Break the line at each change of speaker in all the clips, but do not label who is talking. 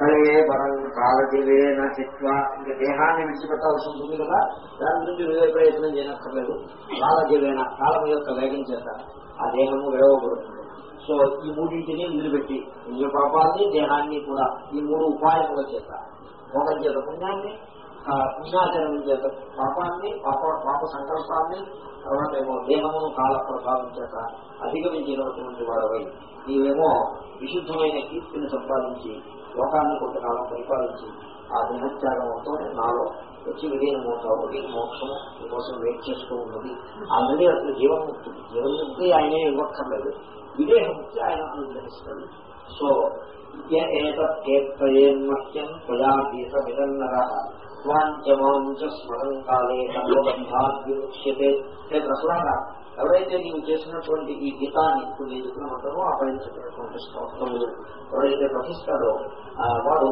కళేవరం కాలదివేన చిత్వ. ఇంకా దేహాన్ని విడిచిపెట్టాల్సి ఉంటుంది కదా దాని గురించి వివే ప్రయత్నం చేయనక్కర్లేదు. కాలదివేన కాలం యొక్క వేగం చేత ఆ దేహము విడవబడుతుంది. సో ఈ మూడింటిని వదిలిపెట్టి పుణ్య పాపాన్ని దేహాన్ని కూడా ఈ మూడు ఉపాయముల చేత భోగం చేత పుణ్యాన్ని ఆ పుణ్యాచరణం చేత పాపాన్ని పాప పాప సంకల్పాన్ని తర్వాత ఏమో దేహమును కాల ప్రభావం చేత అధిగమించినటువంటి వాడవై. నీవేమో విశుద్ధమైన కీర్తిని సంపాదించి లోకాన్ని కొంతకాలం పరిపాలించి ఆ దేహత్యాగం అవుతూనే నాలో వచ్చి విలీనమవుతావు. ఈ మోక్షము కోసం వెయిట్ చేస్తూ ఉన్నది. ఆల్రెడీ అసలు జీవన్ముక్తి జీవన్ముక్తి ఆయనే ఇవ్వక్కర్లేదు. విదేహముక్తి ఆయన అనుగ్రహిస్తాడు. సో ఏతేన్మహ్యం త్వయాతీత విరన్నర వాంచమాంచ స్మరం కాలే కర్మబంధాద్విముచ్యతే ప్రసలాడ ఎవరైతే నీవు చేసినటువంటి ఈ గీతాన్ని ఇప్పుడు నేను చెప్పిన మంత్రమో అపరించినటువంటి స్తోత్రములు ఎవరైతే పఠిస్తాడో వాడు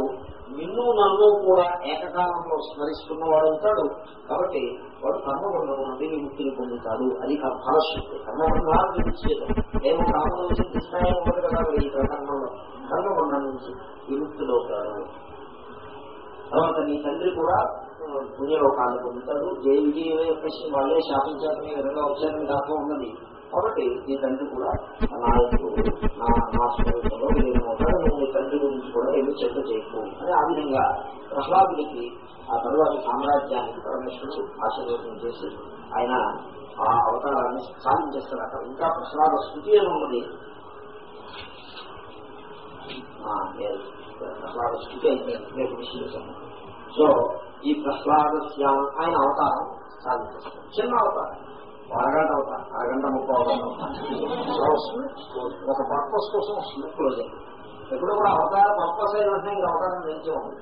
నిన్ను నన్ను కూడా ఏకకాలంలో స్మరిస్తున్న వాడు అవుతాడు కాబట్టి వాడు కర్మబంధం నుండి విముక్తిని పొందుతాడు. అది ఫలశక్తి కర్మబంధాలు విముచ్చేది నేను కామలు చింతిస్తాయని ఉండదు కదా మరి ఈ ప్రకరణంలో కర్మబంధం నుంచి విముక్తులవుతాడు తర్వాత నీ తండ్రి కూడా పుణ్యలోకాన్ని పొందుతాడు జయ విజయమే ప్రశ్న వాళ్ళే శాపించారని విధంగా వచ్చారని దాంట్లో ఉన్నది. కాబట్టి నీ తండ్రి కూడా నా యొక్క నా నా స్వరూపంలో విలీనమవుతాడు నువ్వు నీ తండ్రి గురించి కూడా ఏమి చెత్త చేయకు అని ఆ విధంగా ప్రహ్లాదుడికి ఆ తరువాత సామ్రాజ్యానికి పరమేశ్వరుడు ఆశీర్వేదం చేసి ఆయన ఆ అవతారాన్ని సాధించేస్తారట ఇంకా ప్రహ్లాద స్థుతి అని ఉన్నది. ప్రహ్లాద స్థుతి అయితే రేపు విశ్లేషణ సో ఈ ప్రహ్లాదస్యాం ఆయన అవతారం సాధించేస్తారు చిన్న అవతారం అరగంట అవుతారు అరగంట ముప్పై అవతారం వస్తుంది ఒక పర్పస్ కోసం వస్తుంది క్లోజ్ అయింది ఎప్పుడు కూడా అవతారం పర్పస్ అయిన వెంటనే ఇంకా అవతారం నిలిచి ఉంది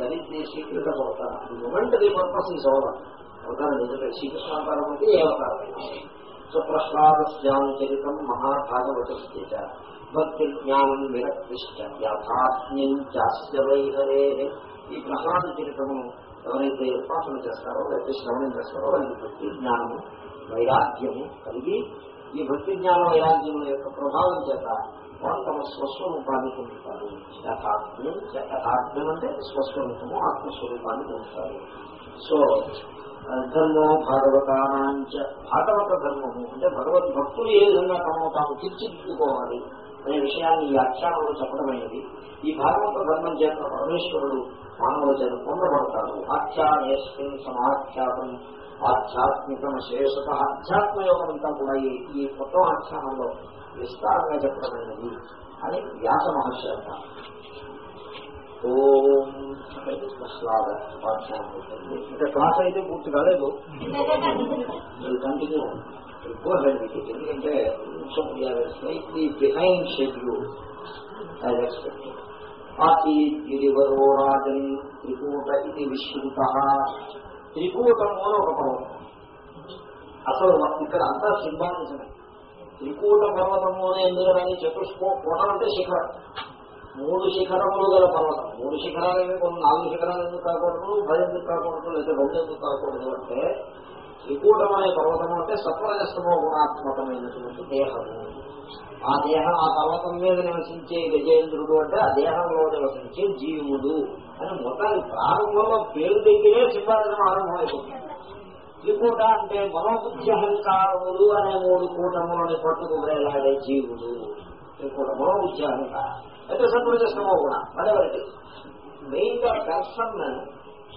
దళిత్ సీక్రెట్ అవతారం ఈ moment the purpose is over అవతారం నిజమే శ్రీకృష్ణ అవతారం అంటే ఏ అవతారం సో ప్రహ్లాదస్యాం చరితం మహాభాగవత భక్తి జ్ఞానం విరక్తిష్ట యథాత్మ్యం చాస్య వైహరే ఈ ప్రసాద చరిత్రమును ఎవరైతే ఉపాసన చేస్తారో లేకపోతే శ్రవణం చేస్తారో వారికి భక్తి జ్ఞానము వైరాగ్యము కలిగి ఈ భక్తి జ్ఞాన వైరాగ్యముల యొక్క ప్రభావం చేత వారు తమ స్వస్వరూపాన్ని పొందుతారు. యథాత్మ్యం యథాత్మ్యం అంటే స్వస్వరూపము ఆత్మస్వరూపాన్ని పొందుతారు. సో ధర్మో భాగవతానాంచ భాగవత ధర్మము అంటే భగవద్భక్తులు ఏ విధంగా తమను తాము తీర్చిదిద్దుకోవాలి? అనే విషయాన్ని ఈ వ్యాఖ్యానంలో చెప్పడమైనది. ఈ భాగవత ధర్మం చేత పరమేశ్వరుడు మానవుల చేత పొందబడతాడు. ఆఖ్యానేస్మిన్ సమాఖ్యాతం ఆధ్యాత్మికం శేషత అధ్యాత్మ యోగం అంతా కూడా ఈ కొత్త ఆఖ్యానంలో విస్తారంగా చెప్పడమైనది అని వ్యాస మహర్షి అంటారు. ఓం ఇంకా క్లాస్ అయితే పూర్తి కాలేదు. కంటిన్యూ. ఎక్కువ ఎందుకంటే slightly behind schedule as expected ఆసీద్గిరివరో రాజన్ త్రికూట ఇది విశ్రుత త్రికూటము అని ఒక పర్వతం అసలు ఇక్కడ అంతా సింబాలిజమే త్రికూట పర్వతము అని ఎందుకు కానీ చతుష్కో కోటం అంటే శిఖరం మూడు శిఖరములు గల పర్వతం మూడు శిఖరాలు కొన్ని నాలుగు శిఖరాలు ఎందుకు కాకూడదు భయం ఎందుకు కాకూడదు లేదా రెండు ఎందుకు కాకూడదు అంటే త్రికూటం అనే పర్వతం అంటే సత్వరజస్తమో గుణాత్మకమైనటువంటి దేహము. ఆ దేహం ఆ పర్వతం మీద నివసించే గజేంద్రుడు అంటే ఆ దేహంలో నివసించే జీవుడు అని మొత్తానికి ప్రారంభంలో పేరు దగ్గరే సింహాసనం ఆరంభమైపోతుంది. త్రికూట అంటే మనోబుద్ధి అహంకారములు అనే మూడు కూటములని పట్టుకునేలాడే జీవుడు. త్రికూట మనోబుద్ధి అహంకారం అయితే సత్వరజస్తమో గుణ. మరెవరికి మెయిన్గా పర్సన్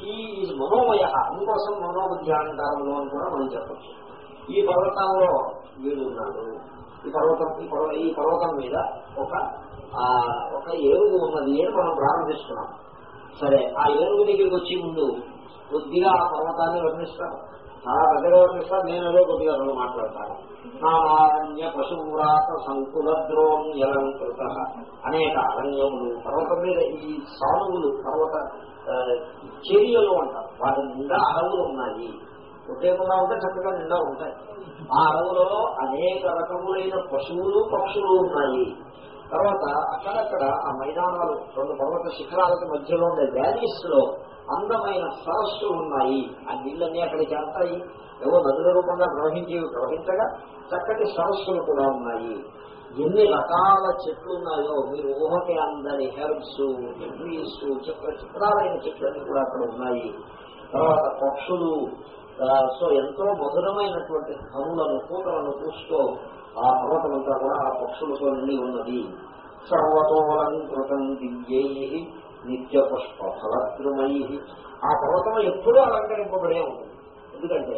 ఈ మనోమయ అందుకోసం మనోబుద్ధి అహంకారంలో అని కూడా మనం చెప్పచ్చు. ఈ పర్వతంలో వీడు ఈ పర్వతం ఈ పర్వ ఈ పర్వతం మీద ఒక ఒక ఏనుగు ఉన్నది అని మనం ప్రారంభిస్తున్నాం. సరే ఆ ఏనుగు దగ్గరికి వచ్చే ముందు కొద్దిగా ఆ పర్వతాన్ని వర్ణిస్తాను చాలా పెద్దగా వర్ణిస్తాను నేను ఏదో కొద్దిగా రెండు మాట్లాడతాను. నామారణ్య పశువ్రాత సంకుల ద్రోణ్యలంకృత అనేక అరణ్యములు పర్వతం మీద ఈ సానువులు పర్వత చర్యలు అంటారు. వాటి నిండా అడవులు ఉన్నాయి. ఒకేకుండా ఉంటే చక్కగా నిండా ఉంటాయి. ఆ అడవులలో అనేక రకములైన పశువులు పక్షులు ఉన్నాయి. తర్వాత అక్కడక్కడ ఆ మైదానాలు రెండు పర్వత శిఖరాలకు మధ్యలో ఉండే వ్యాలీస్లో అందమైన సరస్సులు ఉన్నాయి. ఆ నీళ్ళన్నీ అక్కడికి చేస్తాయి ఏవో నదుల రూపంగా ప్రవహించి ప్రవహించగా చక్కటి సరస్సులు కూడా ఉన్నాయి. ఎన్ని రకాల చెట్లు ఉన్నాయో మీరు ఊహకి అందరి హెర్బ్స్ ట్రీస్ చిత్ర చిత్రాలైన చెట్లన్నీ కూడా అక్కడ ఉన్నాయి. తర్వాత పక్షులు సో ఎంతో మధురమైనటువంటి ధనులను పూటలను చూస్తూ ఆ పర్వతమంతా కూడా ఆ పక్షులతో నిండి ఉన్నది. సర్వతోలంకృతం దివ్యై నిత్య పుష్ప ఫలద్రుమై ఆ పర్వతం ఎప్పుడూ అలంకరింపబడే ఉంటుంది. ఎందుకంటే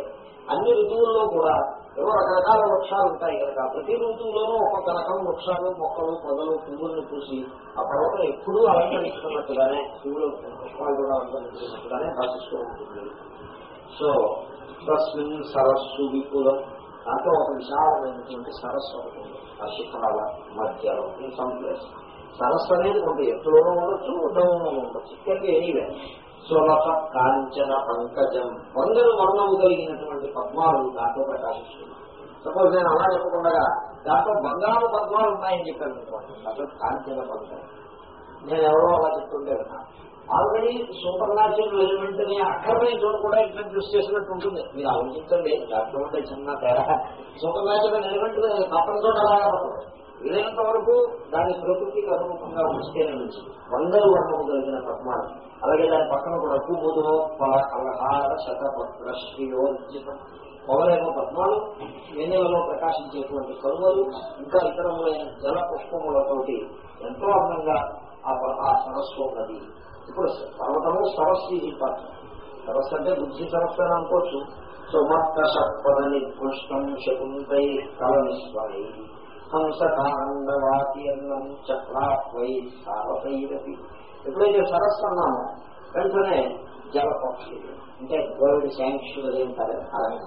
అన్ని ఋతువుల్లో కూడా ఏవో రకరకాల వృక్షాలు ఉంటాయి కనుక ప్రతి ఋతువులోనూ ఒక్కొక్క రకం వృక్షాలు మొక్కలు పొదలు పువ్వులను చూసి ఆ పర్వతం ఎప్పుడూ అలంకరిస్తున్నట్టుగానే పువ్వులు పుష్పాలు కూడా అలంకరిస్తున్నట్టుగానే భాషిస్తూ ఉంటుంది. సో తస్మిన్ సరస్సు విపులం దాంట్లో ఒక విశాలమైనటువంటి సరస్సు అవుతుంది ఆ శిఖరాల మధ్యలో ఇన్ సమ్ ప్లేస్ సరస్సు అనేది కొంత ఎత్తులోనూ ఉండొచ్చు డౌన్లో ఉండొచ్చు. ఇక్కడికి ఎనీవే సులభ కాంచన పంకజం వందరు వర్ణము కలిగినటువంటి పద్మాలు దాంట్లో ప్రకాశిస్తున్నాయి. సపోజ్ నేను అలా చెప్పకుండా దాంట్లో బంగారు పద్మాలు ఉన్నాయని చెప్పాను అసలు కాంచన పంకజం నేను ఎవరో అలా చెప్తుంటే ఆల్రెడీ సూపర్ న్యాచురల్ ఎలిమెంట్ని అక్కడనే చోట కూడా ఇంట్రడ్యూస్ చేసినట్టు ఉంటుంది. మీరు ఆలోచించండి దాంట్లో ఉంటే చిన్న తేడా. సూపర్ న్యాచురల్ ఎలిమెంట్ తప్పనితో అలాగా ఉంటుంది వీలైనంత వరకు దాని ప్రకృతికి అనురూపంగా ఉంచితేనే మంచిది. వందరు వర్ణము కలిగిన పద్మాలు. అలాగే దాని పక్కన కూడా కుముదో ఫల కలహార శతపత్ర శ్రీయోర్జితం. మొదలైన పద్మాలు వెన్నెలలో ప్రకాశించేటువంటి కరువలు ఇంకా ఇతరములైన జల పుష్పములతోటి ఎంతో అందంగా ఆ సరస్సు ఉన్నది ఇప్పుడు పర్వతము సరస్సు ఇది పాత్ర సరస్సు అంటే బుద్ధి సరస్సు అని అనుకోవచ్చు. సుమత్త సత్పద నిర్భుష్టం శకుంతై కలనిస్వై హంసకాండవాతి అన్నం చక్రాత్వై సారథైరపి. ఎప్పుడైతే సరస్సు అన్నాము వెంటనే జలపక్షి అంటే వరల్డ్ శాంక్చురీ అంటారు అలాగే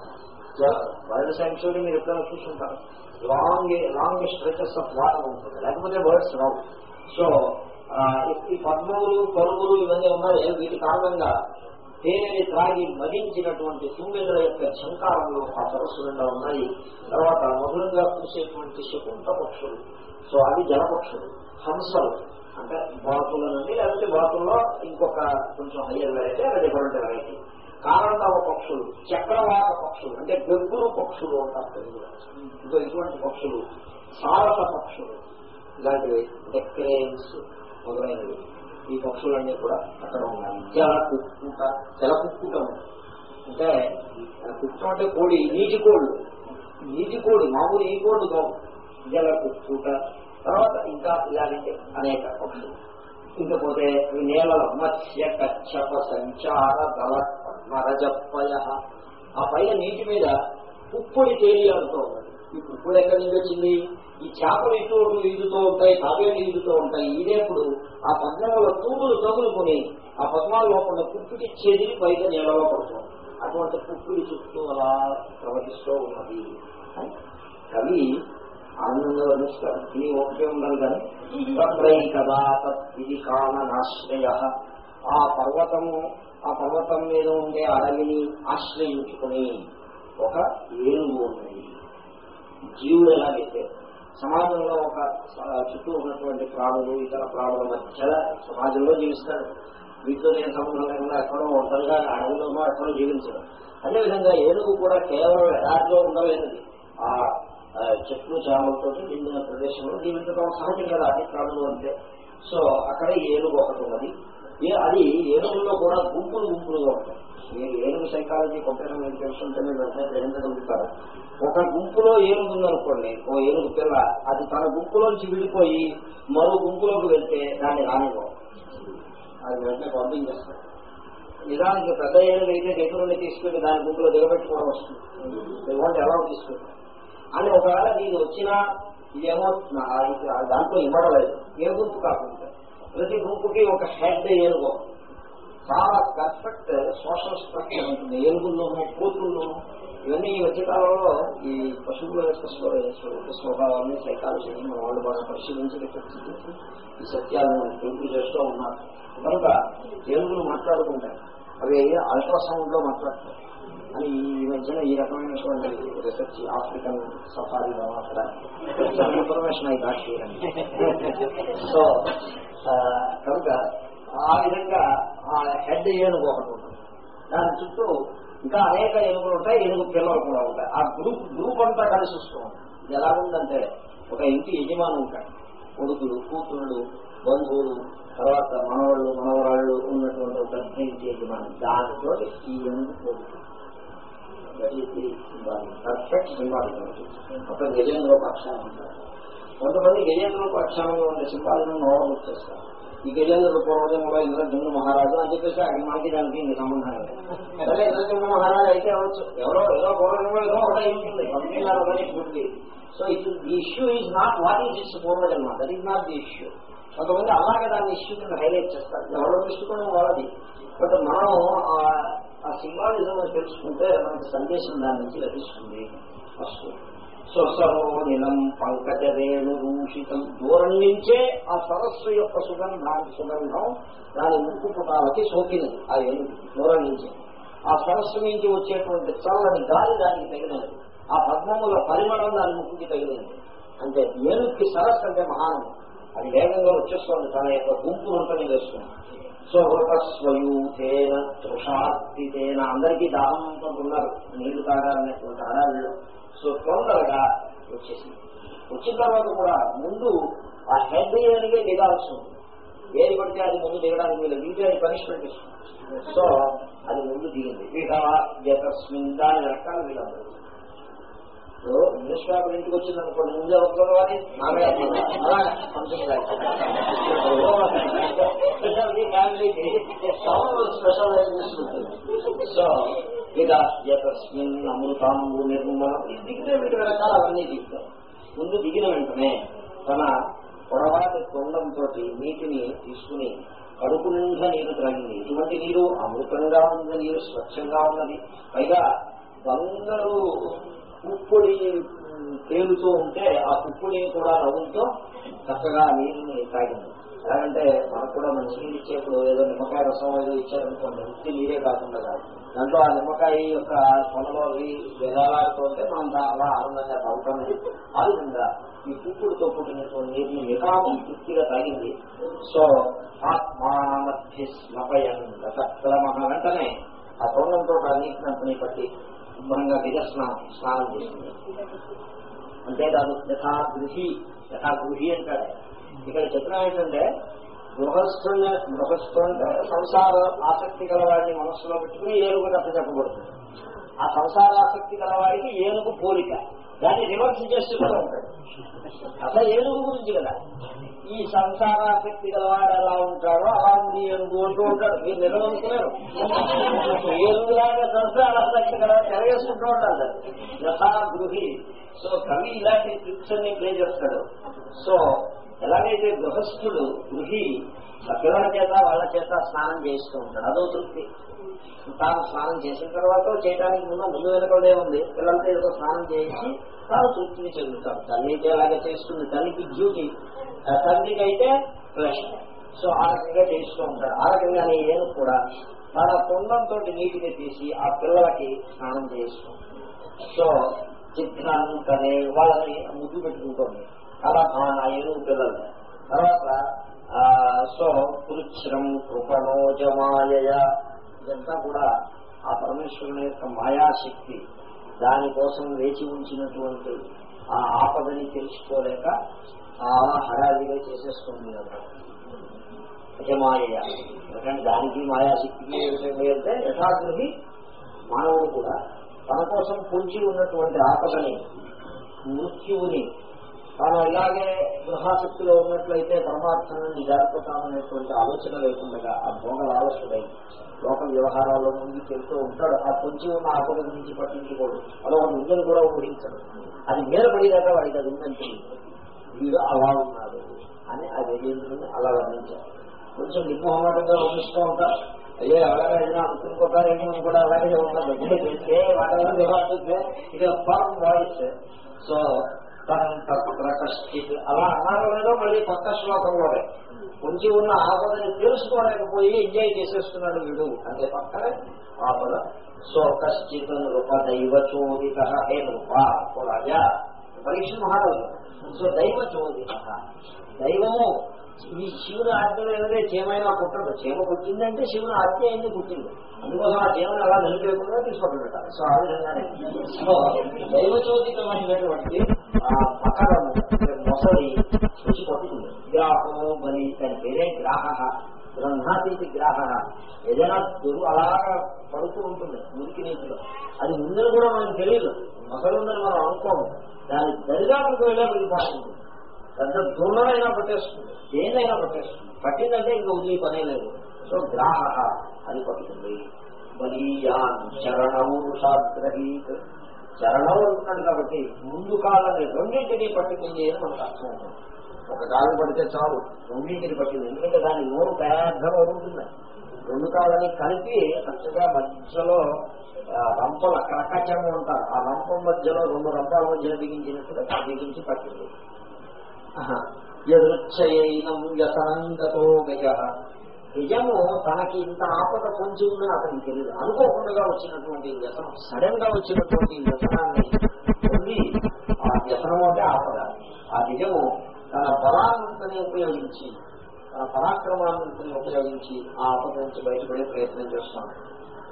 వరల్డ్ శాంక్చురీ మీరు ఎప్పుడైనా చూసుకుంటారు long long stretches of water ఉంటుంది. లేకపోతే బర్డ్స్ రావు సో ఆ, ఈ- ఈ పద్మములు పరుగులు ఇవన్నీ ఉన్నాయి. వీటి కారణంగా తేనెని త్రాగి మదించినటువంటి తుమ్మెదల యొక్క శంకారంలో ఆ సరస్సు నిండా ఉన్నాయి. తర్వాత మధురంగా పూసేటువంటి శకుంత పక్షులు సో అవి జలపక్షులు హంసలు. అంటే బాతుల నుండి లేకపోతే బాతుల్లో ఇంకొక కొంచెం హయ్యర్ వెరైటీ అది డిఫరెంట్ వెరైటీ కారణవ పక్షులు చక్రవాత పక్షులు అంటే గబ్బురు పక్షులు అంటారు తెలుగులో. ఇంకో ఇటువంటి పక్షులు సారస పక్షులు ఇలాంటివి డెక్రేన్స్ మొదలైనవి. ఈ పక్షులన్నీ కూడా అక్కడ ఉన్నాయి. జల కుక్కుట జల కుక్కుటం అంటే ఆ అంటే కోడి నీటి కోళ్ళు. నీటి కోడి మామూలు ఈ కోళ్ళు కావు. జల కుక్కుట తర్వాత ఇంకా ఇలాంటి అనేక పక్షులు. ఇంకపోతే ఈ నేలల మత్స్య కచ్చప సంచార దళ మరజప్పయ. ఆ పైన నీటి మీద పుప్పొడి తేలియాడుతూ ఉన్నది ఈ పుప్పొడి ఎక్కడి నుంచి వచ్చింది? ఈ చేపలు ఇటు ఈదుతూ ఉంటాయి? తాబేలు ఈదుతూ ఉంటాయి. ఇదేప్పుడు ఆ పద్మంలో తూములు తగులుకుని ఆ పద్మాల లోపల కుప్పికి చెదిరి పైగా నేలలో పడుతుంది. అటువంటి పుప్పుడి చుట్టూ అలా ప్రవహిస్తూ ఉన్నది. అని కవి ఆనందంగా వర్ణిస్తారు ఇది ఓకే ఉండాలి కానీ తత్రై కదా తత్విధి కామనాశ్రయ. ఆ పర్వతము ఆ పర్వతం మీద ఉండే అడవిని ఆశ్రయించుకుని ఒక ఏనుగు ఉన్నది జీవుడు ఎలాగైతే సమాజంలో ఒక చుట్టూ ఉన్నటువంటి ప్రాణులు ఇతర ప్రాణుల మధ్య సమాజంలో జీవిస్తాడు వీటితో నేను సంబంధం లేకుండా ఎక్కడో ఒంటరిగా అడవిలోనో ఎక్కడో జీవించడం అదేవిధంగా ఏనుగు కూడా కేవలం ఎడారిలో ఉండలేనిది. ఆ చెట్లు చేమలతో నిండిన ప్రదేశంలో జీవించడం సహజం కదా అది ప్రాణులు అంటే. సో అక్కడ ఏనుగు ఒకటి ఉన్నది. ఏ అది ఏనుగుల్లో కూడా గుంపులు గుంపులుగా ఉంటాయి. మీరు ఏనుగు సైకాలజీ కొంత మీకు తెలుసుంటే మీరు వెంటనే గ్రహించగలుగుతారు ఒక గుంపులో ఏనుగు ఉందనుకోండి ఓ ఏనుగు పిల్ల అది తన గుంపులోంచి విడిపోయి మరో గుంపులోకి వెళ్తే దాన్ని రానివ్వం అది వెంటనే పంపించేస్తారు నిజానికి పెద్ద ఏనుగు అయితే దగ్గర నుండి తీసుకెళ్ళి దాని గుంపులో దిగబెట్టుకోవడం వస్తుంది. ఎలా తీసుకుంటాం అని ఒకవేళ దీని వచ్చినా ఇదేమో దాంట్లో ఇవ్వడలేదు. ఏ గుంపు కాకుండా ప్రతి గుంపుకి ఒక హెడ్ ఏనుగో. చాలా పర్ఫెక్ట్ సోషల్ స్ట్రక్చర్ ఉంటుంది. ఏనుగుల్లోనూ కోతుల్లోనూ ఇవన్నీ ఈ మధ్యకాలంలో ఈ పశువుల యొక్క స్వభావాన్ని సైకాలజీ మన వాళ్ళు బాగా పరిశీలించి ఈ సత్యాలను తెలుపు చేస్తూ ఉన్నారు. కనుక ఏనుగులు మాట్లాడుకుంటాయి. అవి అల్ట్రాసౌండ్లో మాట్లాడతాయి. అని ఈ మధ్యన ఈ రకమైనటువంటి రీసెర్చ్ ఆఫ్రికన్ సఫారీలో అక్కడ ఇన్ఫర్మేషన్ అయి దాటి సో కనుక ఆ విధంగా ఆ హెడ్ ఏనుగు ఒకటి ఉంటుంది. దాని చుట్టూ ఇంకా అనేక ఏనుగులు ఉంటాయి ఏనుగు పిల్లలు కూడా ఉంటాయి. ఆ గ్రూప్ గ్రూప్ అంతా కలిసి వస్తూ ఉంటుంది. ఎలా ఉందంటే ఒక ఇంటి యజమాని ఉంటాడు. కొడుకులు కూతుళ్ళు బంధువులు తర్వాత మనవాళ్ళు మనవరాళ్ళు ఉన్నటువంటి ఒక ఇంటి యజమాని. దానితో ఈ ఏనుగు కొడుకు పర్ఫెక్ట్ సింబాలిజం ఒక గజేంద్ర పక్షాన్ని ఉంటారు కొంతమంది గజేంద్ర పక్షానంలో ఉండే సింబాలిజం నోరం వచ్చేస్తారు ఈ గజేంద్ర పూర్వజంలో ఇంద్రజుమ్న మహారాజు అని చెప్పేసి ఆయన మనకి దానికి ఇంక సంబంధం లేదు సరే ఇంద్రజుమ్న మహారాజు అయితే అవచ్చు ఎవరో ఏదో పూర్వజంలో ఏదో ఒకటి అయి ఉంటుంది పంపిణీ పూర్తి so it the issue is not what is it's పూర్వజన్మ that is not the issue కొంతమంది అలాగే దాన్ని ఇష్యూ కింద హైలైట్ చేస్తారు. ఎవరో దృష్టికోణం వాళ్ళది. బట్ మనం ఆ సింబాలిజం తెలుసుకుంటే మనకి సందేశం దాని నుంచి లభిస్తుంది ఫస్ట్. స్వసరోనిలం పంకజరేణు రూషితం. దూరం నుంచే ఆ సరస్సు యొక్క సుగంధాన్ని సుగంధం దాని ముక్కు పుటాలకి సోకినది. ఆ ఏనుగు దూరం నుంచి ఆ సరస్సు నుంచి వచ్చేటువంటి చల్లని గాలి దానికి తగినది. ఆ పద్మముల పరిమళం దాని ముక్కుకి తగినది. అంటే ఏనుగుకి సరస్సు అంటే మహానం అది వేగంగా వచ్చేస్తుంది. తన యొక్క గుంపు వంటనే వేస్తుంది. స్వయూతేన తృషార్తితేన అందరికీ దాహం ఉన్నారు. నీళ్ళు తాగాలనేటువంటి ఆడాళ్ళు సో తొందరగా వచ్చేసింది. వచ్చిన తర్వాత కూడా ముందు ఆ హెడ్ ఏనిగే దిగాల్సి ఉంది. ఏది పడితే అది ముందు దిగడానికి వీళ్ళు వీటి అది పనిష్మెంట్ ఇస్తుంది. సో అది ముందు దిగింది. వీటస్మిన్ దాని రకాలు వీళ్ళందరూ. ఇంగ్లీష్ పేపర్ ఇంటికి వచ్చింది అనుకోండి ముందే వస్తారు అని నామే అలాగే ఫ్యామిలీకి స్పెషల్ సో ఇక అమృతాంబు నిర్మలం ఇది దిగితే వీటి రకాలు అవన్నీ దిగుతారు ముందు దిగిన వెంటనే తన పొడవాటి కొండంతో నీటిని తీసుకుని కడుపు నిండా నీరు త్రాగింది. ఇటువంటి నీరు అమృతంగా ఉన్న నీరు స్వచ్ఛంగా ఉన్నది. పైగా బంగారు పుప్పొడి తేలుతూ ఉంటే ఆ కుప్పుని కూడా నవ్వులతో చక్కగా నీటిని తాగింది ఎలాగంటే మనకు కూడా మంచి నీళ్ళు ఇచ్చేప్పుడు ఏదో నిమ్మకాయ రసం ఏదో ఇచ్చారనుకోండి ఉత్తి నీరే కాకుండా దాంట్లో ఆ నిమ్మకాయ యొక్క కొనలో వేలాడుతూ మనం అలా ఆనందంగా తాగుతామని ఆ విధంగా ఈ కుక్కుడుతో పుట్టినటువంటి నీటిని నికామం తృప్తిగా తాగింది. సో ఆత్మానమధ్య స్మపయం గతక్రమ వెంటనే ఆ తోడంతో ఆ నీటిని పట్టి శుభ్రంగా దిగ స్నానం స్నానం యథా గృహి యథా గృహి అంటాడు ఇక్కడ చెప్పిన ఏంటంటే గృహస్థుని గృహస్థు అంటే సంసార ఆసక్తి గలవాడిని మనస్సులో పెట్టుకుని ఏనుగు కథ చెప్పబడుతుంది. ఆ సంసార ఆసక్తి గలవాడికి ఏనుగు పోలిక. దాన్ని రివర్స్ చేస్తూ కూడా ఉంటాడు అసలు ఏనుగు గురించి కదా. ఈ సంసారాసక్తి గలవాడు ఎలా ఉంటాడో అలా ఉంది ఏనుగు అంటూ ఉంటాడు. మీరు నిలవనుకున్నారు ఏనుగులాగా సంసారాసక్తి గల తెరవేసుకుంటూ ఉంటాడు యథా గృహి సో కవి ఇలాంటి ట్రిప్స్ అన్ని ప్లే చేస్తాడు. సో ఎలాగైతే గృహస్థుడు గృహి పిల్లల చేత వాళ్ళ చేత స్నానం చేస్తూ ఉంటాడు. అదో తృప్తి. తాను స్నానం చేసిన తర్వాత చేయడానికి ముందు ముందు వెనకడే ఉంది. పిల్లలతో ఏదో స్నానం చేసి తాను తృప్తిని చెందుతారు తల్లి అయితే అలాగే చేస్తుంది. తల్లికి డ్యూటీ. తండ్రికి అయితే ప్రెషర్ సో ఆ రకంగా చేస్తూ ఉంటాడు. ఆ రకంగానే ఏను కూడా తన కుండంతో నీటిని తీసి ఆ పిల్లలకి స్నానం చేస్తుంది సో చిత్రాన్ని కనే వాళ్ళని ముద్దు పెట్టుకుంటుంది. అలా ఆ ఏనుగు పిల్లలు. తర్వాత సో కృచ్రం కృపణోజమాయ ఇదంతా కూడా ఆ పరమేశ్వరుని యొక్క మాయాశక్తి. దానికోసం వేచి ఉంచినటువంటి ఆ ఆపదని తెలుసుకోలేక చాలా హడాదిగా చేసేస్తుంది యజమాయ ఎందుకంటే దానికి మాయాశక్తికి అంటే యథాగ్రహి మానవుడు కూడా తన కోసం పొంచి ఉన్నటువంటి ఆపదని మృత్యువుని తాను ఇలాగే గృహాసక్తిలో ఉన్నట్లయితే పరమార్థం నుండి జారిపోతామనేటువంటి ఆలోచన లేకుండా ఆ భోగ ఆలోచనై లోక వ్యవహారాల్లో ముందుకు వెళ్తూ ఉంటాడు. ఆ పొంచి ఉన్న ఆపద గురించి పట్టించుకోడు. అదొక ముందును కూడా ఊహించడు. అది మీద పడేదాకా వాడికి అది ఉందంటే వీడు అలా ఉన్నాడు అని ఆ గజేంద్రుని అలా వర్ణించారు కొంచెం నిర్మోహమాటంగా వర్ణిస్తూ ఉంటారు అయ్యే ఎవరైనా అనుకుంటారేమో కూడా అలాగే ఉంటారు చేస్తే వాళ్ళ ఇక ఫార్మ్ వాయిస్ సో కష్టిత్ అలా అన్నారు లేదో మళ్ళీ కొత్త శ్లోకంలోనే ఉంచి ఉన్న ఆపదని తెలుసుకోలేకపోయి ఎంజాయ్ చేసేస్తున్నాడు వీడు. అంటే పక్కనే ఆపద సో కశ్చిత్ నృప దైవ చోదిత హే నృప రాజా. పరీక్ష మహారాజు. సో దైవ చోదిత. దైవము ఈ శివుని ఆజ్ఞలో ఏదైతే చీమైనా కుట్టదు చీమ కుట్టిందంటే శివుని ఆజ్ఞ అయింది కుట్టింది అందుకోసం ఆ చీమని అలా నిలిపేయకుండా తీసుకోవడం పెట్టాలి సో ఆ విధంగానే. సో దైవ చోదితమైనటువంటి మకరము మొసలి చూసి గ్రాహో బలి దాని పేరే గ్రాహ గ్రంథాతీతి గ్రాహ ఏదైనా దొరు అలాగా పడుతూ ఉంటుంది మురికి నీటిలో అది ముందని కూడా మనకు తెలియదు మొసలు ఉందని మనం అనుకోము దాని దరిదాపులకు వెళ్ళే వెళ్ళిపోతుంది పెద్ద దూరమైనా పట్టేస్తుంది దేనైనా పట్టేస్తుంది పట్టిందంటే ఇంకా ఉదయం పనే లేదు సో గ్రాహ అది పట్టుకుంది బలీయాన్ సాగ్రహీకృష్ణ చరణం అంటున్నాడు కాబట్టి ముందు కాలని రెండింటినీ పట్టుకుంది అని మనకు అర్థం ఒక కాలం పడితే చాలు రెండింటిని పట్టింది. ఎందుకంటే దాని నోరు పెద్ద నోరు ఉంటుంది రెండు కాళ్ళని కలిపి చక్కగా మధ్యలో ఆ, రంపల క్రకచం ఉంటారు ఆ రంపం మధ్యలో రెండు రంపాల మధ్యలో బిగించినట్టుగా బిగించి పట్టింది. యదృచ్చయైనం వ్యసనంగతో గజ. నిజము తనకి ఇంత ఆపద పొంచి ఉందని అతనికి తెలియదు అనుకోకుండా వచ్చినటువంటి వ్యసనం సడన్గా వచ్చినటువంటి వ్యసనాన్ని పొంది ఆ వ్యసనం అంటే ఆపద. ఆ నిజము తన బలాన్ని ఉపయోగించి తన పరాక్రమాన్ని ఉపయోగించి ఆ ఆపద నుంచి బయటపడే ప్రయత్నం చేస్తాను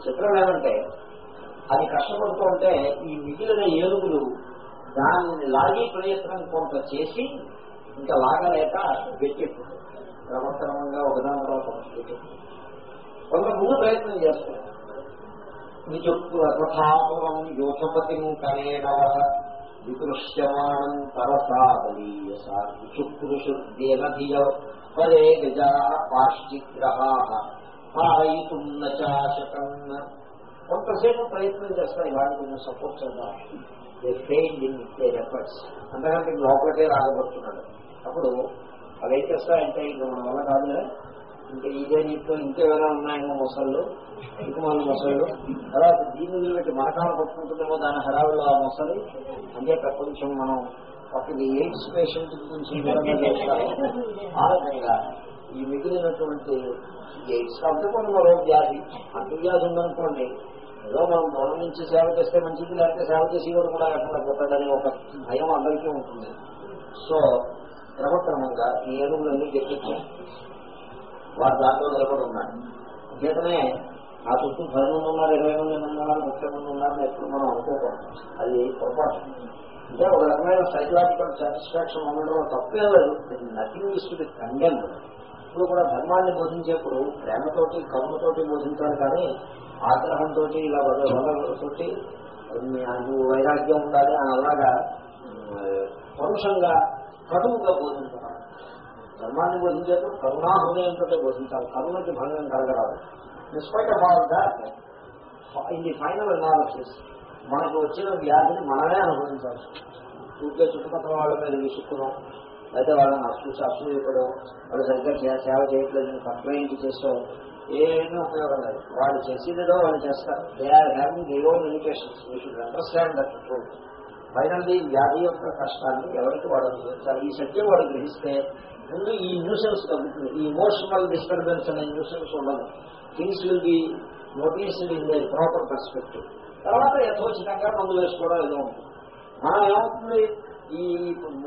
చిత్రం ఏమంటే అది కష్టపడుతూ ఉంటే ఈ మిగిలిన ఏనుగులు దానిని లాగే ప్రయత్నం కొంత చేసి ఇంకా లాగలేక వెట్టెట్టు క్రమక్రమంగా ఒకదాని తర్వాత ఒకటి పెట్టెట్టు కొంత ముందు ప్రయత్నం చేస్తారు నిజాపురం యోధపతి కనేనవ వికృష్యమాణం తరసాదలీయసాక్షుపురుషుర్దేనధియ పరే గజా పాష్టిగ్రహా పారయితుం నాశకం కొంతసేపు ప్రయత్నం చేస్తాయి వాడిని కొంచెం సపోర్ట్ చేద్దాం. They fail in their efforts అంతకంటే లోపలికే రాగబడుతున్నాడు. అప్పుడు అవి సార్ అంటే ఇంకా మన వల్ల కాదులే ఇంకా ఇదే నీటితో ఇంకేమైనా ఉన్నాయేమో మొసళ్ళు ఇంక మన మొసళ్ళు. తర్వాత దీని పెట్టి మనకాలు పట్టుకుంటుందేమో దాని హడావుల్లో ఆ మొసలి. అంటే కొంచెం మనం ఒకటి ఎయిడ్స్ పేషెంట్ గురించి ఈ ఆ రకంగా ఈ మిగిలినటువంటి ఎయిడ్స్ కాబట్టి మరో వ్యాధి. అంటువ్యాధి ఉందనుకోండి ఏదో మనం దూరం నుంచి సేవ చేస్తే మంచిది లేకపోతే సేవ చేసేవాడు కూడా ఎక్కడ పోతాడని ఒక భయం అందరికీ ఉంటుంది. సో క్రమక్రమంగా ఈ ఏనుగులన్నీ గెలిపించాయి వారు దాంట్లో నిలబడి ఉన్నారు. చేతనే ఆ చుట్టూ పది మంది ఉన్నారు ఇరవై మంది ఉన్నారు ముప్పై మంది ఉన్నారని ఎప్పుడు మనం అనుకోకూడదు. అది పొరపాటు. అంటే ఒక రకమైన సైకలాజికల్ సాటిస్ఫాక్షన్ ఉండడం తప్పే లేదు. నథింగ్ ఇస్ టు కండెమ్ ఇప్పుడు కూడా ధర్మాన్ని బోధించేప్పుడు ప్రేమతోటి కర్మతోటి బోధించాలి కానీ ఆగ్రహంతో ఇలా వదలతోటి నువ్వు వైరాగ్యం ఉండాలి అని అలాగా పరుషంగా కటువుగా బోధించాలి ధర్మాన్ని బోధించేప్పుడు కరుణా హృదయంతో బోధించాలి. కరుణకి భంగం కలగరాదు. In spite of all that ఇది ఫైనల్ అనాలిసిస్ మనకు వచ్చిన వ్యాధిని మనమే అనుభవించాలి. ఊరికే చుట్టుపక్కల వాళ్ళ మీద విసుక్కున్నాం. అయితే వాళ్ళని అసూసి అసూయపడం వాళ్ళు సరిగ్గా సేవ చేయట్లేదు కంప్లైంట్ చేసో ఏమీ ఉపయోగం లేదు. వాళ్ళు చేసేదో వాళ్ళు చేస్తారు. They are having their own limitations we should understand that truth finally వ్యాధి యొక్క కష్టాన్ని ఎవరికి వాడు అనుభవించాలి? ఈ సత్యం వాడు గ్రహిస్తే ముందు ఈ న్యూసెన్స్ తగ్గుతుంది. ఈ ఇమోషనల్ డిస్టర్బెన్స్ అనే న్యూసెన్స్ ఉండదు. Things will be noticed in the proper perspective తర్వాత యథోచితంగా మందు వేసుకోవడం ఏదో ఉంటుంది. మనం ఏమవుతుంది? ఈ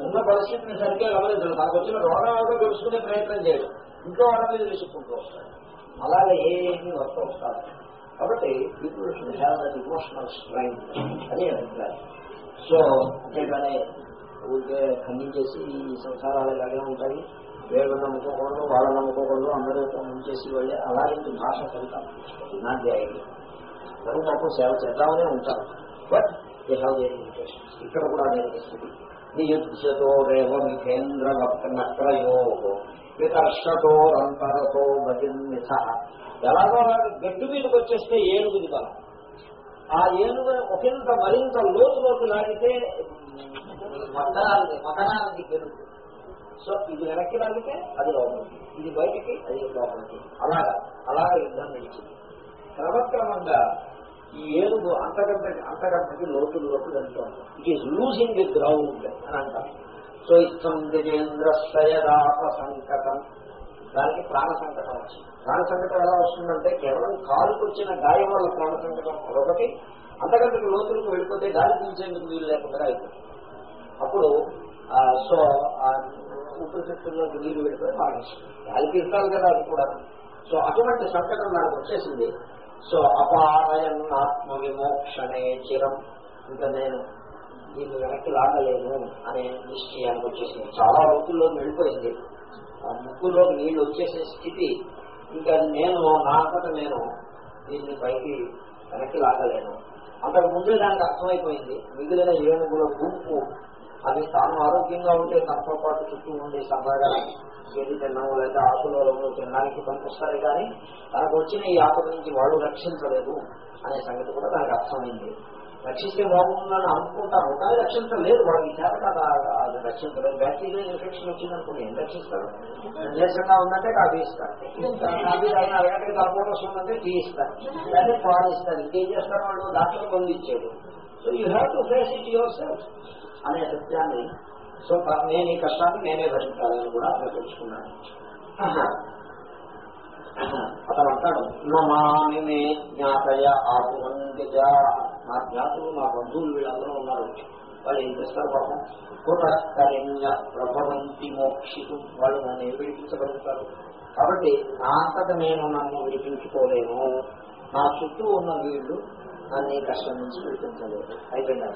ఉన్న పరిస్థితిని సరిగ్గా గమనించడం. తనకు వచ్చిన రోగం ఏదో తెలుసుకునే ప్రయత్నం చేయడం. ఇంట్లో వాళ్ళ మీద తీసుకుంటూ వస్తాడు అలాగే ఏమి వస్తూ వస్తారు కాబట్టి people should have that emotional strength అని అభిప్రాయం. సో అంతేగానే ఊరికే ఖండించేసి ఈ సంసారాలు ఇలాగే ఉంటాయి. వీళ్ళు నమ్ముకోకూడదు వాళ్ళ నమ్ముకోకూడదు అందరూ ముంచేసి వెళ్ళి అలాగే భాష ఫలితం నాది ఐడియా ఎవరు మాకు సేవ చేద్దామనే ఉంటారు. But they have their limitations ఇక్కడ కూడా అదే పరిస్థితి నియుద్ధతో రేవ మిథేంద్ర నక్రయో వికర్షతోరంతరతో భజన్నిథ ఎలాగో అలాగే గట్టు మీదకి వచ్చేస్తే ఏనుగుది కదా ఆ ఏనుగ ఒకంత మరింత లోతులోకి లాగితే మకరానికి మకరానికి పెరుగుతుంది సో ఇది వెనక్కి లాగితే అది లోపలికి. ఇది బయటికి అది లోపలికి. అలాగా అలాగా యుద్ధం నడిచింది. క్రమక్రమంగా ఈ ఏనుగు అంతకంటే అంతకంతకి లోతుల్లోకి వెళ్తోంది. It is losing the ground అని అంటారు. సో ఇష్టం గజేంద్ర శయరాప సంకటం. దానికి ప్రాణ సంకటం వచ్చింది. ప్రాణ సంకటం ఎలా వస్తుందంటే కేవలం కాలుకు వచ్చిన గాయం వల్ల ప్రాణ సంకటం మరొకటి అంతకంటే లోతులకు వెళ్ళిపోతే గాలి పీల్చేందుకు వీలు లేకుండా అయిపోతుంది. అప్పుడు సో ఊపిరితిత్తుల్లోకి నీరు వెళ్ళిపోయి మరణిస్తుంది గాలి పీల్చాలి కదా అది కూడా. సో అటువంటి సంకటం నాకు వచ్చేసింది. సో అపారయన్ ఆత్మ విమోక్షణే చిరం. ఇంకా నేను దీన్ని వెనక్కి లాగలేను అనే నిశ్చయానికి వచ్చేసింది. చాలా రోజుల్లో వెళ్ళిపోయింది. ఆ నీళ్ళు వచ్చేసే స్థితి ఇంకా నేను నా అంతట నేను దీన్ని పైకి వెనక్కి లాగలేను. అంతకు ముందే దానికి అర్థమైపోయింది. మిగిలిన ఏనుగుల గుంపు. అది తాను ఆరోగ్యంగా ఉంటే తనతో పాటు చుట్టూ ఉండి సరదాగా ఏది తిన్నాము లేదా ఆకులలో తినడానికి పనికొస్తారే కానీ తనకు వచ్చిన ఈ ఆకుల నుంచి వాళ్ళు రక్షించలేదు అనే సంగతి కూడా దానికి అర్థమైంది. రక్షిస్తే బాగుందని అనుకుంటారు. కానీ రక్షించలేదు వాళ్ళకి చేత కదా అది రక్షించలేదు. బ్యాక్టీరియా ఇన్ఫెక్షన్ వచ్చిందనుకోండి ఏం రక్షిస్తారు? నీరసంగా ఉందంటే కాఫీ ఇస్తారు. కాఫీ తాగిన అరగంటకి తలపోటస్ ఉందంటే టీ ఇస్తారు. లేదా పాలు ఇస్తారు. ఇంకేం చేస్తారు వాళ్ళు? డాక్టర్ పొంది so you have to face it yourself అనే సత్యాన్ని. సో నేను ఈ కష్టాన్ని నేనే భరించాలని కూడా అతను అతను అంటాడు నమామి మే జ్ఞాతయ ఆపురంగజ నా జ్ఞాతులు నా బంధువులు వీళ్ళందరూ ఉన్నారు. వాళ్ళు ఏం చేస్తారు పాపం? కుటకరణ్య ప్రభవంతి మోక్షితు వాళ్ళు నన్ను ఏం విడిపించగలుగుతారు? కాబట్టి నా అంతట నేను నన్ను విడిపించుకోలేను. నా చుట్టూ ఉన్న వీళ్ళు నన్ను కష్టం నుంచి విడిపించలేదు అయిపోయింది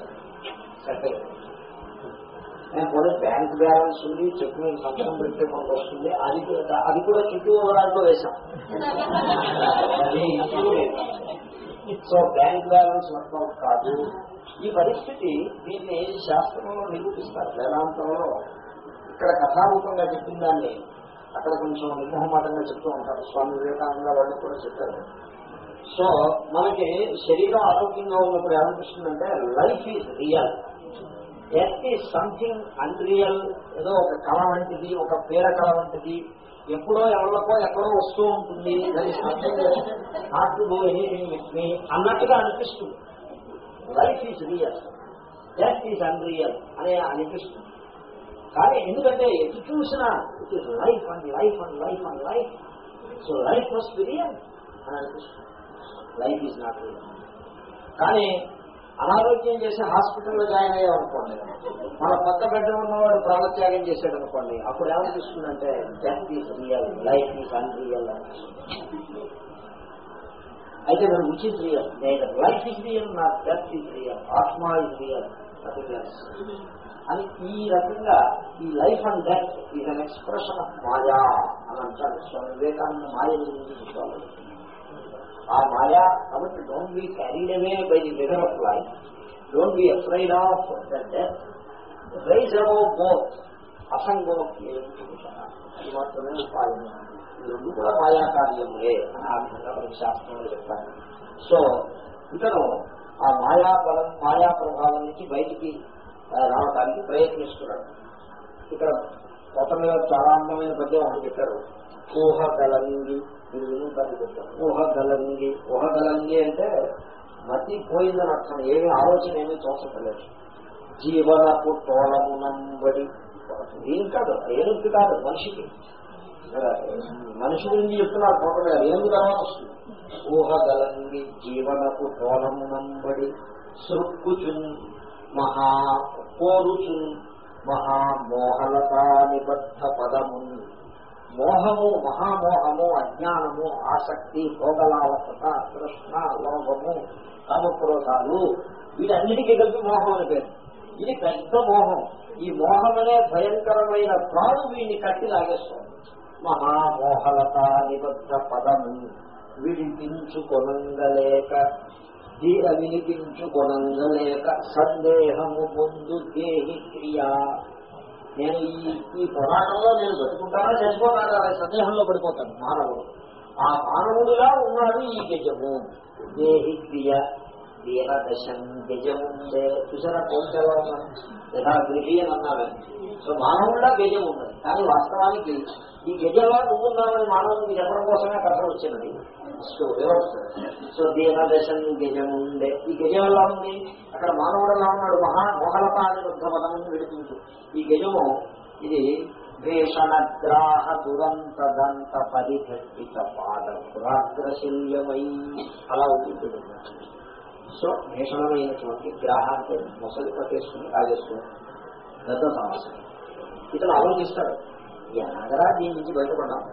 సరే నేను బ్యాంక్ బ్యాలెన్స్ ఉంది చెక్ మీద సంవత్సరం పెడితే మనకు వస్తుంది. అది కూడా- అది కూడా చుట్టూ దాంట్లో వేశాం. సో బ్యాంక్ బ్యాలెన్స్ వర్కౌట్ కాదు. ఈ పరిస్థితి దీన్ని శాస్త్రంలో నిరూపిస్తారు. వేదాంతంలో ఇక్కడ కథారూపంగా చెప్పిన దాన్ని అక్కడ కొంచెం నిర్మోహమాటంగా చెప్తూ ఉంటారు. స్వామి వివేకానంద వాళ్ళు కూడా చెప్పారు. సో మనకి శరీరం ఆరోగ్యంగా ఉన్నప్పుడు ఏమనిపిస్తుందంటే life is real death is something unreal? ఏదో ఒక కళ వంటిది ఒక పేర కళ వంటిది. ఎప్పుడో ఎవరికో ఎక్కడో వస్తూ ఉంటుంది. దాని something not anything with me అన్నట్టుగా అనిపిస్తుంది. Life is real death is unreal అనే అనిపిస్తుంది. కానీ ఎందుకంటే ఎటు చూసినా it is life and life and life and life so life must real అని అనిపిస్తుంది. లైఫ్ ఈజ్ నాట్ రియల్ కానీ అనారోగ్యం చేసి హాస్పిటల్లో జాయిన్ అయ్యాం అనుకోండి మన పక్క బెడ్ ఉన్నవాడు ప్రాణత్యాగం చేశాడు అనుకోండి అప్పుడు ఏమనిపిస్తుందంటే death is real life is unreal అయితే నేను విచ్ ఇస్ రియల్ నేను లైఫ్ ఇస్ రియల్ నా డెత్ ఇస్ రియల్ ఆత్మ ఇస్ రియల్ అని ఈ రకంగా ఈ life and death is an expression of maya అని అంటారు. స్వామి వివేకానంద మాయ గురించి చెప్పాలి. ఆ మాయా కాబట్టి don't be carried away by the weather of life don't be afraid of death rise above both అసంగోప్యం అది మాత్రమే ఉపాయం. ఈ రెండు కూడా మాయా కార్యములే అని ఆ విధంగా మనకి శాస్త్రంలో చెప్తాను సో ఇతను ఆ మాయా బలం మాయా ప్రభావం నుంచి బయటికి రావడానికి ప్రయత్నిస్తున్నాడు ఇక్కడ గతంలో చాలా అందమైన పద్యం ఒకటి చెప్పారు. ఊహ గలంగి మీరు వినుంటారు చెప్పారు అంటే మతి పోయిందని అర్థం. ఏమి ఆలోచన ఏమీ తోచట్లేదు జీవనపు తోళమునంబడి ఏం కాదు ఏనుగు కాదు మనిషికి. మనిషి గురించి చెప్తున్నారు పోవటం ఏనుగు తర్వాత వస్తుంది. ఊహగలంగి జీవనపు తోళమునంబడి సృక్కుచున్ మహా కోరుచున్ మహామోహలతా నిబద్ధ పదమున్ మోహము మహామోహము అజ్ఞానము ఆసక్తి భోగలావసత తృష్ణ లోభము కామక్రోధాలు వీటన్నిటికీ కలిపి మోహం అని పేరు. ఇది పెద్ద మోహం. ఈ మోహం అనే భయంకరమైన త్రాడు వీడిని కట్టి లాగేస్తుంది. మహామోహలత నిబద్ధ పదము విడిపించుకొనంగలేక వినిపించుకొనంగలేక సందేహము ముందు దేహి క్రియా. నేను ఈ పోరాటంలో నేను బతుకుంటానా చనిపోతాను అనే సందేహంలో పడిపోతాను మానవుడు. ఆ మానవుడిలా ఉన్నాడు ఈ గజము. దేహి క్రియ దీన దశం చూసారా పోల్చేలా ఉన్నాను యథా గృహి అని అన్నాను సో మానవుడిలా గజం ఉన్నది. కానీ వాస్తవానికి ఈ గజంలో నువ్వున్నావని మానవుడికి చెప్పడం కోసమే కథ వచ్చినది. సో రివర్స్ సో దీన దశం గజముండే. ఈ గజం ఎలా ఉంది అక్కడ మానవుడు ఎలా ఉన్నాడు. మహా మోహలత అని బుద్ధ విడిపించు. ఈ గజము ఇది భీషణగ్రాహ దురంత దంత పరిఘట్టిత పాద పురాగ్రశల్యమై అలా ఉంటుంది సో భీషణమైనటువంటి గ్రాహాన్ని మొసలి పట్టేసుకుని కాజేసుకుని గత సమస్య ఇతను ఆలోచిస్తాడు ఎలాగరా దీని నుంచి బయటపడ్డాము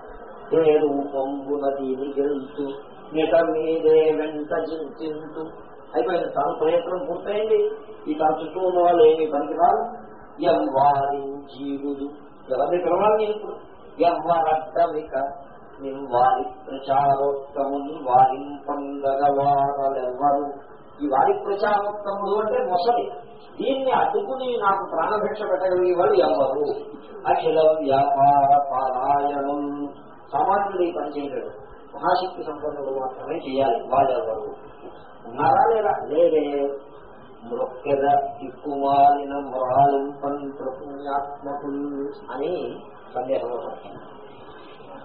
ఏ రూపంబున దీని గెలుతూ మిగ మీదే వెంట చింతింతు అయిపోయింది. తన ప్రయత్నం పూర్తయింది. ఈ తన చుట్టూ ఉన్న వాళ్ళు ఏమి పనికిరారు ఎవ్వారించీరుడు ఎవరిని పిలవాలి ఇప్పుడు ఎవ్వరడ్డమిక వారి ప్రచారోత్తముని వారి వారింపందగవారలెవ్వరు ఈ వారి ప్రచారోత్తముడు అంటే మొసలి. దీన్ని అడ్డుకుని నాకు ప్రాణభిక్ష పెట్టగలిగే వాళ్ళు ఎవరు? అఖిల వ్యాపార పారాయణం. సామాన్యుడు ఈ పని చేయలేడు. మహాశక్తి సంపన్నుడు మాత్రమే చేయాలి. వాళ్ళెవరు ఉన్నారా లేదా? లేదే. మృక్కెద దిక్కుమాలిన మృహాలింపన్ పుణ్యాత్మకులు అని సందేహంలో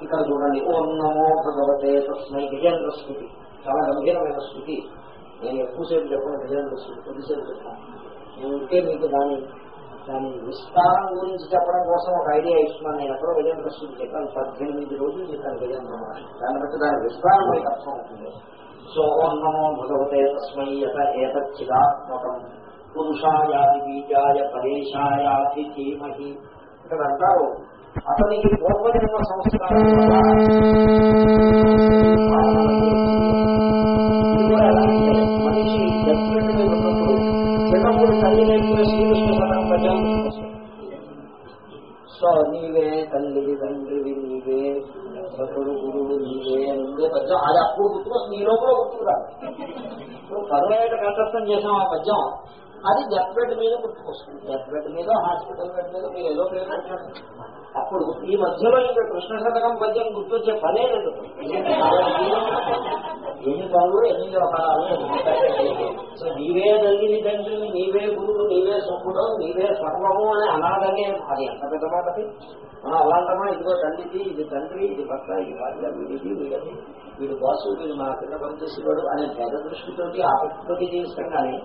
ఇక్కడ చూడండి. ఓం నమో భగవతే తస్మై గజేంద్ర స్థుతి చాలా గంభీరమైన స్థుతి నేను ఎక్కువసేపు చెప్పను గజేంద్ర స్థుతి కొద్దిసేపు చెప్తాను. నేను ఉంటే మీకు దాని దాని విస్తారం గురించి చెప్పడం కోసం ఒక ఐడియా ఇస్తున్నాను. నేను ఎక్కడో గజేంద్ర స్థుతి చెప్పాను. పద్దెనిమిది రోజులు చెప్పాను గజేంద్ర దాన్ని బట్టి దాని విస్తారం అయితే అర్థం అవుతుంది. సో ఓం నమో భగవతే తస్మై యత ఏతచ్చిదాత్మకం పురుషాయాది బీజాయ పరేషాయాది ధీమహి. ఇక్కడ అంటారు అతనికి పూర్వజన్మ సంస్కారం. కూడా సో నీవే తల్లివి తండ్రివి నీవే సతుడు గురువు నీవే నువ్వే పద్యం అది అప్పుడు గుర్తుకొస్తుంది ఈ లోపల గుర్తుకురాదు ఇప్పుడు పదవేట కంఠస్థం చేసాం ఆ పద్యం అది డెత్ బెడ్ మీద గుర్తుకొస్తుంది డెత్ బెడ్ మీద హాస్పిటల్ బెడ్ మీద మీరు ఏదో పేరు పెట్టండి అప్పుడు ఈ మధ్యలో ఇంకా కృష్ణ శతకం పద్యం గుర్తొచ్చే పనే లేదు. ఎన్ని పనులు ఎన్ని వ్యవహారాలు సో నీవే తల్లిని తండ్రిని నీవే గురువు నీవే సొమ్ముడు నీవే సర్వము అని అనాథమే అది ఎంత పెద్ద మాటది మనం అలాంటమా? ఇదిగో తల్లిది ఇది తండ్రి ఇది భర్త ఇది భార్య వీడిది వీడది వీడు బాసు వీడు మా కింద పనిచేసేవాడు అనే పేద దృష్టితోటి ఆసక్తితోటి జీవిస్తాం కానీ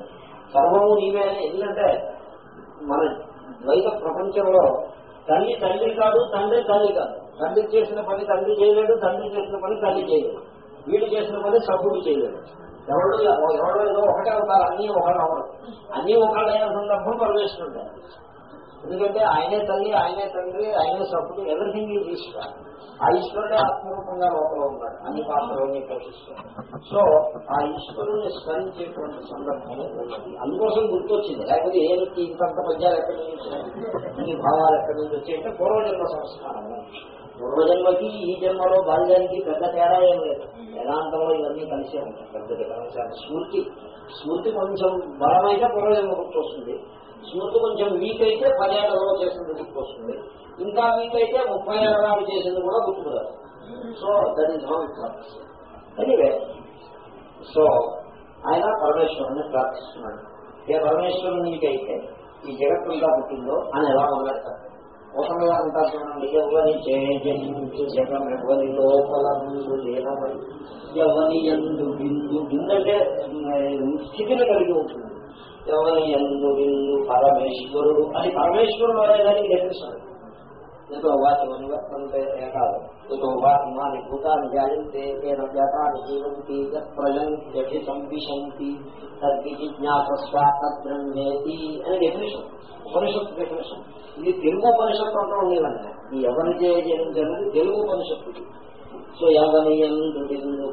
సర్వము నీవే అని ఎందుకంటే మన ద్వైత ప్రపంచంలో తల్లి తల్లి కాదు తండ్రి తల్లి కాదు. తండ్రి చేసిన పని తండ్రి చేయలేడు తండ్రి చేసిన పని తల్లి చేయలేడు. వీడు చేసిన పని సభ్యుడు చేయలేదు. ఎవరు ఎవరో ఏదో ఒకటే అవుతారు అన్నీ ఒకళ్ళు అవ్వరు అన్నీ ఒకళ్ళైన సందర్భం పరమేశ్వరుడు. ఎందుకంటే ఆయనే తల్లి ఆయనే తండ్రి ఆయనే సభ్యుడు ఎవరిథింగ్ ఈజ్ ఈశ్వర్. ఆ ఈశ్వరుడే ఆత్మరూపంగా లోపల ఉన్నాడు అన్ని పాత్రలని పోషిస్తాడు సో ఆ ఈశ్వరుని స్మరించేటువంటి సందర్భం అందుకోసం గుర్తొచ్చింది. లేకపోతే ఏమిటి ఇంతంత పద్యాలు ఎక్కడి నుంచి వచ్చినాయి? ఇన్ని భావాలు ఎక్కడి నుంచి వచ్చాయంటే పూర్వజన్మ సంస్కారం. పూర్వజన్మకి ఈ జన్మలో బాల్యానికి పెద్ద తేడా ఏం లేదు. వేదాంతంలో ఇవన్నీ కలిసే ఉంటాయి. పెద్ద స్మృతి స్మృతి కొంచెం బలమైతే పూర్వజన్మ గుర్తొస్తుంది స్మృతి కొంచెం వీక్ అయితే పదేళ్ళలో చేసింది గుర్తొస్తుంది ఇంకా వీక్ అయితే ముప్పై ఏళ్ళ చేసింది కూడా గుర్తుకురాదు so that is how it so ఆయన పరమేశ్వరుని ప్రార్థిస్తున్నాడు. ఏ పరమేశ్వరునికైతే ఈ జగత్తుంతా పుట్టిందో అని ఎలా మొదలెడతారు? ఒకగా అంటారు చూడండి ఎవరి చేజనించు జగం ఎవరి లోపల ముందు లేనమై ఎవరి ఎందు బిందు బిందంటే స్థితిని కలిగి ఉంటుంది ఎవరి ఎందు బిందు పరమేశ్వరుడు అది పరమేశ్వరుడు అనేదానికి డెఫినేషన్ ఎంతో వాచి నివర్తంతే కాదు ఎంతో భూతాన్ని జాయంతే తేన జాతాన్ని జీవంతి ప్రజంతి సంవిశంతి అని డెఫినేషన్ ఉపనిషత్తు డెఫినేషన్ ఇది తెలుగు ఉపనిషత్తు ఉండేదండి ఈ ఎవరి జయించనుది తెలుగు ఉపనిషత్తు సో ఎవరియందు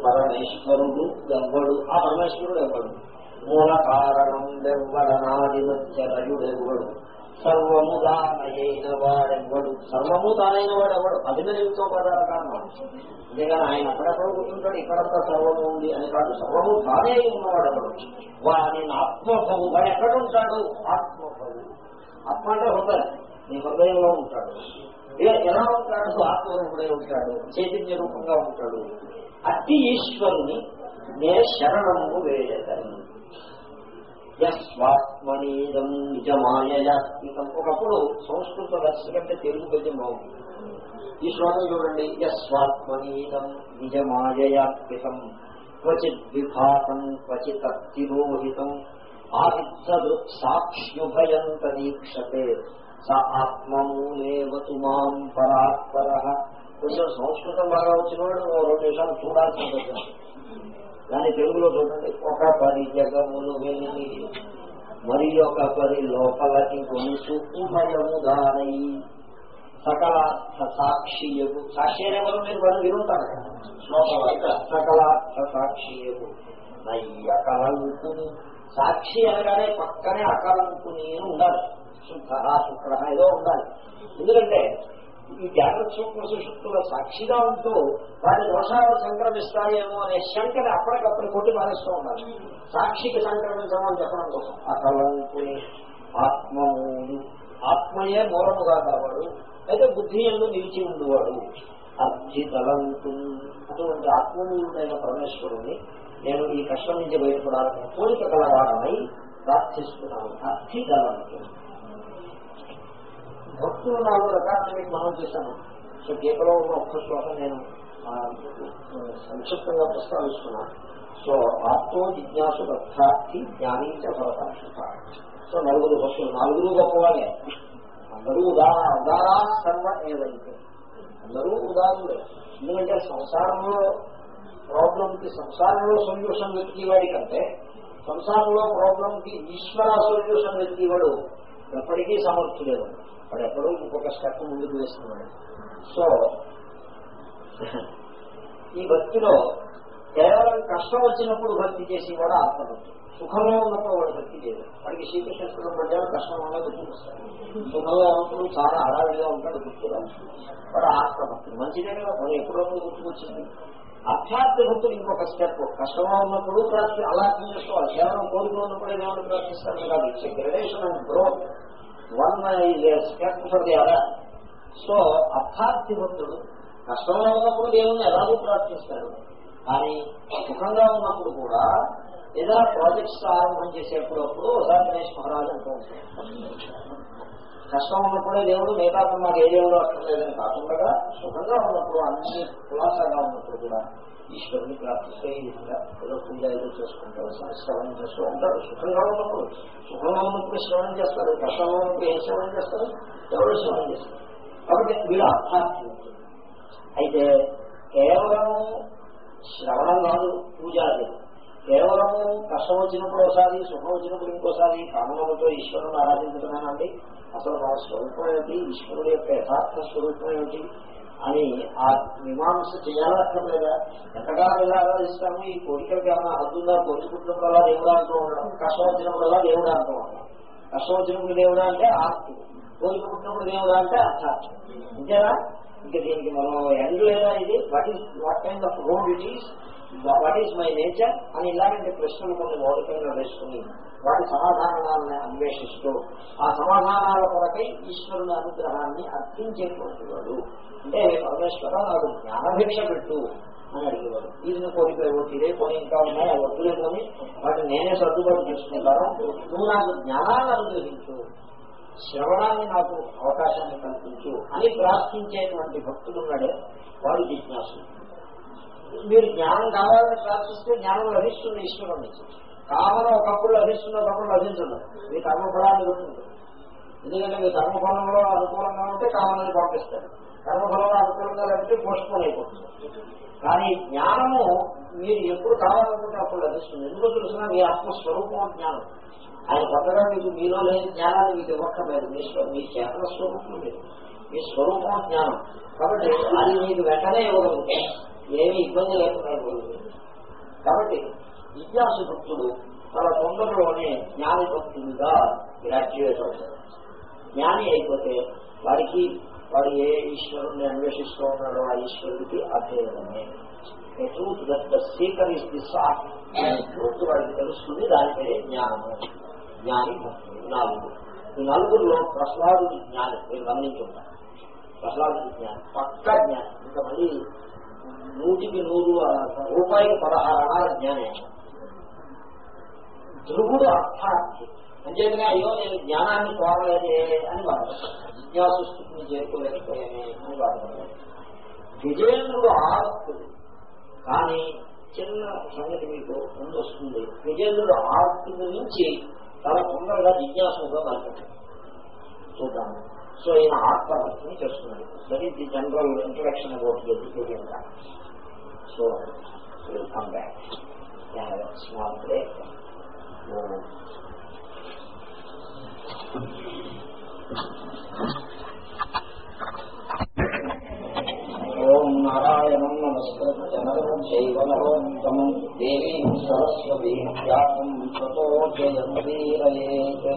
పరమేశ్వరుడు ఎవ్వడు ఆ పరమేశ్వరుడు ఎవ్వడు మూల కారణం దెవ్వడనాది మధ్యరయుడెవ్వడు సర్వము దానయైన వాడెవడు? సర్వము దానైన వాడు ఎవడు అది మీద ఎంతో పదాల కారణం అంతేగాని ఆయన అక్కడెక్కడ కూర్చుంటాడు ఇక్కడంతా సర్వము ఉంది అని కాదు సర్వము దానే ఉన్నవాడు ఎవడు వాని ఆత్మభవు వాడు ఎక్కడ ఉంటాడు? ఆత్మభవు. ఆత్మ అంటే హృదయం. నీ హృదయంలో ఉంటాడు. ఎలా ఉంటాడు? ఆత్మరూపుడే ఉంటాడు. చైతన్య రూపంగా ఉంటాడు. అతి ఈశ్వరుని నే శరణము వేయదని యస్వాత్మనీదం నిజమాయయాత్మికం ఒకప్పుడు సంస్కృత రస్సు కంటే తెలుగు గద్యం బాగుంది ఈ శ్లోకం చూడండి. యస్వాత్మనీదం నిజమాయయాత్మికం క్వచిత్ విభాతం క్వచిత్ అతిరోహితం ఆదిత్సదు సాక్ష్యుభయం తదీక్షతే స ఆత్మమూలేవతు మాం పరాత్పర. కొంచెం సంస్కృతం బాగా వచ్చిన వాడు రెండు నిమిషాలు చూడాల్సి ఉంటుంది. దాని తెలుగులో చూడండి. ఒక పది జగములు వెళ్ళి మరి ఒక పది లోపలకి కొనుసు ఉభయము దానై. సకల సాక్షియకు సాక్షి అనేవారు మీరు వాళ్ళు వినుంటారు సకల శ్లోకం సాక్షియకు నయ్య కలంకుని. సాక్షి అనగానే పక్కనే అకలంకుని ఉండాలి. శుద్ధ శుక్ర ఏదో ఉండాలి. ఎందుకంటే ఈ జాగ్రత్త సూక్ష్మ సుశుక్తుల సాక్షిగా ఉంటూ వారి దోషాలు సంక్రమిస్తాయేమో అనే శంకని అప్పటికప్పుడు కొట్టి మారేస్తూ ఉండాలి సాక్షికి సంక్రమించమని చెప్పడం కోసం. అకలంకుని ఆత్మమూలు ఆత్మయే మూలముగా కావాడు అయితే బుద్ధి ఎందు నిలిచి ఉండేవాడు. అర్థితలంతు అటువంటి ఆత్మమూలుడైన పరమేశ్వరుని నేను ఈ కష్టం నుంచి బయటపడాలని కోరిక కలవాడమై ప్రార్థిస్తున్నాను. అర్థితలంతు భక్తులు నాలుగు రకాలను మీకు మనం చేశాను సో గీతలో ఉన్న ఒక్క శ్లోకం నేను సంక్షిప్తంగా ప్రస్తావిస్తున్నాను సో ఆత్మో జిజ్ఞాసు అర్థార్థి జ్ఞానించ ఫలసాక్షిత సో నలుగురు భక్తులు నలుగురు గొప్పవాళ్ళే అందరూ ఉదాహరణ ఉదారా సర్వ ఏదైతే. అందరూ ఉదాహరణలే ఎందుకంటే సంసారంలో ప్రాబ్లం కి సంసారంలో సొల్యూషన్ వెతికేవాడి కంటే సంసారంలో ప్రాబ్లం కి ఈశ్వర సొల్యూషన్ వెతికేవాడు ఎప్పటికీ సమర్థులేదు వాడు ఎక్కడో ఇంకొక స్టెప్ ముందుకు వేస్తున్నాడు సో ఈ భక్తిలో కేవలం కష్టం వచ్చినప్పుడు భక్తి చేసి కూడా ఆత్మభక్తి సుఖంలో ఉన్నప్పుడు వాడు భక్తి చేయదు వాడికి శ్రీకృష్ణుడు పడ్డాడు కష్టం గుర్తుకొస్తాడు సుఖంలో ఉన్నప్పుడు చాలా హడావిడిగా ఉంటాడు గుర్తుగా వాడు ఆత్మభక్తి మంచిదే కదా మనం ఎప్పుడో గుర్తుకొచ్చింది అధ్యాత్మ భక్తులు ఇంకొక స్టెప్ కష్టంగా ఉన్నప్పుడు ప్రార్థి అలా చేసుకోవాలి కేవలం కోరుకున్నప్పుడు ఏమైనా ప్రార్థిస్తాను కాదు it's gradation and growth one is step for the other so అర్థార్థి భక్తుడు కష్టంలో ఉన్నప్పుడు దేవుణ్ణి ఎలాగో ప్రార్థిస్తాడు కానీ సుఖంగా ఉన్నప్పుడు కూడా ఏదైనా ప్రాజెక్ట్స్ ఆరంభం చేసేప్పుడు అప్పుడు ఒకసారి గణేష్ మహారాజ్ అంటూ ఉంటాడు కష్టం ఉన్నప్పుడే దేవుడు మిగతా మాకు ఏ దేవుడు అక్కర్లేదని కాకుండా సుఖంగా ఉన్నప్పుడు అన్ని కులాసాగా ఉన్నప్పుడు కూడా ఈశ్వరుని ప్రార్థిస్తే ఈ విధంగా ఏదో పూజ ఏదో చేసుకుంటారు. శ్రవణం చేస్తూ ఉంటారు. సుఖంగా ఉన్నప్పుడు సుఖంగా ఉన్నప్పుడు శ్రవణం చేస్తారు. కష్టంగా ఉన్నప్పుడు ఏం శ్రవణం చేస్తారు? ఎవరు శ్రవణం చేస్తారు? కాబట్టి వీళ్ళు అర్థార్థి అయితే కేవలము శ్రవణం కాదు పూజ అది కేవలము కష్టం వచ్చినప్పుడు ఒకసారి సుఖం వచ్చినప్పుడు ఇంకోసారి కామనముతో ఈశ్వరుని ఆరాధించడమేనండి అసలు మన స్వరూపం ఏమిటి? ఈశ్వరుడు యొక్క యథార్థ స్వరూపం ఏమిటి? అని ఆ మీమాంస చేయాలక్కర్లేదా ఎంతకాలం ఎలా ఆరాధిస్తాము ఈ కోరికలకి ఏమైనా హద్దుందా కోరుకుంటున్నప్పుడల్లా దేవుడా అంటూ ఉండడం కష్టం వచ్చినప్పుడల్లా దేవుడా అంటూ ఉండడం. కష్టం వచ్చినప్పుడు దేవుడా అంటే ఆస్తి కోరుకుంటున్నప్పుడు దేవుడా అంటే అర్థార్థం అంతేనా ఇంకా దీనికి మనం ఎండ్ లేదా ఇది? What is what kind of road it is what is my nature అని ఇలాంటి ప్రశ్నలు కొన్ని మౌలికంగా వేసుకుని వాటి సమాధానాలను అన్వేషిస్తూ ఆ సమాధానాల కొరకై ఈశ్వరుని అనుగ్రహాన్ని అర్థించేటువంటి వాడు అంటే పరమేశ్వర నాకు జ్ఞానభిక్ష పెట్టు అని అడిగేవాడు. ఈయన కోరిక ఇదే కొని ఇంకా ఉన్నాయి అవి వద్దులే కొని వాటిని నేనే సర్దుబాటు చేసుకుంటాను. నువ్వు నాకు జ్ఞానాన్ని అనుగ్రహించు. శ్రవణాన్ని నాకు అవకాశాన్ని కల్పించు అని ప్రార్థించేటువంటి భక్తులు ఉన్నాడే వాడు జిజ్ఞాసు మీరు జ్ఞానం కావాలని ప్రార్థిస్తే జ్ఞానం లభిస్తుంది ఈశ్వరం నుంచి కామన ఒకప్పుడు లభిస్తుంది ఒకప్పుడు లభించదు. మీ కర్మఫలాన్ని దొరుకుతుంది ఎందుకంటే మీ కర్మఫలంలో అనుకూలంగా ఉంటే కామనని పంపిస్తారు. కర్మఫలంలో అనుకూలంగా లేకపోతే పోస్ట్పోన్ అయిపోతుంది. కానీ జ్ఞానము మీరు ఎప్పుడు కావాలనుకుంటే అప్పుడు లభిస్తుంది. ఎందుకు తెలిసిన మీ ఆత్మస్వరూపం జ్ఞానం. ఆయన కొత్తగా మీకు మీలో లేని జ్ఞానాన్ని మీకు ఇవ్వక్కర్లేదు. మీ మీ చేతన స్వరూపం లేదు మీ స్వరూపం జ్ఞానం. కాబట్టి అది మీకు వెంటనే ఇవ్వగలుగుతుంది ఏమి ఇబ్బంది లేకుండా కాబట్టి జిజ్ఞాసు భక్తుడు తన తొందరలోనే జ్ఞాని భక్తుడిగా గ్రాడ్యుయేట్ అవుతాడు. జ్ఞాని అయిపోతే వారికి వాడు ఏ ఈశ్వరుణ్ణి అన్వేషిస్తూ ఉన్నాడో ఆ ఈశ్వరుడికి అధ్యయనమే truth that the seeker is the sought truth వాడికి తెలుస్తుంది దానిపై జ్ఞానము. జ్ఞాని భక్తుడు నాలుగు ఈ నలుగురిలో ప్రహ్లాదుడి జ్ఞానం మీరు గమనించుంటారు ప్రహ్లాదుడి జ్ఞానం పక్క జ్ఞానం. ఇంకా మళ్ళీ నూటికి నూరు ఆ రూపాయికి పదహారు అనాల జ్ఞానే. ధ్రువుడు అర్థార్థి. అంచేతనే అయ్యో నేను జ్ఞానాన్ని కోరలేదే అని బాధపడతాను జిజ్ఞాసు స్థితిని చేరుకోలేకపోయానే అని బాధపడతాను విజేంద్రుడు ఆర్తుడు. కానీ చిన్న సంగతి మీకు ముందు వస్తుంది. విజేంద్రుడు ఆర్తుడు నుంచి చాలా తొందరగా జిజ్ఞాసుగా మారిపోతాడు చూద్దాం. సో ఈయన ఆత్మహత్యని చేస్తున్నాడు. That is the general introduction about education so will come back small break Om నారాయణం నమస్కృతమం దేవీ సరస్వతీ వ్యాసం తతో జయముదీరయేత్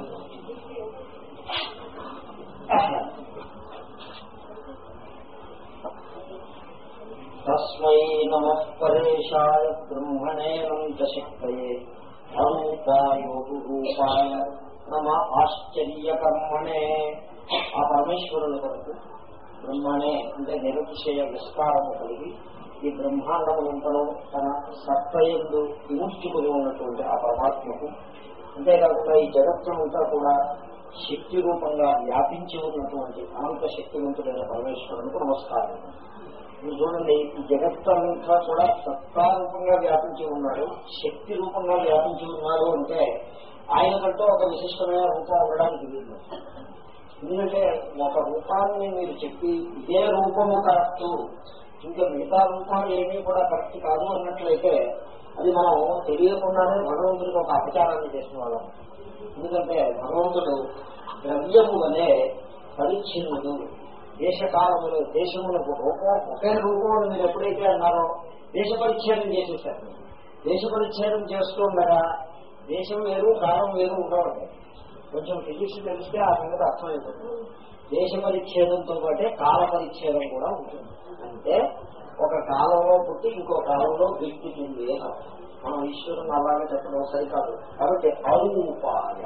తస్మై నమ పరేషాయ బ్రహ్మణే నంతశక్తయే రూపాయ నమ ఆశ్చర్యకర్మణే ఆ పరమేశ్వరుల కొరకు బ్రహ్మణే అంటే నిరతిశయ విస్తారము కలిగి ఈ బ్రహ్మాండమంతలో తన సత్తయందు విముష్టికుని ఉన్నటువంటి ఆ పరమాత్మకు అంతేకాకుండా ఈ జగత్తునంతా కూడా శక్తి రూపంగా వ్యాపించి ఉన్నటువంటి అనంత శక్తివంతుడైన పరమేశ్వరునికి నమస్కారం. మీరు చూడండి ఈ జగత్తంతా కూడా సత్తా రూపంగా వ్యాపించి ఉన్నాడు శక్తి రూపంగా వ్యాపించి ఉన్నాడు అంటే ఆయన కంటూ ఒక విశిష్టమైన రూపం ఉండడానికి వీలు ఎందుకంటే ఒక రూపాన్ని మీరు చెప్పి ఇదే రూపము కరెక్ట్ ఇంకా మిగతా రూపాలు ఏమీ కూడా కరెక్ట్ కాదు అన్నట్లయితే అది మనం తెలియకుండానే భగవంతుడికి ఒక అపచారాన్ని చేసిన వాళ్ళం. ఎందుకంటే భగవంతుడు ద్రవ్యము వలె పరిచ్ఛిన్నుడు. దేశకాలములు దేశములకు రూపం ఒకే రూపం మీరు ఎప్పుడైతే అన్నారో దేశ పరిచ్ఛేదం చేసేసారు. దేశ పరిచ్ఛేదం చేస్తుండగా దేశం వేరు కాలం వేరు ఉండవండి కొంచెం ఫిజిక్స్ తెలిస్తే ఆ సంగతి అర్థమైపోతుంది. దేశ పరిచ్ఛేదంతో పాటే కాల పరిచ్ఛేదం కూడా ఉంటుంది. అంటే ఒక కాలంలో పుట్టి ఇంకో కాలంలో దిక్కుతుంది అని మనం ఈశ్వరుని అలాగే చెప్పడం సరికాదు. కాబట్టి అరూపాయ.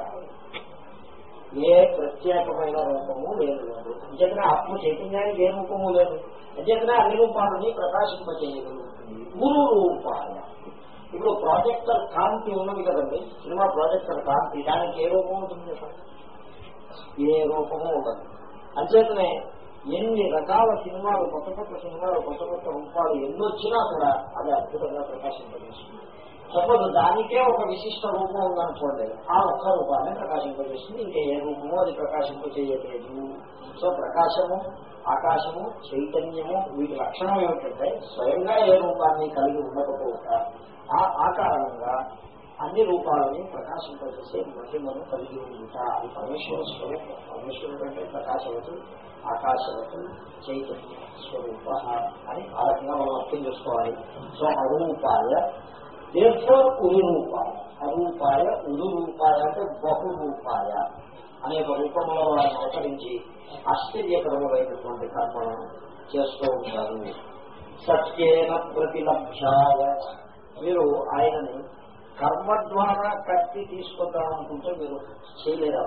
ఏ ప్రత్యేకమైన రూపము లేదు. అంచేతనే ఆత్మ చైతన్యానికి ఏ రూపము లేదు. అంచేతనే అన్ని రూపాలని ప్రకాశింపజేయగలుగుతుంది గురు రూపాయ ఇప్పుడు ప్రాజెక్టర్ కాంతి ఉన్నది కదండి సినిమా ప్రాజెక్టర్ కాంతి దానికి ఏ రూపం ఉంటుంది ఏ రూపము ఉండదు. అంచేతనే ఎన్ని రకాల సినిమాలు కొత్త కొత్త సినిమాలు కొత్త కొత్త రూపాలు ఎన్ని వచ్చినా కూడా అది అద్భుతంగా ప్రకాశింపజేస్తుంది. సపోజ్ దానికే ఒక విశిష్ట రూపం ఉందనుకోండి. ఆ ఒక్క రూపాన్ని ప్రకాశింపజేస్తుంది ఇంకా ఏ రూపము అది ప్రకాశింపజేయలేదు. సో ప్రకాశము ఆకాశము చైతన్యము వీటి లక్షణం ఏమిటంటే స్వయంగా ఏ రూపాన్ని కలిగి ఉండకపోక ఆ ఆ కారణంగా అన్ని రూపాలని ప్రకాశింపజేసే మహిమను కలిగి ఉంట అది పరమేశ్వర స్వరూపం. పరమేశ్వరుడు అంటే ప్రకాశవతు ఆకాశవతు చైతన్య స్వరూప అని ఆ రకంగా మనం అర్థం చేసుకోవాలి. సో అరూపాయ దేశోర్ ఉరురూపాయ అరూపాయ ఉరురూపాయ అంటే బహురూపాయ అనేక రూపంలో వారిని అవతరించి ఆశ్చర్యకరమైనటువంటి కర్మలను చేస్తూ ఉంటారు సత్యేన ప్రతిలభ్యాయ. మీరు ఆయనని కర్మ ద్వారా కట్టి తీసుకొద్దామనుకుంటే మీరు చేయలేరు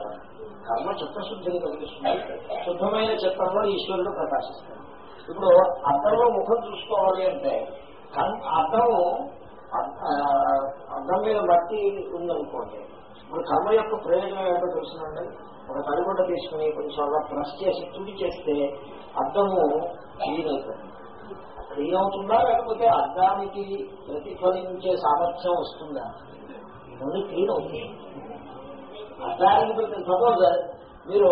కర్మ చిత్తశుద్ధిని కలిగిస్తుంది. శుద్ధమైన చిత్తంలో ఈశ్వరుడు ప్రకాశిస్తాడు. ఇప్పుడు అద్దంలో ముఖం చూసుకోవాలి అంటే కన్- అర్థం మీద మట్టి ఉందనుకోండి. ఇప్పుడు కర్మ యొక్క ప్రయోజనం ఏంటో తెలుసునండి. ఒక తడిగుడ్డ తీసుకుని కొంచెం అలా ప్రెస్ చేసి తుడి చేస్తే అర్థము క్లీన్ అవుతుంది క్లీన్ అవుతుందా లేకపోతే అర్థానికి ప్రతిఫలించే సామర్థ్యం వస్తుందా? ఇవన్నీ క్లీన్ అవుతుంది అర్థానికి సపోజ్ మీరు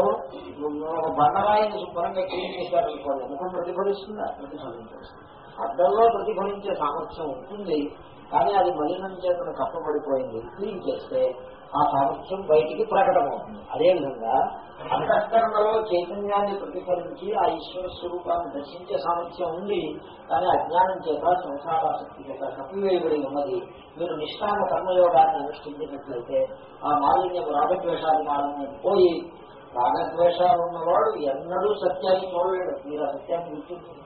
ఒక బండరాయిని శుభ్రంగా క్లీన్ చేశారనుకోండి ముఖం ప్రతిఫలిస్తుందా? ప్రతిఫలించేస్తుంది అద్దంలో ప్రతిఫలించే సామర్థ్యం ఉంటుంది కానీ అది మలినం చేతను కప్పబడిపోయింది. క్లీన్ చేస్తే ఆ సామర్థ్యం బయటికి ప్రకటమవుతుంది. అదేవిధంగా అంతఃకరణలో చైతన్యాన్ని ప్రతిఫలించి ఆ ఈశ్వర స్వరూపాన్ని దర్శించే సామర్థ్యం ఉంది కానీ అజ్ఞానం చేత సంసారాసక్తి చేత కప్పివేయబడి ఉన్నది. మీరు నిష్కామ కర్మయోగాన్ని అనుష్ఠించినట్లయితే ఆ మాలిన్యం రాగద్వేషాది మాలిన్యం పోయి రాగద్వేషాలు ఉన్నవాడు ఎన్నడూ సత్యాన్ని చూడలేడు మీరు ఆ సత్యాన్ని గుర్తించారు.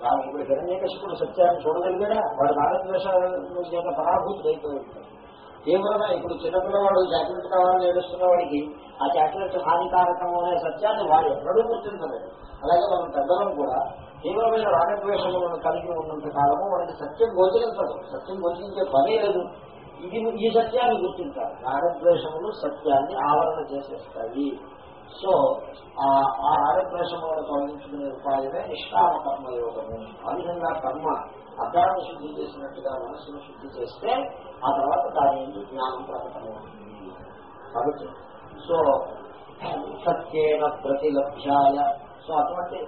ఇప్పుడు హిరణ్యకశిపుడు సత్యాన్ని చూడగలిగాడా? వాడు రాగద్వేషాల చేత పరాభూతుడు అయిపోయి తీవ్రమే ఇప్పుడు చిన్నపిల్లవాడు జాగ్రత్త కావాలని ఏడుస్తున్న వాడికి ఆ చాక్లెట్ హానికారకం అనే సత్యాన్ని వాడు ఎన్నడూ గుర్తించలేదు. అలాగే మనం పెద్దలం కూడా తీవ్రమైన రాగద్వేషములను కలిగి ఉన్నంత కాలము వాడికి సత్యం గోచరించదు సత్యం గోచరించే పనే లేదు. ఇది ఈ సత్యాన్ని గుర్తించాలి. రాగద్వేషములు సత్యాన్ని ఆవరణ చేసేస్తాయి. సో ఆ ఆ రాగద్వేషములను తొలగించుకునే ఉపాయమే నిష్కామ కర్మయోగము ఆ విధంగా కర్మ అర్థాన్ని శుద్ధి చేసినట్టుగా మనస్సును శుద్ధి చేస్తే ఆ తర్వాత దాని జ్ఞానం ప్రకటమవుతుంది. కాబట్టి సో సత్యేన ప్రతిలభ్యాయ. సో అటువంటి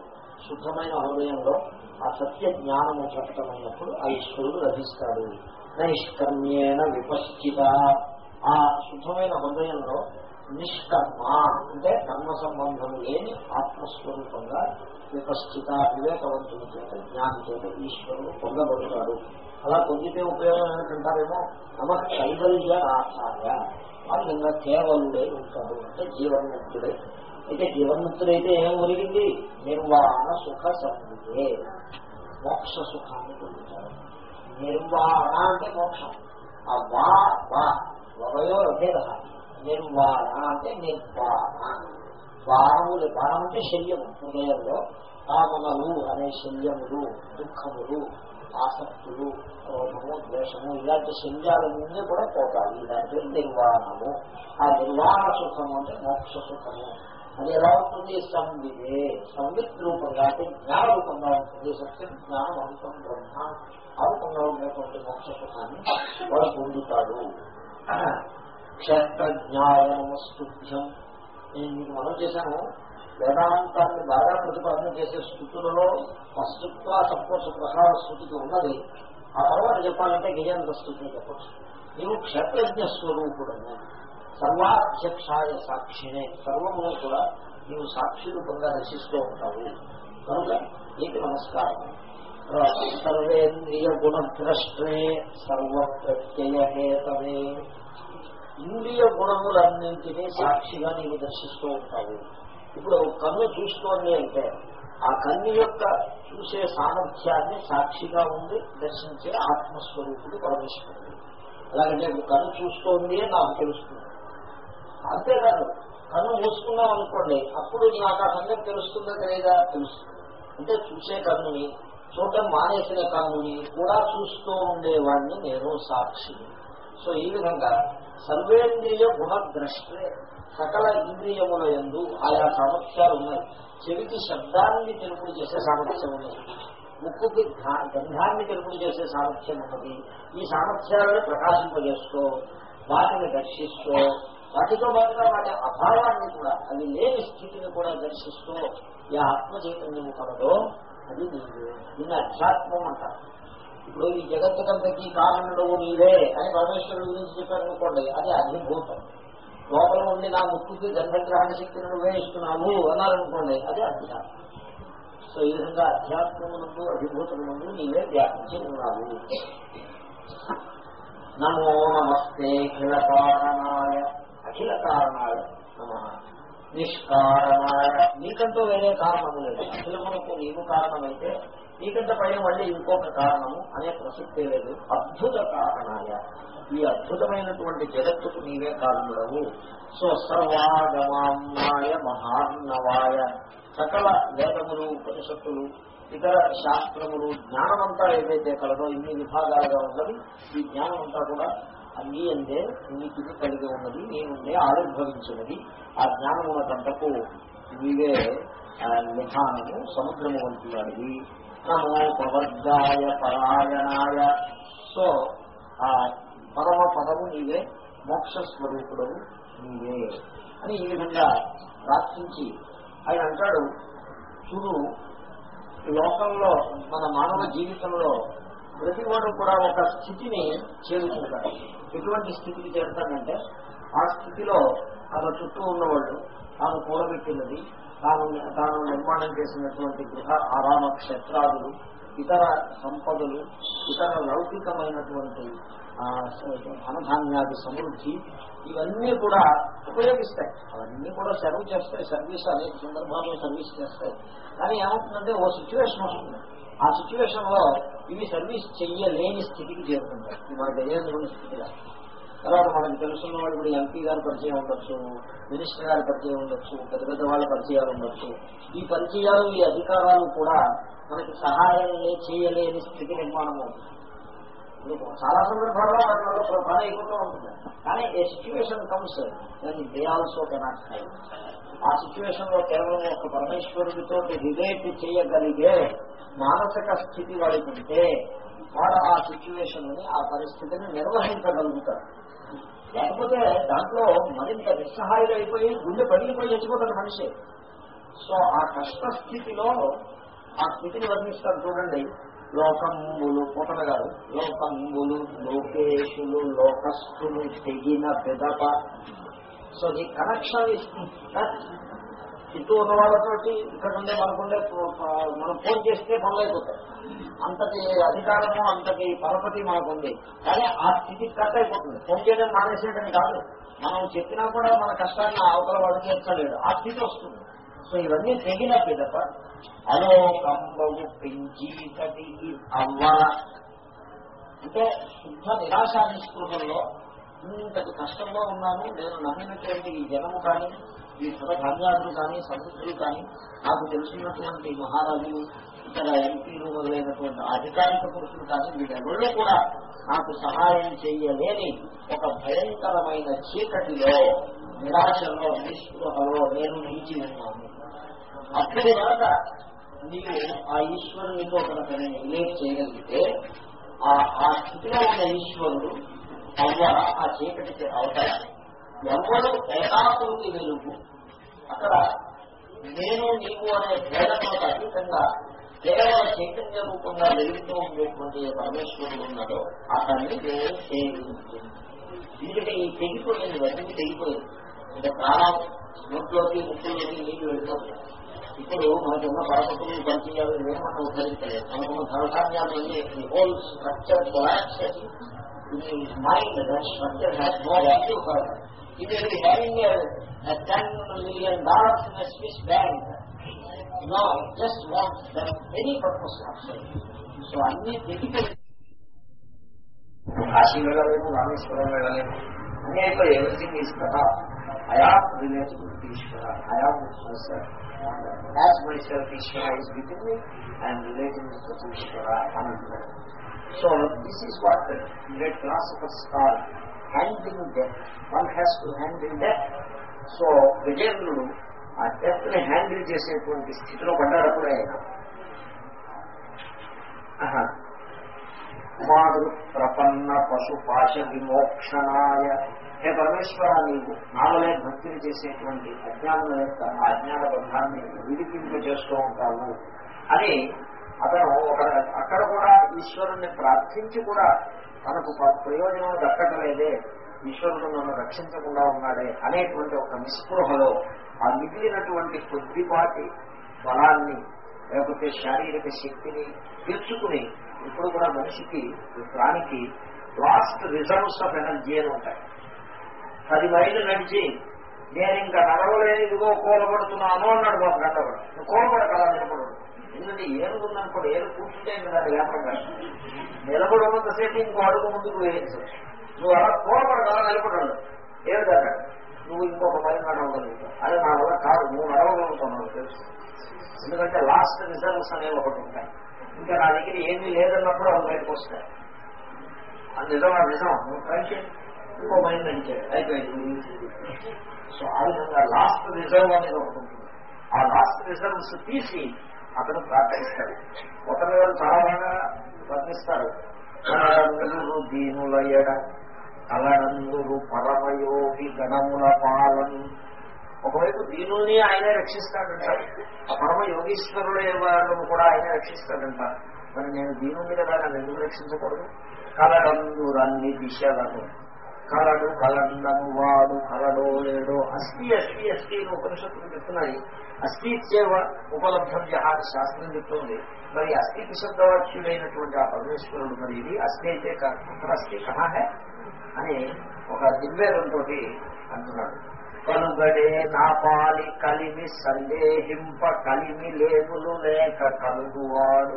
శుద్ధమైన హృదయంలో ఆ సత్య జ్ఞానము ప్రకటమైనప్పుడు ఆ ఈశ్వరుడు లభిస్తాడు. నైష్కర్మ్యేణ విపశ్చిత. ఆ శుద్ధమైన హృదయంలో నిష్కర్మ అంటే కర్మ సంబంధం లేని ఆత్మస్వరూపంగా విపస్థిత వివేకవంతుని చేత జ్ఞాని చేత ఈశ్వరుడు పొందబడతాడు. అలా పొందితే ఉపయోగం ఏంటంటారేమో నమ కైవల్య ఆచార్య. వాళ్ళంగా కేవలుడే ఉంటాడు. అంటే జీవన్ముక్తుడే. అయితే జీవన్ముక్తుడైతే ఏం ఒరిగింది? నిర్వాణ సుఖ సంధితే మోక్ష సుఖాన్ని పొందుతాడు. నిర్వాణ అంటే మోక్షం. ఆ వా వా వయో రహాన్ని నిర్వాణ అంటే నిర్వాణ. వారములు వారం అంటే శల్యము. హృదయంలో కామనలు అనే శల్యములు దుఃఖములు ఆసక్తులు క్రోధము ద్వేషము ఇలాంటి శల్యాలన్నీ కూడా పోతాయి. ఇలాంటి నిర్వాణము. ఆ నిర్వాణ సుఖము అంటే మోక్ష సుఖము. అది ఎలా ఉంటుంది? సంవిదే. సంవిత్ రూపంగా అంటే జ్ఞాన రూపంగా ఉంటుంది. సత్యం జ్ఞానం అంతం బ్రహ్మ ఆ రూపంగా ఉండేటువంటి మోక్ష సుఖాన్ని వాడు పొందుతాడు. క్షేత్రజ్ఞాయ నమస్తుభ్యం నేను మీకు మనం చేశాను. వేదాంతాన్ని బాగా ప్రతిపాదన చేసే స్థుతులలో వస్తుత్వ సత్వస ప్రసార స్థుతికి ఉన్నది. ఆ తర్వాత చెప్పాలంటే గజేంద్ర స్థుతిని చెప్పచ్చు. నీవు క్షేత్రజ్ఞ స్వరూపుడని సర్వాధ్యక్షాయ సాక్షినే. సర్వము కూడా నీవు సాక్షి రూపంగా రచిస్తూ ఉంటావు. కనుక నీకు నమస్కారం. సర్వేంద్రియ గుణద్రష్ట్రే సర్వ ప్రత్యయ ప్రత్యయహేతవే ఇంద్రియ గుణములన్నింటినీ సాక్షిగా నీవు దర్శిస్తూ ఉంటావు. ఇప్పుడు కన్ను చూస్తోంది అంటే ఆ కన్ను యొక్క చూసే సామర్థ్యాన్ని సాక్షిగా ఉండి దర్శించే ఆత్మస్వరూపుడు పరమేశ్వరుడు. అలాగే ఇప్పుడు కన్ను చూస్తోంది అని నాకు తెలుస్తుంది. అంతేకాదు కన్ను మూసుకున్నాం అనుకోండి అప్పుడు నాకు ఆ సంగతి తెలుస్తుందా తెలియదా తెలుస్తుంది. అంటే చూసే కన్నుని చూడటం మానేసిన కన్నుని కూడా చూస్తూ ఉండేవాడిని నేను సాక్షి సో ఈ విధంగా సర్వేంద్రియ గుణద్రష్టే సకల ఇంద్రియముల ఎందు ఆయా సామర్థ్యాలు ఉన్నాయి. చెవికి శబ్దాన్ని తెలుపుడు చేసే సామర్థ్యం ఉన్నది. ముక్కుకి గంధాన్ని తెలుపుడు చేసే సామర్థ్యం ఉన్నది. ఈ సామర్థ్యాలను ప్రకాశింపజేస్తూ వాటిని దర్శిస్తూ వాటితో పాటుగా వాటి అభావాన్ని కూడా అది లేని స్థితిని కూడా దర్శిస్తూ ఈ ఆత్మ చైతన్యము కలదో అది నీవే. దీన్ని అధ్యాత్మం అంటారు. ఇప్పుడు ఈ జగత్తుకంతకి కారణుడు నీవే అని పరమేశ్వరుడు గురించి చెప్పారనుకోండి అది అధిభూతం లోపల ఉండి నా ముక్తికి గంధగ్రహణ శక్తిని నువ్వే ఇస్తున్నావు అన్నారనుకోండి అది అధ్యాత్మం. సో ఈ విధంగా అధ్యాత్మమునందు అధిభూతమునందు నీవే వ్యాపించి ఉన్నావు. నమో నమస్తే అఖిల కారణాయ అఖిల కారణాయ నమ. నిష్కారణాయ. నీకంటూ వేరే కారణము లేదు అఖిలమునకు నీవు కారణమైతే నీకంటే పైన మళ్ళీ ఇంకొక కారణము అనే ప్రసక్తే లేదు. అద్భుత కారణాయ ఈ అద్భుతమైనటువంటి జగత్తుకు నీవే కారణుడవు సో సర్వాగమాయ మహాన్నవాయ. సకల వేదములు ఉపనిషత్తులు ఇతర శాస్త్రములు జ్ఞానమంతా ఏదైతే కలదో ఇన్ని విభాగాలుగా ఉన్నది ఈ జ్ఞానమంతా కూడా అన్నీ అందే నీటిని కలిగి ఉన్నది నేనుండే ఆవిర్భవించినది. ఆ జ్ఞానమునకంతకు నీవే నిధానము సముద్రము వంటి వాడివి నమోపవర్గాయ పరాయణాయ. సో ఆ పరమ పదము నీవే మోక్ష స్వరూపుడవు నీవే అని ఈ విధంగా ప్రార్థించి ఆయన అంటాడు చూడు లోకంలో మన మానవ జీవితంలో ప్రతివాడు కూడా ఒక స్థితిని చేరుకుంటాడు. ఎటువంటి స్థితికి చేరుతాడంటే ఆ స్థితిలో తన చుట్టూ ఉన్నవాళ్ళు తాను కూడబెట్టినది తాను తాను నిర్మాణం చేసినటువంటి గృహ ఆరామ క్షేత్రాదులు ఇతర సంపదలు ఇతర లౌకికమైనటువంటి ధనధాన్యాది సమృద్ధి ఇవన్నీ కూడా ఉపయోగిస్తాయి. అవన్నీ కూడా సర్వ్ చేస్తాయి సర్వీస్ అనేక సందర్భాల్లో సర్వీస్ చేస్తాయి. కానీ ఏమవుతుందంటే ఓ సిచ్యువేషన్ వస్తుంది. ఆ సిచ్యువేషన్లో ఇవి సర్వీస్ చెయ్యలేని స్థితికి చేరుకుంటాయి. మన గజేంద్రుని స్థితిగా. తర్వాత మనకు తెలుసున్న వాళ్ళు ఇప్పుడు ఎంపీ గారి పరిచయం ఉండొచ్చు మినిస్టర్ గారి పరిచయం ఉండొచ్చు పెద్ద పెద్ద వాళ్ళ పరిచయాలు ఉండొచ్చు. ఈ పరిచయాలు ఈ అధికారాలు కూడా మనకి సహాయం చేయలేని స్థితి నిర్మాణం అవుతుంది. చాలా సందర్భాల్లో వాటిలో పని అయిపోతూ ఉంటుంది. కానీ ఏ సిచ్యువేషన్ కమ్స్ దాన్ని దే ఆల్సో కెనాట్ ఆ సిచ్యువేషన్లో కేవలం ఒక పరమేశ్వరుడితో రిలేట్ చేయగలిగే మానసిక స్థితి వాడికి ఉంటే వాడు ఆ సిచ్యువేషన్ని ఆ పరిస్థితిని నిర్వహించగలుగుతారు లేకపోతే దాంట్లో మరింత నిస్సహాయులు అయిపోయి గుండె పగిలిపోయి చచ్చిపోతాడు మనిషి. సో ఆ కష్ట స్థితిలో ఆ స్థితిని వర్ణిస్తారు చూడండి. లోకంబులు పుట్టన గారు లోకంబులు లోకేశులు లోకస్థులు తెగిన పెదప. సో ది కనెక్షన్ ఇస్ చుట్టూ ఉన్న వాళ్ళతోటి ఇక్కడ ఉండే మనకుండే మనం ఫోన్ చేస్తే పనులు అంతటి అధికారము అంతటి పరపతి మనకుంది. కానీ ఆ స్థితి కట్ అయిపోతుంది. ఫోన్ చేయడం మానేసేయడం కాదు. మనం చెప్పినా కూడా మన కష్టాన్ని అవతల వాళ్ళు ఎత్తలేడు ఆ స్థితి వస్తుంది. సో ఇవన్నీ తెగిన పిదప అలోకంబము పెంచీకటి అవ్వ. అంటే శుద్ధ నిరాశ నిస్పృహంలో ఇంతటి కష్టంలో ఉన్నాను నేను నమ్మినటువంటి ఈ జనము కానీ ఈ సుఖధాన్యాదులు కానీ సమృద్ధులు కానీ నాకు తెలిసినటువంటి మహారాజులు ఇతర ఎంపీలు మొదలైనటువంటి అధికారిక పురుషులు కానీ వీళ్ళెవరూ కూడా నాకు సహాయం చేయలేని ఒక భయంకరమైన చీకటిలో నిరాశలో నిస్పృహలో నేను నిలిచి ఉన్నాను. అప్పుడు వరక నీవు ఆ ఈశ్వరునితో కనుక నేను రిలేట్ చేయగలిగితే ఆ స్థితిలో ఉన్న ఈశ్వరుడు అవ్వ ఆ చీకటికి అవతారు ఎవరు ఏకాకృతి వెలుగు అక్కడ నేను నీవు అనే భేదంలో అతీతంగా కేవలం చైతన్య రూపంగా వెలుగుతూ ఉండేటువంటి పరమేశ్వరుడు ఉన్నాడో అతన్ని నేను సేవించింది ఎందుకంటే ఈ తెగిపోయింది వెంటనే తెగిపోయింది. అంటే ప్రాణం నోట్లోకి ముక్కులోకి నీళ్ళు వెళ్ళిపోతుంది ఇప్పుడు మనకున్న పరపతులు పంచాలు ఇవే మనం ఉద్ధరించలేదు. మనకున్న ధనధాన్యాలు whole structure collapse mind structure has no value for You will be having a, a 10 million dollars in a Swiss bank. No, just one. that any purpose whatsoever. So I any difficulty. Kashi Velavu, Rameshwara Velavu, whenever everything is cut off, I am relatable to Ishvara, I am with myself. As myself, Ishvara is within me, I am relating to Ishvara, Ananda. So this is what the great philosophers call hand in death one has to handle death so విజేంద్రుడు ఆ డెత్ని handle చేసేటువంటి స్థితిలో పడ్డాడప్పుడే ఆయన. కుమారు ప్రపన్న పశుపాశ విమోక్షణాయ హే పరమేశ్వర నీవు నావలే భక్తిని చేసేటువంటి అజ్ఞానం యొక్క అజ్ఞాన బంధాన్ని విడిపింపు చేస్తూ ఉంటాను అని అతను ఒక అక్కడ కూడా ఈశ్వరుణ్ణి ప్రార్థించి కూడా తనకు ప్రయోజనం దక్కటలేదే ఈశ్వరుడు నన్ను రక్షించకుండా ఉన్నాడే అనేటువంటి ఒక నిస్పృహలో ఆ మిగిలినటువంటి కొద్దిపాటి బలాన్ని లేకపోతే శారీరక శక్తిని తెచ్చుకుని ఇప్పుడు కూడా మనిషికి ప్రాణికి లాస్ట్ రిజర్వ్స్ ఆఫ్ ఎనర్జీ అని ఉంటాయి. పది మైళ్ళు నడిచి నేను ఇంకా నడవలేని ఇదిగో కూలబడుతున్నాను అన్నాడు బాబు గంటవాడు కోలబడగల కదా నిలబడు ఎందుకంటే ఏనుగుందనుకోండి ఏను కూర్చుంటే కదా లేకుండా నిలబడి ఉన్నంతసేపు ఇంకో అడుగు ముందుకు వేయచ్చు. నువ్వు అలా కూలబడ నిలబడాలి నిలబడండు దాకా? నువ్వు ఇంకొక మైలు నడవగలుగుతావు అది నా వల్ల కాదు నువ్వు నడవగలుగుతున్నావు తెలుసు. ఎందుకంటే లాస్ట్ రిజర్వ్స్ అనేవి ఒకటి ఉంటాయి. ఇంకా నా దగ్గర ఏమీ లేదన్నప్పుడు అవి బయటకు వస్తాయి. అది నిజం ఆ నిజం. నువ్వు ట్రై చేయి. ఇంకో మైండ్ నడిచాడు అయిపోయింది. సో ఆ విధంగా లాస్ట్ రిజర్వ్ అనేది ఒకటి ఉంటుంది. ఆ లాస్ట్ రిజర్వ్స్ తీసి అతను ప్రార్థిస్తాడు ఒకరి గారు చాలా బాగా వర్ణిస్తారు. కలడందురు దీనులయ్యడ ఎడ పరమయోగి గణముల పాలన. ఒకవైపు దీనుల్ని ఆయనే రక్షిస్తాడంటారు. ఆ పరమ యోగీశ్వరుడే వాళ్ళను కూడా ఆయనే రక్షిస్తాడంట మరి నేను దీనుని కదా నన్ను ఎందుకు రక్షించకూడదు? కలడందురన్ని దిశలను కలడు కలండను వాడు కలడో లేడో అస్థి అస్థి అస్థి అని ఉపనిషత్తులు చెప్తున్నాయి. అస్థిత్యేవ ఉపలబ్ధం జహాని శాస్త్రం చెప్తుంది. మరి అస్థితి శబ్దవాక్యుడైనటువంటి ఆ పరమేశ్వరుడు మరి ఇది. అస్థి అయితే అస్థి. కహా హే? అని ఒక దిగ్వేదంతో అంటున్నాడు. కలుగడే నా పాలి కలిమి సందేహింప కలిమి లేములు లేక కలుగువాడు.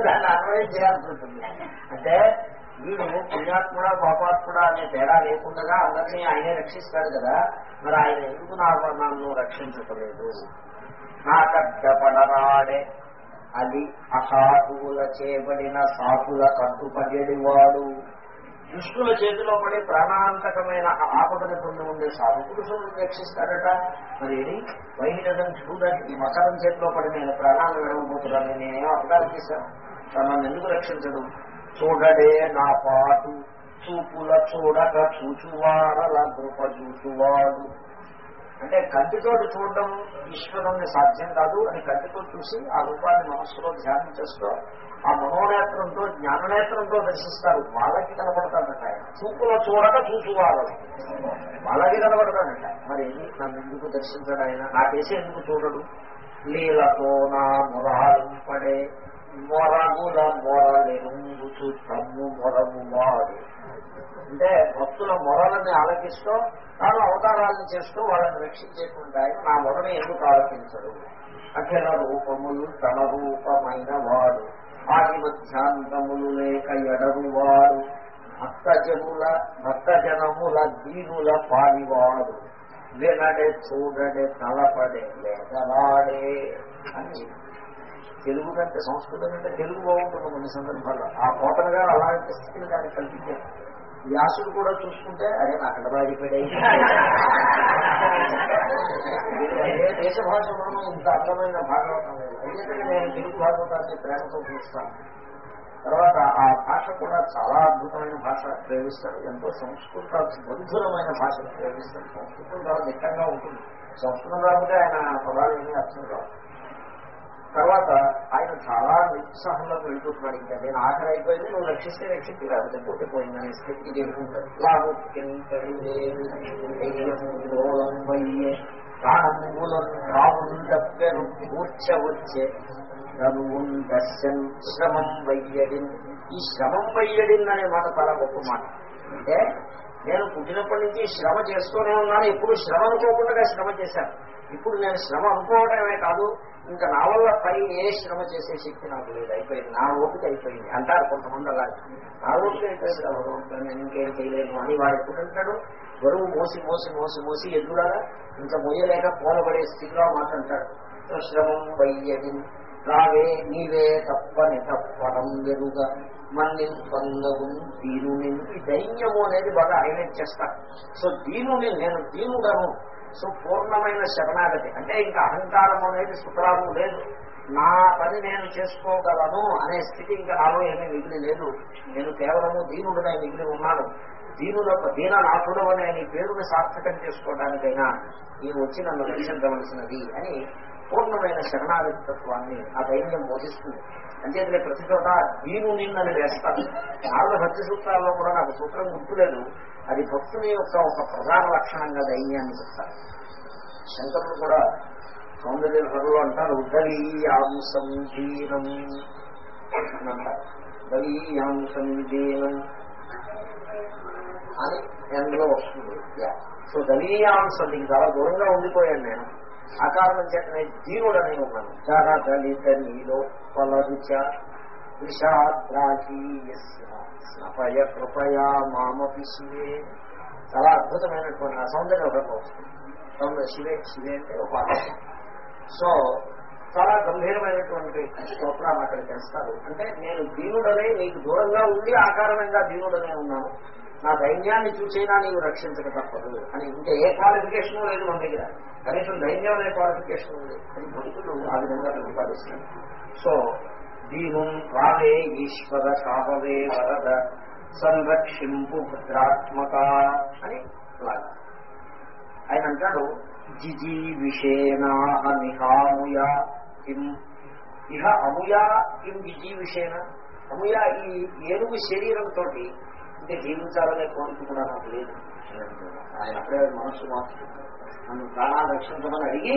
దాన్ని అన్వయం చేయాల్సి ఉంటుంది. అంటే వీడు పుణ్యాత్ముడా పాపాత్ముడా అనే తేడా లేకుండా అందరినీ ఆయనే రక్షిస్తాడు కదా. మరి ఆయన ఎందుకు నాకు నన్ను రక్షించటలేదు నాకడ్డపడరాడే అది అసాధువుల చేయబడిన సాకుల కట్టుపడేవాడు దుష్టుల చేతిలో పడి ప్రాణాంతకమైన ఆపదను పొంది ఉండే సాధు పురుషులను రక్షిస్తాడట. మరి వైహిడజన్ చూడని ఈ మకరం చేతిలో పడి నేను ప్రాణాలు విడవబోతున్నాను. నేనేమో అర్థాలు చేశాను? తనను ఎందుకు రక్షించడం? చూడడే నా పాటు చూపుల చూడక చూచువాడల గృప చూచువాడు. అంటే కంటితోటి చూడడం ఈశ్వరుణ్ణి సాధ్యం కాదు అని కంటితో చూసి ఆ రూపాన్ని మనస్సులో ధ్యానం చేస్తూ ఆ మనోనేత్రంతో జ్ఞాననేత్రంతో దర్శిస్తారు. వాళ్ళకి కనపడతాడట ఆయన చూపులో చూడక చూసువారు వాళ్ళకి కనపడతాడట మరి నన్ను ఎందుకు దర్శించడు ఆయన? నాకేసి ఎందుకు చూడడు? లీలతో నా భక్తుల ఆలకిస్తూ తాను అవతారాలను చేస్తూ వాళ్ళని రక్షించేటువంటి ఆయన నా మొదట ఎందుకు ఆలకించడు? అఖిల రూపములు తన రూపమైన వాడు ఆది మధ్యాంతములు లేక ఎడరు వాడు భక్తజనుల భక్తజనముల దీనుల పాలివాడు. వినడే చూడడే తలపడే లేదరాడే అని తెలుగు కంటే సంస్కృతం కంటే తెలుగు బాగుంటుంది కొన్ని సందర్భాల్లో. ఆ కోటలుగా అలాంటి స్థితిని దాన్ని కల్పించారు. వ్యాసుడు కూడా చూసుకుంటే అదే నా కడబాడిపోయాయి ఏ దేశ మనం ఇంత అందమైన భాగవతం లేదు. ఎందుకంటే నేను తెలుగు భాగవతాన్ని ప్రేమతో చూస్తాను. తర్వాత ఆ భాష కూడా చాలా అద్భుతమైన భాష ప్రేమిస్తారు ఎంతో సంస్కృత మధురమైన భాష ప్రేమిస్తారు సంస్కృతం చాలా దిట్టంగా ఉంటుంది. సంస్కృతం రాకపోతే ఆయన పదాలు ఏమీ అర్థం కాదు తర్వాత ఆయన చాలా నిరుత్సాహంలోకి వెళ్ళిపోతున్నాడు ఇంకా నేను ఆఖరి అయిపోయింది నువ్వు రక్షిస్తే రక్షిస్తే లేకపోతే పుట్టిపోయింది అనే స్థితికి చేరుకుంటాడు. మూర్ఛ వచ్చే శ్రమం వయ్యడిన్ ఈ శ్రమం వయ్యడిన్ అనే మాట చాలా గొప్ప మాట. అంటే నేను పుట్టినప్పటి నుంచి శ్రమ చేస్తూనే ఉన్నాను ఎప్పుడు శ్రమ అనుకోకుండా శ్రమ చేశాను. ఇప్పుడు నేను శ్రమ అనుకోవడమే కాదు ఇంకా నా వల్ల పై ఏ శ్రమ చేసే శక్తి నాకు లేదు. అయిపోయింది. నా ఓపిక అయిపోయింది. అంటారు కొంతమంది అలా. నా ఓపిక అయిపోయింది భగవంతుడు నేను ఇంకేం చేయలేను అని వాడు ఎప్పుడంటాడు బరువు మోసి మోసి మోసి మోసి ఎదురాగా ఇంకా మొయ్యలేక పోలబడే స్థితిలో మాట్లాడతాడు శ్రమం వయ్యది. రావే నీవే తప్పని తప్పడం వెరుగా మన్ని పొందవు దీనుని ఈ దైన్యము అనేది బాగా హైలైట్ చేస్తా. సో దీనుని నేను దీనుడను. సో పూర్ణమైన శరణాగతి. అంటే ఇంకా అహంకారం అనేది సుఖరాము లేదు. నా పని నేను చేసుకోగలను అనే స్థితి ఇంకా నాలో ఏమీ మిగిలి లేదు. నేను కేవలము దీనుడునే మిగిలి ఉన్నాను. దీనుల దీన నాథుడు అనే నీ పేరును సార్థకం చేసుకోవడానికైనా నేను వచ్చి నన్ను రక్షించవలసినది అని పూర్ణమైన శరణాగతి తత్వాన్ని ఆ దైన్యం బోధిస్తుంది. అంచేతనే ప్రతి చోట దీను నిన్నని వేస్తాను. నాలుగు భక్తి సూత్రాల్లో కూడా నాకు సూత్రం గుర్తులేదు. అది భక్తుని యొక్క ఒక ప్రధాన లక్షణంగా దైన్యాన్ని చెప్తారు. శంకరుడు కూడా సౌందర్య హరులు అంటారు దళీయాంశం దీనం అంటారు దళీయాంసం దీనం అని ఎందులో వస్తుంది. సో దళీయాంశం దీనికి చాలా దూరంగా ఉండిపోయాను నేను. ఆ కారణం చేత నేను దీనుడని ఉన్నాను చాలా దళిత నీలో పలరుచ స్నపయ కృపయా మామపి శివే. చాలా అద్భుతమైనటువంటి ఆ సౌందర్యం ఒకటి వస్తుంది. శివే శివే అంటే ఒక సో చాలా గంభీరమైనటువంటి స్తోత్రాన్ని అక్కడ చేస్తారు. అంటే నేను దీనుడనే నీకు దూరంగా ఉండి ఆ కారణంగా దీనుడనే ఉన్నాను. నా దైన్యాన్ని చూసైనా నీవు రక్షించక తప్పదు అని. ఇంకా ఏ క్వాలిఫికేషన్ లేదు మన దగ్గర. కనీసం దైన్యం అనే క్వాలిఫికేషన్ ఉంది అని భక్తులు ఆ విధంగా ప్రతిపాదిస్తాను సో జీవం రావే ఈశ్వర కావవే వరద. సంరక్షింపు భద్రాత్మక అని ఆయన అంటాడు జిజీ విషేనా అమిహాముయా కిం ఇహ అముయా కిం జిజీ విషేన అముయా ఈ ఏనుగు శరీరంతో ఇంకా జీవించాలనే కోరిక కూడా నాకు లేదు. ఆయన అప్పుడే మనస్సు మార్చుకుంటాడు. నన్ను ప్రాణాలు రక్షించమని అడిగి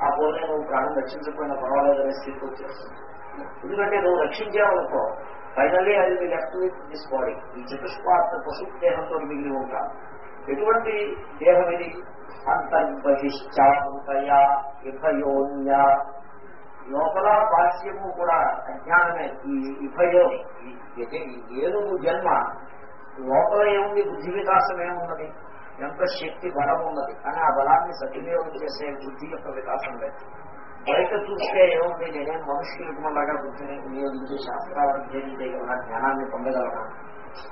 ఆ పోలే నువ్వు ప్రాణం రక్షించకపోయినా పర్వాలేదనే స్థితికి వచ్చేస్తుంది ఎందుకంటే నువ్వు రక్షించావనుకో ఫైనల్లీ అది me left with this body ఈ చతుష్పాత్ర పశు దేహంతో మిగిలి ఉంటాను ఎటువంటి దేహం ఇది అంతర్బహిష్టాంతయా ఇభయోన్య. లోపల బాహ్యము కూడా అజ్ఞానమే. ఈ ఇభయో ఏనుగు జన్మ. లోపల ఏముంది? బుద్ధి వికాసం ఏమున్నది ఎంత శక్తి బలం ఉన్నది కానీ ఆ బలాన్ని సద్వినియోగం చేసే బుద్ధి యొక్క వికాసం లేదు. బయట చూస్తే ఏముంది నేనే మనుష్యులకు కూర్చొని బుద్ధిని వినియోగించి శాస్త్రాలు అధ్యయనం జ్ఞానాన్ని పొందగలనా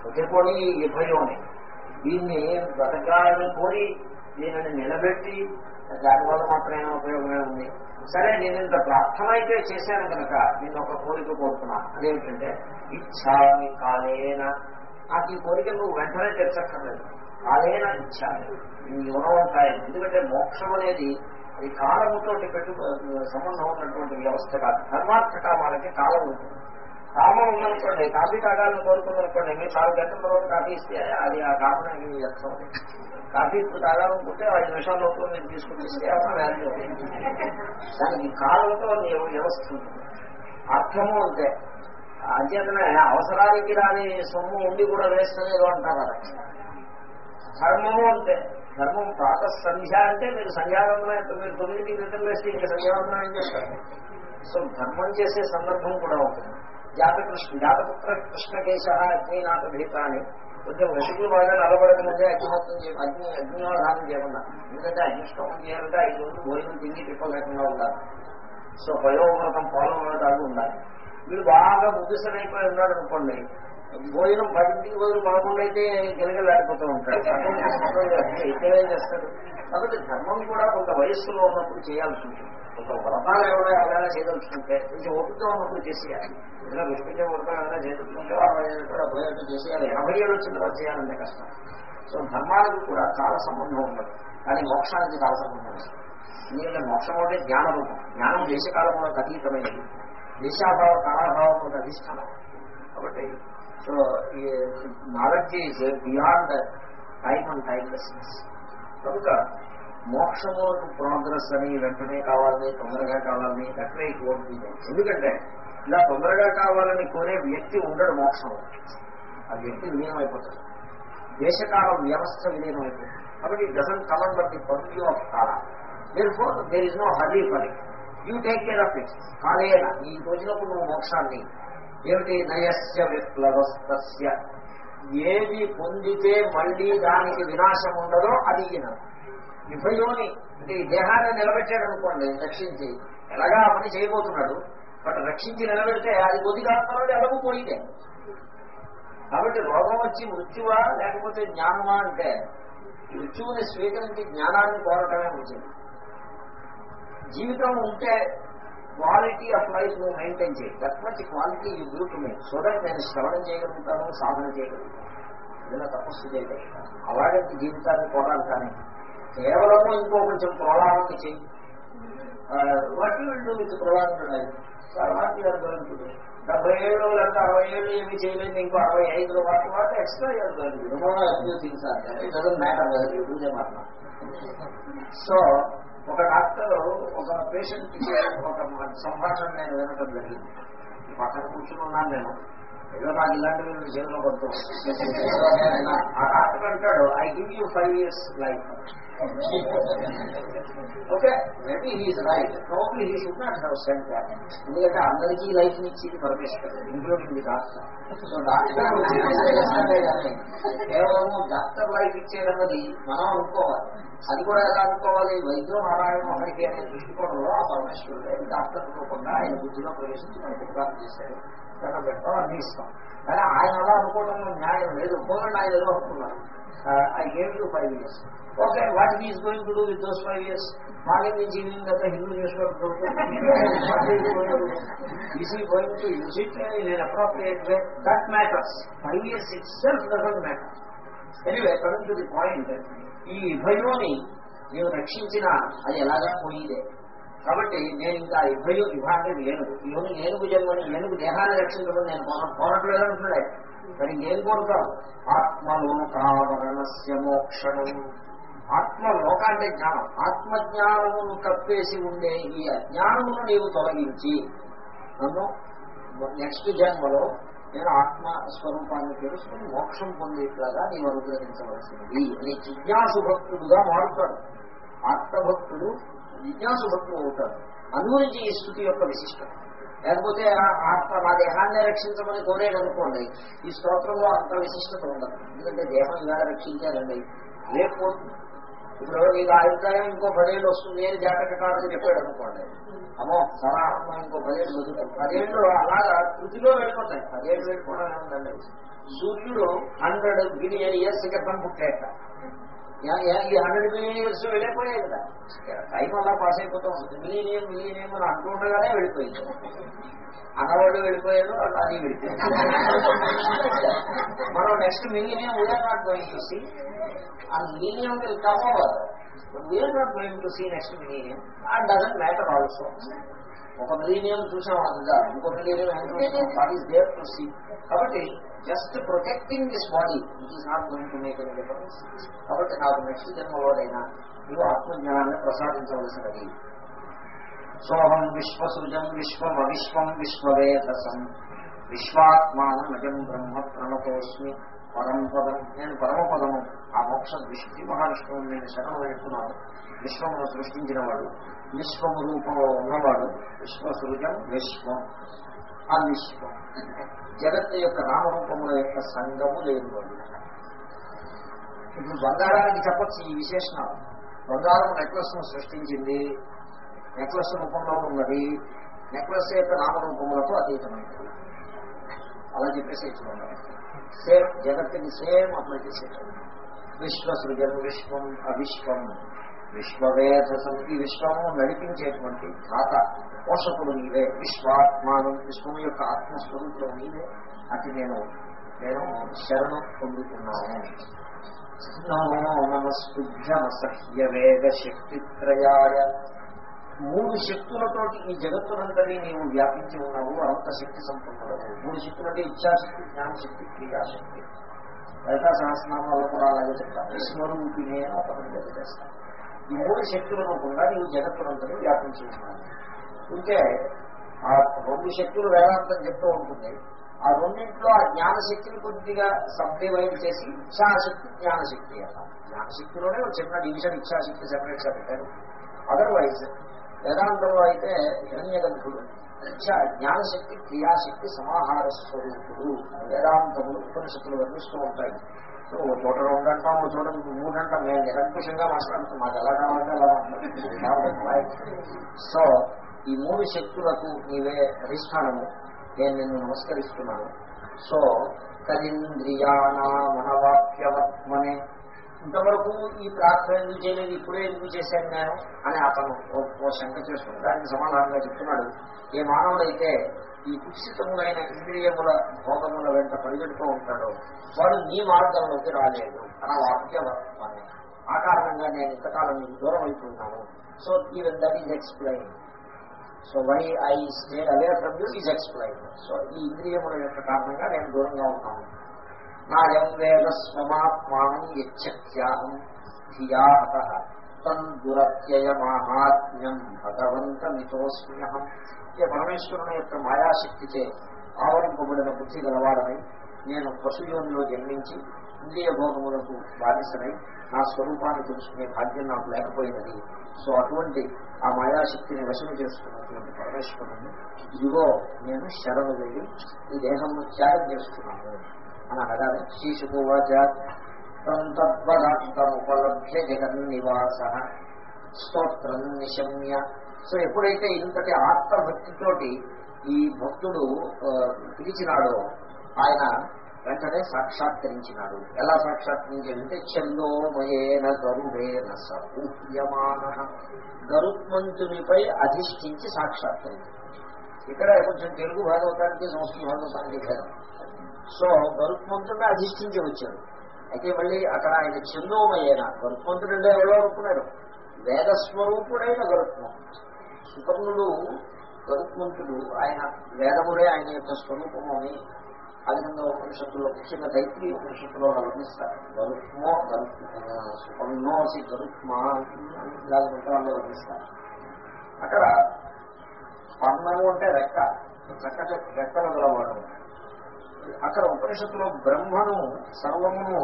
ప్రతిపోని ఈ భయోని దీన్ని బ్రతకాలని కోరి దీనిని నిలబెట్టి దానివల్ల మాత్రమే ఉపయోగమే ఉంది. సరే నేను ఇంత ప్రార్థన అయితే చేశాను కనుక నేను ఒక కోరిక కోరుతున్నా అదేమిటంటే ఇచ్చామి కాలేన. నాకు ఈ కోరిక నువ్వు వెంటనే తెచ్చక్కర్లేదు కాలేన ఇచ్చారు ఎవరో ఉంటాయి. ఎందుకంటే మోక్షం అనేది ఈ కాలముతో పెట్టు సంబంధం ఉన్నటువంటి వ్యవస్థ కాదు. ధర్మార్థ కామాలకి కాలం ఉంటుంది. కామం ఉందనుకోండి కాఫీ తాగాలని కోరుకుందనుకోండి మీరు నాలుగు గంటల తర్వాత కాఫీ ఇస్తే అది ఆ కామం వ్యర్థం. కాఫీ ఇప్పుడు తాగాలనుకుంటే ఐదు నిమిషాల లోపల నేను తీసుకుని ఇస్తే ఏమైనా వ్యాల్యూ దానికి కాలంతో వ్యవస్థ అర్థము అంటే అంచేతనే అవసరానికి రాని సొమ్ము ఉండి కూడా వేస్తలేదు అంటారు. అలా ధర్మము అంటే ధర్మం ప్రాత సంధ్య అంటే మీరు సంధ్యావందనం మీరు తొమ్మిదికి నిద్ర వేస్తే ఇంకా సంధ్యావందనం ఏం చేస్తారు? సో ధర్మం చేసే సందర్భం కూడా ఉంటుంది. జాతకృష్ణ జాతపుత్ర కృష్ణకేశ అగ్నినాథ భీత అని కొంచెం రసికులు బాగా నిలబడక ముందే అగ్నిహోత్రం చేయ అగ్ని అగ్నివాధానం చేయకుండా. ఎందుకంటే అగ్నిష్టమం చేయాలంటే ఐదు రోజులు భోజనం తిండి తిప్పలేకుండా ఉండాలి. సో పయోవ్రతం పాలవ్రతాలు ఉండాలి. వీడు బాగా ముద్దుసరైపోయి ఉన్నాడు అనుకోండి భోజనం పదింటికి బదులు పదకొండు అయితే గిలగలాడిపోతూ ఉంటాడు. ఇక్కడే చేస్తాడు? కాబట్టి ధర్మం కూడా కొంత వయస్సులో ఉన్నప్పుడు చేయాల్సి ఉంటుంది కొంత వ్రతాలు ఎవరైనా ఎవరైనా చేయదలుచుకుంటే కొంచెం ఓపిక ఉన్నప్పుడు చేసేయాలి. ఏదైనా రుష్పించే వ్రతం ఏదైనా చేయదలుచుకుంటే అరవై ఏళ్ళు కూడా అరవై ఏళ్ళు చేసేయాలి. ఎనభై ఏళ్ళు వచ్చిన తర్వాత చేయాలంటే కష్టం. సో ధర్మానికి కూడా చాలా సంబంధం ఉండదు కానీ మోక్షానికి చాలా సంబంధం ఉంది ఎందుకంటే మోక్షం అంటే జ్ఞాన రూపం జ్ఞానం దేశకాలంలో అతీతమైనది. దేశాభావ కాలాభావం అధిష్టానం. కాబట్టి సో ఈ knowledge is beyond time and timelessness కనుక మోక్షములకు ప్రోగ్రెస్ అని వెంటనే కావాలని తొందరగా కావాలని వెంటనే ఇటువంటి ఎందుకంటే ఇలా తొందరగా కావాలని కోరే వ్యక్తి ఉండడు మోక్షం ఆ వ్యక్తి విలీనమైపోతాడు. దేశకాల వ్యవస్థ విలీనమైపోతుంది. కాబట్టి doesn't come in but the purview of కాల therefore there is no hurry for it you take care of it కాలేనా ఈ రోజునప్పుడు నువ్వు మోక్షాన్ని ఏమిటి? నయస్య విప్లవస్తస్య ఏది పొందితే మళ్ళీ దానికి వినాశం ఉండదో అది ఈయన. విభయోని అంటే ఈ దేహాన్ని నిలబెట్టాడు అనుకోండి రక్షించి. ఎలాగా ఆ పని చేయబోతున్నాడు? బట్ రక్షించి నిలబెడితే అది కొద్ది కాలంలో కాబట్టి రోగం వచ్చి మృత్యువా లేకపోతే జ్ఞానమా అంటే మృత్యువుని స్వీకరించి జ్ఞానాన్ని కోరటమే వచ్చింది జీవితం ఉంటే క్వాలిటీ ఆఫ్ లైఫ్ నువ్వు మెయింటైన్ చేయి. దట్ మచ్ క్వాలిటీ ఈ గ్రూప్ మీ సో దట్ నేను శ్రవణం చేయగలుగుతాను సాధన చేయగలుగుతాను. ఏదైనా తపస్సు చేయగలుగుతాను అలాగంటే జీవితాన్ని కోరాలి కానీ కేవలము ఇంకో కొంచెం ప్రోలాంగ్ చేయి. వాటి వీళ్ళు విత్ ప్రోలాంగ్ వాటి అనుకుంటుంది డెబ్బై ఏళ్ళు లేదా అరవై ఏళ్ళు ఏమి చేయలేదు ఇంకో అరవై ఐదులో వాటి వాటి ఎక్స్ట్రా మ్యాటర్ సో ఒక డాక్టర్ ఒక పేషెంట్ ఒక సంభాషణ నేను వినటం జరిగింది. పక్కన కూర్చుని ఉన్నాను నేను. ఏదో నాకు ఇలాంటివి విషయంలో కొంత ఆ డాక్టర్ అంటాడు I give you five years life okay maybe he's right probably he should not have sent that ఎందుకంటే అందరికీ లైఫ్ ఇచ్చింది Parameshwar including the doctor. So doctor కానీ కేవలం డాక్టర్ లైఫ్ ఇచ్చేదన్నది మనం అనుకోవాలి. అది కూడా ఎలా అనుకోవాలి? వైద్య నారాయణ మహర్షి అనే దృష్టికోణంలో ఆ పరమేశ్వరుడే డాక్టర్ రూపంగా ఆయన బుద్ధిలో ప్రవేశించి మనకు ఉపకారం చేశారు దండం పెట్టడం అన్ని ఇస్తాం. కానీ ఆయన అలా అనుకోవడంలో న్యాయం లేదు. పోలండి ఆయన ఏదో అనుకున్నారు. I gave you five years. Okay what is going to do with those five years morning నుంచి ఈవినింగ్ అంతా Hindu newspaper is he going to use it in appropriate way that matters five years itself doesn't matter anyway coming to the point ఈ ఇభయోని నేను రక్షించిన అది ఎలాగా పోయిదే? కాబట్టి నేను ఇంకా ఇభయో ఇవ్వాలంటే ఏనుగు. ఇవన్నీ ఏనుగు జన్మని ఏనుగు దేహాన్ని రక్షించడం నేను కోరట్లేదు అంటున్నాడే మరి ఏం కోరుతాం ఆత్మలోకావరణస్య మోక్షణం. ఆత్మ లోక అంటే జ్ఞానం ఆత్మజ్ఞానమును కప్పేసి ఉండే ఈ అజ్ఞానమును నీవు తొలగించి నన్ను నెక్స్ట్ జన్మలో నేను ఆత్మ స్వరూపాన్ని తెలుసుకుని మోక్షం పొందేట్లాగా నీవు అనుగ్రహించవలసింది అని జిజ్ఞాసు భక్తుడుగా మారుతాడు. ఆత్మభక్తుడు జిజ్ఞాసు భక్తుడు అవుతాడు. అనుగురించి ఈ స్థుతి యొక్క విశిష్టం లేకపోతే ఆత్మ నా దేహాన్ని రక్షించమని కోరేడు అనుకోండి ఈ స్తోత్రంలో అంత విశిష్టత ఉండదు. ఎందుకంటే దేహం ఇవాళ రక్షించాలండి. రేపు ఇప్పుడు నీకు అభిప్రాయం ఇంకో పదేళ్ళు వస్తుంది. అని జాతక కాదని చెప్పాడు అనుకోండి. అమ్మో చాలా ఇంకో పదేళ్ళు వస్తుంది పదేళ్ళు అలాగా కృతిలో వెళ్ళిపోతాయి. పదేళ్ళు వెళ్ళిపోవడం ఉందండి సూర్యుడు హండ్రెడ్ బిలియన్ ఇయర్స్ క్రితం పుట్టేట. ఈ హండ్రెడ్ బిలియన్ ఇయర్స్ వెళ్ళిపోయాయి కదా. టైం అలా పాస్ అయిపోతూ ఉంటుంది. మిలీనియం మిలీనియం అని అంటుండగానే వెళ్ళిపోయింది. అన్నవాళ్ళు వెళ్ళిపోయారు అది వెళ్ళిపోయారు. మనం next millennium we are not going to see ఆ millennium will come over we are not going to see next millennium and doesn't matter also ఒక మిలీనియం చూసాం అందుగా ఇంకో మిలీనియం ఈస్ దేర్ టు సీ కాబట్టి just protecting this body it is not going to make any difference కాబట్టి నాకు next జన్మలోనైనా నువ్వు ఆత్మజ్ఞానాన్ని ప్రసాదించవలసినది. సోహం విశ్వసృజం విశ్వం అవిశ్వం విశ్వవేదసం. విశ్వాత్మానమజం బ్రహ్మ ప్రణతోస్మి పరంపదం నేను పరమపదము ఆ మోక్ష విష్ణు మహావిష్ణువు నేను శరణం వేస్తున్నాను. విశ్వమును సృష్టించిన వాడు విశ్వము రూపంలో ఉన్నవాడు విశ్వసృజం విశ్వం ఆ విశ్వం జగత్తు యొక్క నామరూపముల యొక్క సంగము లేనివాడు. ఇప్పుడు బంగారానికి చెప్పచ్చు ఈ విశేషణం బంగారం నెక్లెస్ను సృష్టించింది. నెక్లెస్ రూపంలో ఉన్నది. నెక్లెస్ యొక్క నామరూపములకు అతీతమైనది. అలా చెప్పేసి సేమ్ జగత్తుని సేమ్ అప్లై విశ్వ విశ్వసృజన్ విశ్వం అవిశ్వం. విశ్వవేధసం. ఈ విశ్వము నడిపించేటువంటి ఖాత పోషకుడు నీవే. విశ్వాత్మానం విశ్వం యొక్క ఆత్మస్వరూపులో నీవే. అది నేను నేను శరణం పొందుతున్నాను. నమో నమస్తుభ్యమసహ్య వేద శక్తిత్రయాయ. మూడు శక్తులతోటి ఈ జగత్తునంతని నీవు వ్యాపించి ఉన్నావు అనంత శక్తి సంపన్నులకు మూడు శక్తులంటే ఇచ్చాశక్తి జ్ఞానశక్తి క్రియాశక్తి. లలితా సహస్రనామాలు కూడా అలాగే చెప్తాను స్వరూపినే అతను చేస్తాను ఈ మూడు శక్తుల రూపంగా నీవు జగత్తునంతని వ్యాపించి ఉన్నావు. ఇంకే ఆ రెండు శక్తులు వేదాంతం చెప్తూ ఉంటుంది. ఆ రెండింటిలో ఆ జ్ఞానశక్తిని కొద్దిగా సబ్డివైడ్ చేసి ఇచ్ఛాశక్తి జ్ఞానశక్తి అన్నారు. జ్ఞానశక్తిలోనే ఒక చిన్న డివిజన్ ఇచ్ఛాశక్తి సెపరేట్గా పెట్టారు అదర్వైజ్ వేదాంతంలో అయితే హిరణ్యగంధుడు ఇచ్చా జ్ఞానశక్తి క్రియాశక్తి సమాహార స్వరూపుడు వేదాంతములు ఉపనిషత్తులు వర్ణిస్తూ ఉంటాయి. సో ఓ చోట రెండు అంటాం ఓ చోట మూడంటాం. నేను నిరంకుశంగా మాట్లాడుతాం మాకు ఎలా కావాలంటే అలా మాట్లాడుతున్నాం సో ఈ మూడు శక్తులకు నీవే అధిష్టానము. నేను నిన్ను నమస్కరిస్తున్నాను. సో కలింద్రియానా మనవాక్యవర్త్మనే ఇంతవరకు ఈ ప్రార్థన ఎందుకు చేయలేదు? ఇప్పుడే ఎందుకు చేశాను నేను? అని అతను ఓ శంక చేసుకుని దానికి సమాధానంగా చెప్తున్నాడు. ఏ మానవుడైతే ఈ కుత్సితములైన ఇంద్రియముల భోగముల వెంట పరిగెడుతూ ఉంటాడో వాడు నీ మార్గంలోకి రాలేదు అన్న వాక్యవర్త్మనే ఆ కారణంగా నేను ఇంతకాలం నీకు దూరం అవుతున్నాను so even that is explain so why I stayed away from you is explain so ఈ ఇంద్రియముల యొక్క కారణంగా నేను దూరంగా ఉన్నాను. నాయం వేద స్వమాత్మానం యచ్ఛత్యాహం ధియాహత తన్ భగవంతమితోస్మ్యహం ఇక పరమేశ్వరుని యొక్క మాయాశక్తిచే ఆవరింపబడిన బుద్ధి గలవాడమై నేను పశుయోనిలో జన్మించి ఇంద్రియ భోగములకు బాధిసనై నా స్వరూపాన్ని తెలుసుకునే భాగ్యం నాకు లేకపోయినది. సో అటువంటి ఆ మాయాశక్తిని వశం చేసుకున్నటువంటి పరమేశ్వరుని ఇదిగో నేను శరణు వెళ్ళి ఈ దేహంను త్యాగం చేస్తున్నాను. అని అనగానే శీశుకోవాచ తద్వదాంతముపలభ్య జగన్నివాస. స్తోత్రం నిశమ్య. సో ఎప్పుడైతే ఇంతటి ఆత్మభక్తితోటి ఈ భక్తుడు పిలిచినాడో ఆయన వెంటనే సాక్షాత్కరించినాడు. ఎలా సాక్షాత్కరించాడంటే చందోమయేన గరుడేన సూహ్యమాన. గరుత్మంతునిపై అధిష్ఠించి సాక్షాత్కరించాడు. ఇక్కడ కొంచెం తెలుగు భాగవతానికి సంస్కృత భాగవతానికి భేదం. సో గరుత్మంతుడిని అధిష్ఠించి వచ్చాడు. అయితే మళ్ళీ అక్కడ ఆయన చిన్నోమయ్యన గరుత్మంతుడు అంటే ఎవరో అనుకున్నాడు వేదస్వరూపుడైన గరుత్మంతుడు. సుకర్ణుడు గరుత్మంతుడు ఆయన వేదముడే ఆయన యొక్క స్వరూపము అని ఆ విధంగా ఉపనిషత్తులో ముఖ్యంగా దైత్రి ఉపనిషత్తులో వర్ణిస్తారు. గరుత్మో సుపర్ణోసి గరుత్మా ఇలాగ మంత్రాల్లో వర్ణిస్తారు. అక్కడ పర్ణము అంటే రెక్క. చక్కటి రెక్కలు గలవాడు. అక్కడ ఉపనిషత్తులో బ్రహ్మను సర్వమును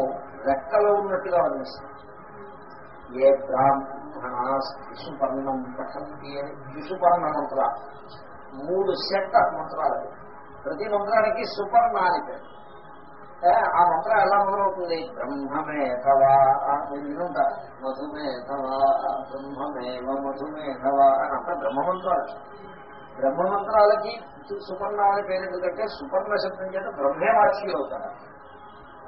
రెక్కలో ఉన్నట్టుగా వర్ణిస్తారు. ఏ బ్రాహ్మణ శిశుపర్ణం పఠంతి అని శిశుపర్ణ మంత్ర మూడు సెట్ మంత్రాలు. ప్రతి మంత్రానికి సుపర్ణ అని పేరు. ఆ మంత్రం ఎలా మొదలవుతుంది? బ్రహ్మమేధవా మీరు వినుంటారు మధుమేధవా బ్రహ్మమేవ మధుమేధవా అని అంతా బ్రహ్మమంత్రాలు. బ్రహ్మమంత్రాలకి సుపర్ణ అనే పేరు ఎందుకంటే సుపర్ణ శబ్దం చేత బ్రహ్మే వాక్యులు అవుతారు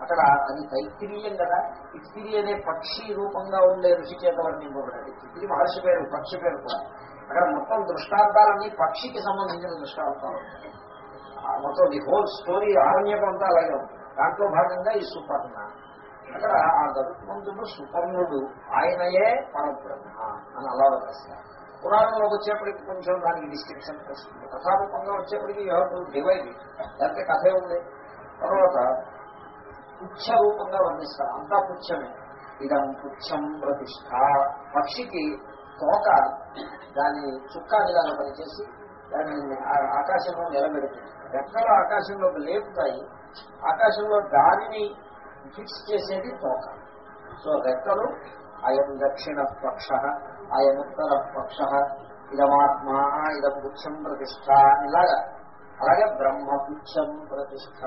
అక్కడ అది తైత్తిరీయం కదా. ఇత్తిరి అనే పక్షి రూపంగా ఉండే ఋషి చేత వర్ణింపబడింది ఇత్తిరి మహర్షి పేరు పక్షి పేరు కూడా. అక్కడ మొత్తం దృష్టాంతాలన్నీ పక్షికి సంబంధించిన దృష్టాంతాలు ఆ మొత్తం ది హోల్ స్టోరీ ఆరణ్యపంతా అలాగే ఉంది. దాంట్లో భాగంగా ఈ సుపర్ణ. అక్కడ ఆ గరుత్మంతుడు సుపర్ణుడు. ఆయనయే పరబ్రహ్మ అని అలా రాస్తారు పురాణంలోకి వచ్చేప్పటికి కొంచెం దానికి డిస్క్రిప్షన్ వస్తుంది కథారూపంగా వచ్చేప్పటికి ఎవరు డివైడ్ లేకపోతే కథే ఉంది. తర్వాత పుచ్చ రూపంగా వర్ణిస్తారు. అంతా పుచ్చమే. ఇదం పుచ్చం ప్రతిష్ట. పక్షికి తోక దాని చుక్కానిలాగా పనిచేసి దాన్ని ఆ- ఆకాశంలో నిలబెడుతుంది. రెక్కలు ఆకాశంలోకి లేపుతాయి ఆకాశంలో దానిని ఫిక్స్ చేసేది తోక. సో రెక్కలు అయం దక్షిణ పక్ష. ఆయనుత్తర పక్ష ఇదమాత్మా ఇదం పుచ్చం ప్రతిష్ట ఇలాగా. అలాగే బ్రహ్మ పుచ్చం ప్రతిష్ట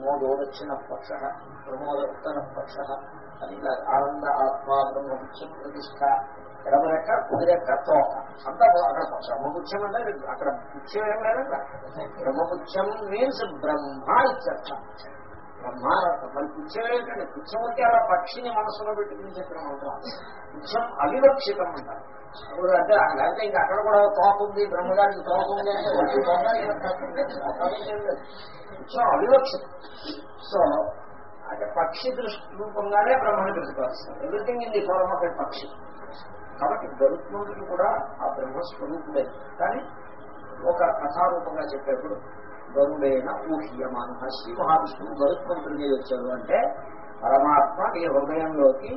మోదో దక్షిణ పక్ష ప్రమోదోత్తర పక్ష అని ఆనంద ఆత్మ బ్రహ్మ పుచ్చం ప్రతిష్ట ఎడమ రెక్క కుడి రెక్క తోక. అంతా అక్కడ బ్రహ్మపుచ్చం అంటే అక్కడ పుచ్చం ఏం లేదంట బ్రహ్మపుచ్చం మీన్స్ బ్రహ్మ ఇచ్చర్థ బ్రహ్మ మరి పుచ్చం ఏంటంటే పుచ్చం అంటే అలా పక్షిని మనసులో పెట్టుకుని చెప్పిన మంత్రం. పుచ్చం అవివక్షితం అంటారు అప్పుడు అంటే లేకపోతే ఇంకా అక్కడ కూడా తోక ఉంది బ్రహ్మగారికి తోక ఉంది అంటే వచ్చి తోక పుచ్చం అవివక్షితం. సో అంటే పక్షి దృష్టి రూపంగానే బ్రహ్మని దృష్టికొస్తారు everything in the form of a పక్షి. కాబట్టి గరుత్మంతుడు కూడా ఆ బ్రహ్మస్వరూపుడే. కానీ ఒక కథారూపంగా చెప్పేప్పుడు గరుడేన ఊహ్యమాన శ్రీ మహావిష్ణువు గరుత్మంతుడి మీద వచ్చాడు అంటే పరమాత్మ ఈ హృదయంలోకి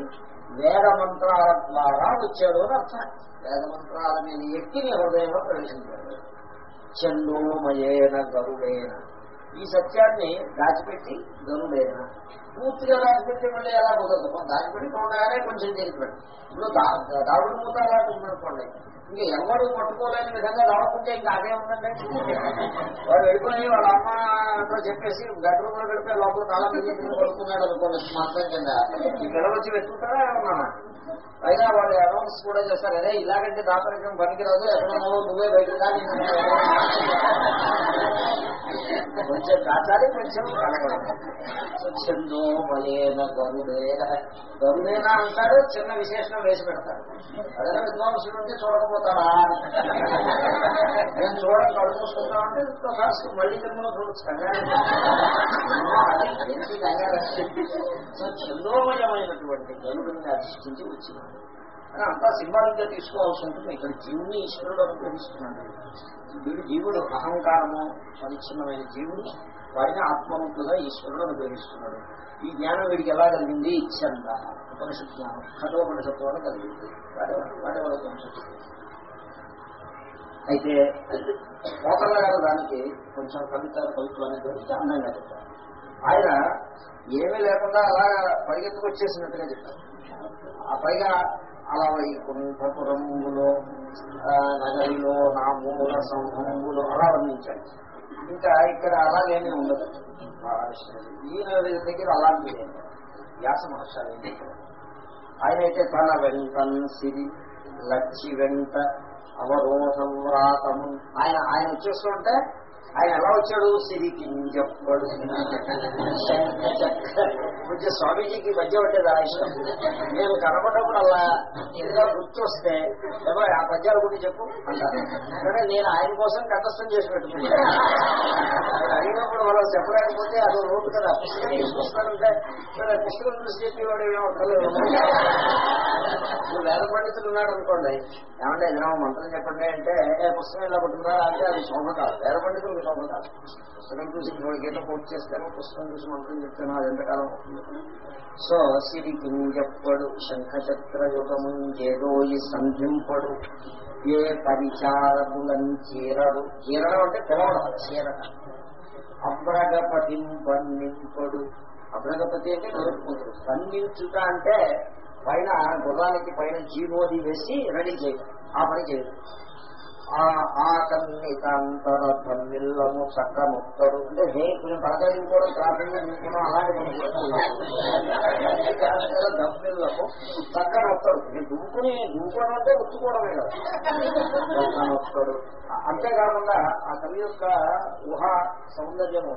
వేద మంత్రాల ద్వారా వచ్చాడు అని అర్థం. వేద మంత్రాల మీద ఎక్కి నీ హృదయంలో ప్రవేశించాడు. చందోమయేన గరుడేన. ఈ సత్యాన్ని దాచిపెట్టి గరుడేన. పూర్తిగా దాచిపెట్టి మళ్ళీ ఎలా కుదరదు? దాచిపెట్టి ఉండగానే కొంచెం తెలిపెట్టి ఇప్పుడు దా- మూత అలాంటి ఉందనుకోండి. ఇంకా ఎవరు పట్టుకోలేని విధంగా దాడుకుంటే ఇంకా అదే ఉందండి. వాడు వెళ్ళిపోయి వాళ్ళ అమ్మతో చెప్పేసి బెడ్రూమ్లో గడిపే లోపల తాళం తీసుకుని పడుకున్నాడు అనుకోండి మాత్రం కింద. పిల్లలు వచ్చి వెతుకుంటారా ఏమన్నా పైగా వాళ్ళు అనౌన్స్ కూడా చేస్తారు అదే ఇలాగంటే దాపరికం పనికిరాదు ఎక్కడున్నావో నువ్వే బయట కొంచెం దాచాలి కొంచెం కలగడం మలేన గరుడేన గరుడేన అంటాడు చిన్న విశేషణం వేసి పెడతాడు అదే విద్వాంసుడు ఉంటే చూడకపోతారా? నేను చూడ కడుపు అంటే కాస్త మళ్ళీ జన్మలో చూడొచ్చు కంగారు సో చందోమయమైనటువంటి గరుడిని అధిష్ఠించి ఇచ్చినాడు కానీ అంతా సింబాలిక్గా తీసుకోవాల్సి ఉంటుంది. ఇక్కడ జీవుని ఈశ్వరుడు అనుగ్రహిస్తున్నాడు. వీడు జీవుడు అహంకారము పరిచ్ఛిన్నమైన జీవుడు వాడిని ఆత్మరూపుగా ఈశ్వరుడు అనుగ్రహిస్తున్నాడు. ఈ జ్ఞానం వీడికి ఎలా కలిగింది? ఇచ్చంద ఉపనిషత్ జ్ఞానం కఠోపనిషత్తు వల్ల కలిగింది వాటి ఉపనిషత్తు అయితే మోకళ్ళ గారు దానికి కొంచెం కవిత కవిత్వాన్ని గురించి అందంగా చెప్పారు. ఆయన ఏమీ లేకుండా అలా పరిగెత్తుకొచ్చేసినట్టుగా చెప్పారు. ఆ పైగా అలా వైకుంఠపురములో ఆ, నగరిలో నా మూల సంభవములో అలా వర్ణించాడు ఇంకా ఇక్కడ అలాగేమీ ఉండదు. ఈయన దగ్గర అలాంటి వ్యాస మహర్షాలు ఆయన అయితే తన వెంటన్ సిరి లక్షి వెంట అవరోధం వ్రాతము. ఆయన ఆయన వచ్చేస్తుంటే ఆయన ఎలా వచ్చాడు? సిరికి చెప్పడు కొంచెం స్వామీజీకి మధ్య పట్టేదా ఇష్టం. నేను కనబడ్డప్పుడు అలా ఏదైనా గుర్తొస్తే ఏమో ఆ పద్యాల గురించి చెప్పు అంటారు. నేను ఆయన కోసం కంఠస్థం చేసి పెట్టుకుంటాను అడిగినప్పుడు వాళ్ళు చెప్పలేకపోతే అది రోడ్డు కదా. పుస్తకం తీసుకొస్తానంటే సరే పుస్తకం చూసి ఏమో ఇప్పుడు వేద పండితులు ఉన్నాడు అనుకోండి. ఏమంటే ఏదైనా మంత్రం చెప్పండి అంటే ఏ పుస్తకం ఇలా పట్టుకున్నారా అంటే అది శోభ కాదు. వేద పండితులకు శోభ కాదు. పుస్తకం చూసి ఇప్పుడు గీత పూర్తి చేస్తాను పుస్తకం చూసి మంత్రం చెప్తాను అది ఎంతకాలం సో సిరి కింజప్పడు శంఖచక్ర యుగము ఏదోయి సంధింపడు ఏ పరిచారములను చీరడు చీరడం అంటే పిలవడం చీరడం. అబ్రగపతి పన్నింపడు అబ్రగపతి అంటే గరుత్మంతుడు స్పందించుట అంటే పైన గుర్రానికి పైన జీవోది వేసి రెడీ చేయాలి ఆ పని చేయాలి ఆ ఆ కన్నికాంతర చక్క ముక్తడు అంటే హే కొంచెం పలకరించుకోవడం ప్రార్థన తీసుకోవడం అలాంటి కన్నికాంతర దమ్మిళ్ళము చక్క నొక్కడు నేను దువ్వుకుని దువ్వుకోవడం అంటే ఉత్తుకోవడమే కదా. చక్క నొక్కడు అంతేకాకుండా ఆ కవి యొక్క ఊహ సౌందర్యము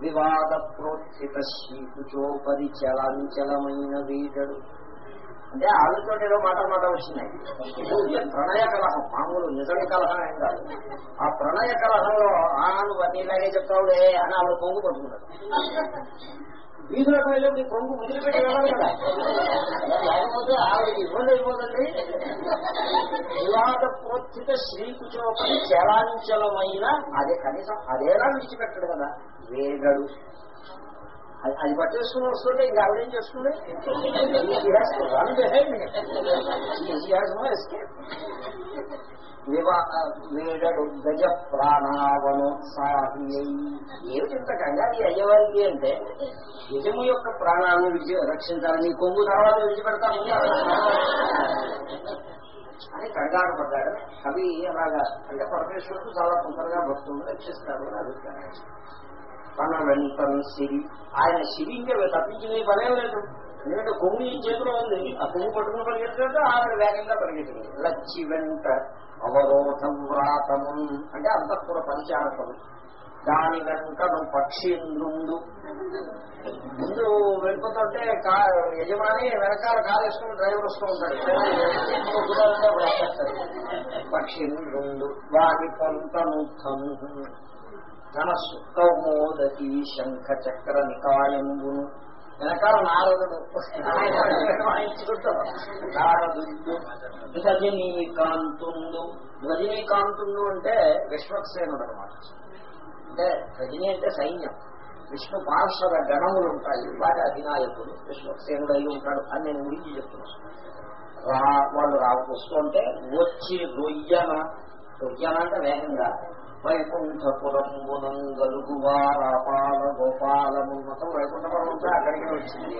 వివాద ప్రోత్సిత శీకుచోపరి చలాంచలమైన వీడడు. అంటే ఆవిడతో ఏదో మాట మాట వచ్చినాయి. ప్రణయ కలహం మామూలు నిజం కలహం ఏం కాదు. ఆ ప్రణయ కలహంలో ఆ నువ్వు నీలాగే చెప్తావులే అని ఆవిడ కొంగు పట్టుకున్నాడు వీధిలోకి వెళ్ళి మీ కొంగు వదిలిపెట్టి వెళ్ళాలి కదా. లేకపోతే ఆవిడకి ఇబ్బంది అయిపోతుంది వివాద ప్రోత్థిత శ్రీకుచోపని చలాంచలమైన అదే కనీసం అదేలా విడిచిపెట్టడు కదా. వేగడు. అది- పట్టేసుకుని వస్తుంటే ఇంకా ఆవిడేం చేస్తుంది? వీడడు గజ ప్రాణావనోత్సాహి ఏమిటి ఇంత కంగారు? అయ్యేవారికి అంటే నిజము యొక్క ప్రాణాలను విడిచి రక్షించాలని కొంగు తర్వాత విడిచిపెడతా అని కంగారు పడ్డాడు. కవి అలాగా అంటే పరమేశ్వరుడు చాలా తొందరగా భక్తులను రక్షిస్తారు అని అభిప్రాయం. తన వెంటం సిరి. ఆయన సిరి ఇంకా తప్పించింది పనేం లేదు ఎందుకంటే కొమ్మి ఈ చేతిలో ఉంది. ఆ కొమ్ము పట్టుకుని పరిగెత్తుంటే ఆవిడ వేగంగా పరిగెత్తింది లచ్చి వెంట అవరోధం వ్రాతము. అంటే అంతఃపుర పరిచారకము. దాని వెంటను పక్షీంద్రుండు. ముందు వెళ్ళిపోతుంటే కా యజమాని వెనకాల కారు వేసుకుని డ్రైవర్ వస్తూ ఉంటాడు. పక్షీంద్రుండు. వారి పంతను కౌమోదతి శంఖ చక్ర నికాయంబును వెనకాల నారదుడు నారదుడు రజనీకాంతుండు రజనీకాంతుండు అంటే విశ్వక్సేనుడు అనమాట అంటే రజనీ అంటే సైన్యం. విష్ణు పార్షద గణములు ఉంటాయి. వాటి అధినాయకుడు విశ్వక్సేనుడు అయి ఉంటాడు అని నేను ఊహించి చెప్తున్నాను. రా వాళ్ళు రా వస్తుంటే వచ్చి రొయ్యన. రొయ్యన అంటే వేగంగా. వైకుంఠపురం గుణం గలుగువారాపాల గోపాలము మొత్తం వైకుంఠపురం ఉంటే వచ్చింది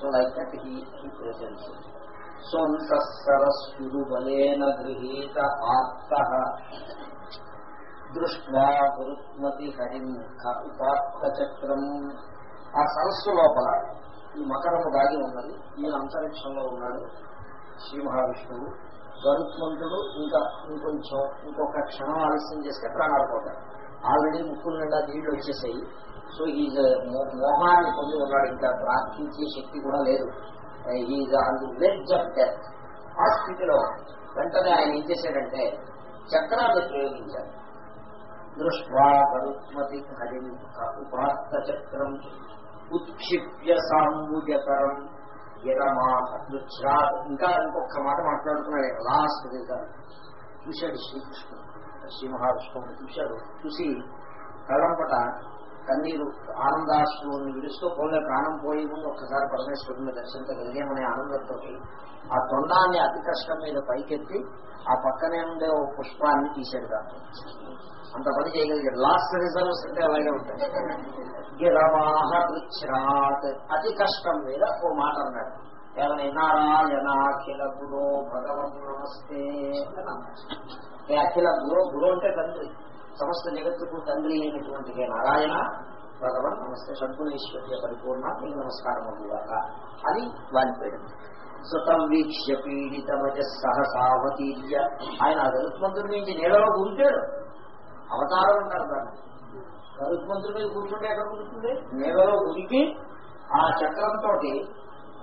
so like that he presence సొంత సరస్సుడు బలేన గృహీత ఆత్త దృష్ట్వా గురుత్మతి హరిం ఉపాత్త చక్రం ఆ సరస్సు లోపల ఈ మకరము దాగి ఉన్నది. ఈ అంతరిక్షంలో ఉన్నాడు. శ్రీ మహావిష్ణువు. గరుత్మంతుడు ఇంకా ఇంకొంచెం ఇంకొక క్షణం ఆలస్యం చేస్తే ప్రాణాలు పోతాయి. ఆల్రెడీ ముక్కుల నిండా నీళ్ళు వచ్చేసాయి. సో ఈ uh, మోహాన్ని పొంది ఉన్నాడు. ఇంకా ప్రార్థించే శక్తి కూడా లేదు. Is on the verge of death ఆ స్థితిలో వెంటనే ఆయన ఏం చేశాడంటే చక్రాన్ని ప్రయోగించాడు. దృష్ట్వా గరుత్మతి హరిం ఉపాత్త చక్రం ఉత్క్షిప్య సాంబుజకరం ఇంకా ఇంకొక మాట మాట్లాడుతున్నాడు. లాస్ట్ రిజల్ట్ చూశాడు శ్రీకృష్ణుడు. శ్రీ మహావిష్ణువుని చూశాడు. చూసి కళ్ళంపట కన్నీరు ఆనందాశ్రువుని విడుస్తూ పోలే ప్రాణం పోయి ముందు ఒక్కసారి పరమేశ్వరుని దర్శించగలిగామనే ఆనందంతో ఆ తొండాన్ని అతి కష్టం మీద పైకెత్తి ఆ పక్కనే ఉండే ఓ పుష్పాన్ని తీశాడు దాంట్లో అంత పని చేయగలిగాడు. లాస్ట్ రిజర్వ్స్ అంటే అలాగే ఉంటాయి. గిరవాహ వృక్షరాత్ అతి కష్టం మీద ఓ మాట అన్నాడు. ఏమని? నారాయణాఖిల గురో భగవన్ నమస్తే ఏ అఖిల గురో? గురు అంటే తండ్రి. సమస్త జగత్తుకు తండ్రి అయినటువంటి హే నారాయణ? భగవన్ నమస్తే. షడ్గుణేశ్వర్య పరిపూర్ణ. నీకు నమస్కారం అవుగాక అని వాని సుతం వీక్ష్య పీడితమజ సహసావతీర్య ఆయన గరుత్మంతుడి నుంచి నీళ్ళలో కూర్చాడు అవతారం అంటారు దాన్ని. గరుత్మంతుడి మీద కూర్చుంటే ఎక్కడ కూర్చుంది? నేలలో ఉరికి ఆ చక్రంతో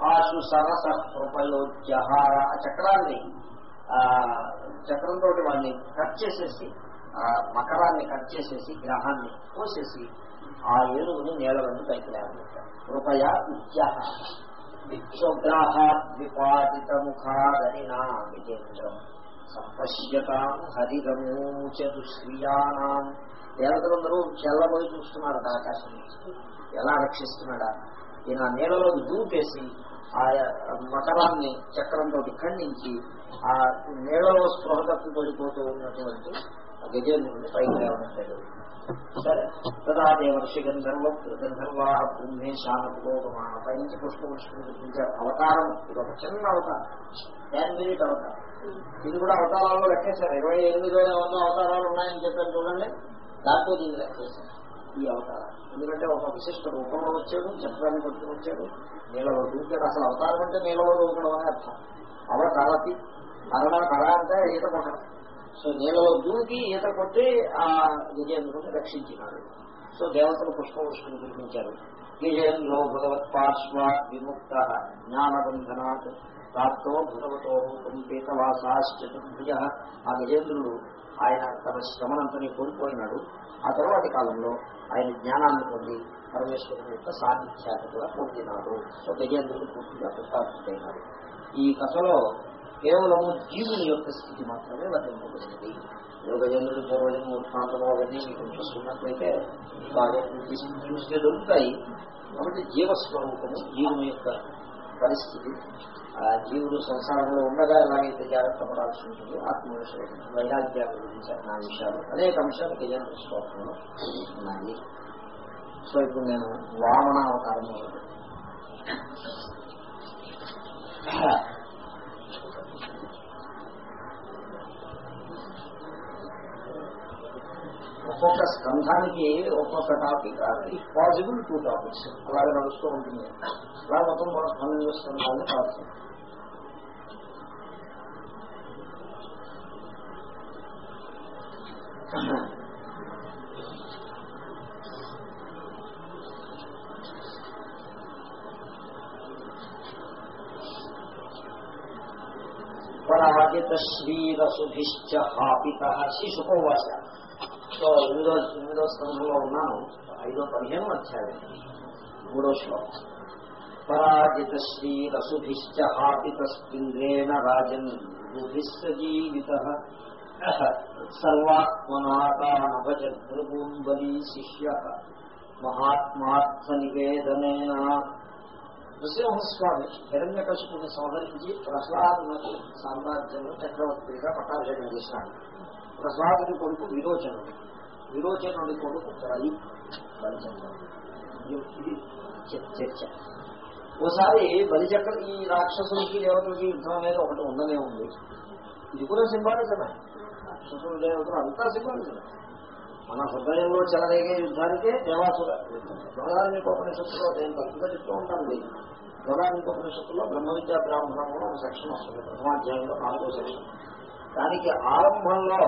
ఆశు సరస కృపయోజహార ఆ చక్రాన్ని ఆ చక్రంతో వాడిని కట్ చేసేసి ఆ మకరాన్ని కట్ చేసేసి గ్రహాన్ని కోసేసి ఆ ఏనుగుని నేలవన్నీ పైకి లేవబెట్టారు కృపయ ఉద్యహ విశ్వగ్రాహాత్ విపాదిత ముఖాదరినా విజేంద్రం. సంపశ్యతాం హరిరమూచదు శ్రియానాం దేవతలందరూ చెల్లబోయి చూస్తున్నారు ఆకాశం ఎలా రక్షిస్తున్నాడా? ఈయన నీళ్ళలో దూకేసి ఆ మకరాన్ని చక్రంతో ఖండించి ఆ నీళ్ళలో స్పృహ తప్పి పడిపోతూ ఉన్నటువంటి గజేంద్రుడిని పైకి లేవనట్టాడు సరే తదా దేవర్షి గంధర్వ గంధర్వా భూమి శానపులోకమా పైనుంచి పుష్ప అవతారం ఇది ఒక చిన్న అవతారం. టెన్ మినిట్ అవతారం. ఇది కూడా అవతారాల్లో లెక్కేశారు. ఇరవై ఎనిమిది వేల వంద అవతారాలు ఉన్నాయని చెప్పారు చూడండి. దాంతో దీన్ని లెక్కేశారు ఈ అవతారం ఎందుకంటే ఒక విశిష్ట రూపంలో వచ్చాడు చక్రాన్ని పట్టుకుని వచ్చాడు. నీళ్ళలో దూకాడు. అసలు అవతారం అంటే నీళ్ళలో దూకడం అనే అర్థం. అవతారతి అరణ కర అంటే ఈత కొట్టడం. సో నీళ్ళలో దూకి ఈత కొట్టి ఆ విజయేంద్రుని రక్షించినాడు. సో దేవతలు పుష్పవృష్టిని కురిపించారు విజయంలో భగవత్ పార్శ్వ విముక్త జ్ఞానబంధనాత్ ప్రాప్తో భగవతో పీతవాసాశ్చతుర్భుజ ఆ గజేంద్రుడు ఆయన తన శ్రమనంతని కోల్పోయినాడు. ఆ తర్వాతి కాలంలో ఆయన జ్ఞానాన్ని పొంది పరమేశ్వరుని యొక్క సాన్నిధ్యాన్ని కూడా పొందినాడు. సో గజేంద్రుడు పూర్తిగా ప్రస్తావితైనాడు ఈ కథలో కేవలము జీవుని యొక్క స్థితి మాత్రమే వర్తింపబడింది యోగజనుడు పూర్వజన్ వృత్తాంతము అవన్నీ మీకు చూస్తున్నట్లయితే బాగా తీసి- చూస్తే దొరుకుతాయి. కాబట్టి జీవస్వరూపము జీవుని యొక్క పరిస్థితి. జీవుడు సంసారంలో ఉండగా ఎలాగైతే జాగ్రత్త పడాల్సి ఉంటుంది ఆత్మవిశ్వాసం వైరాగ్యాల గురించి నా విషయాలు అనేక అంశాలు కళ్యాణ శ్లోకంలో ఉన్నాయి. సో ఇప్పుడు నేను వామన అవతారం ఒక్కొక్క స్కంధానికి ఒక్కొక్క టాపిక్ అది పాసిబుల్ టూ టాపిక్స్ అలాగే నడుస్తూ ఉంటుంది అలా మొత్తం మనం పన్నెండు స్కంధాన్ని పాడుతుంది పరాజిత శ్రీరసుభిశ్చ హాపిత శిశుకోవాస సో ఎనిమిదో ఎనిమిదో స్థానంలో ఉన్నాను. ఐదో పదిహేను అధ్యాయం. మూడో శ్లోకం. పరాజిత శ్రీరసుభిశ్చ హాపితస్పింద్రేణ రాజన్ జీవిత. సర్వాత్మనాకానభజద్భృగూన్ బలీ శిష్య. మహాత్మార్థ నివేదనేన నృసింహస్వామి హిరణ్యకశిపుని సంహరించి ప్రహ్లాదునకు సామ్రాజ్యంలో చక్రవర్తిగా పట్టాభిషేకం చేశాడు. ప్రహ్లాదుడి కొడుకు విరోచనుడు. విరోచనుడి కొడుకు బలి ఇది చర్చ. ఓసారి బలిచక్ర ఈ రాక్షసులకి దేవతలకి యుద్ధం అనేది ఒకటి ఉండనే ఉంది. ఇది కూడా సింబాలిజమే. రాక్షసులు దేవతలు అంతా సింబాలిజమే. మన హృదయంలో చెలరేగే యుద్ధానికే దేవాసుర బృహదానికి ఉపనిషత్తులో నేను తప్పుగా చెప్తూ ఉంటాను బృహదానికి ఉపనిషత్తులో బ్రహ్మ విద్యా బ్రాహ్మణంలో ఒక సెక్షన్ వస్తుంది. ప్రథమాధ్యాయంలో నాలుగో సెక్షన్. దానికి ఆరంభంలో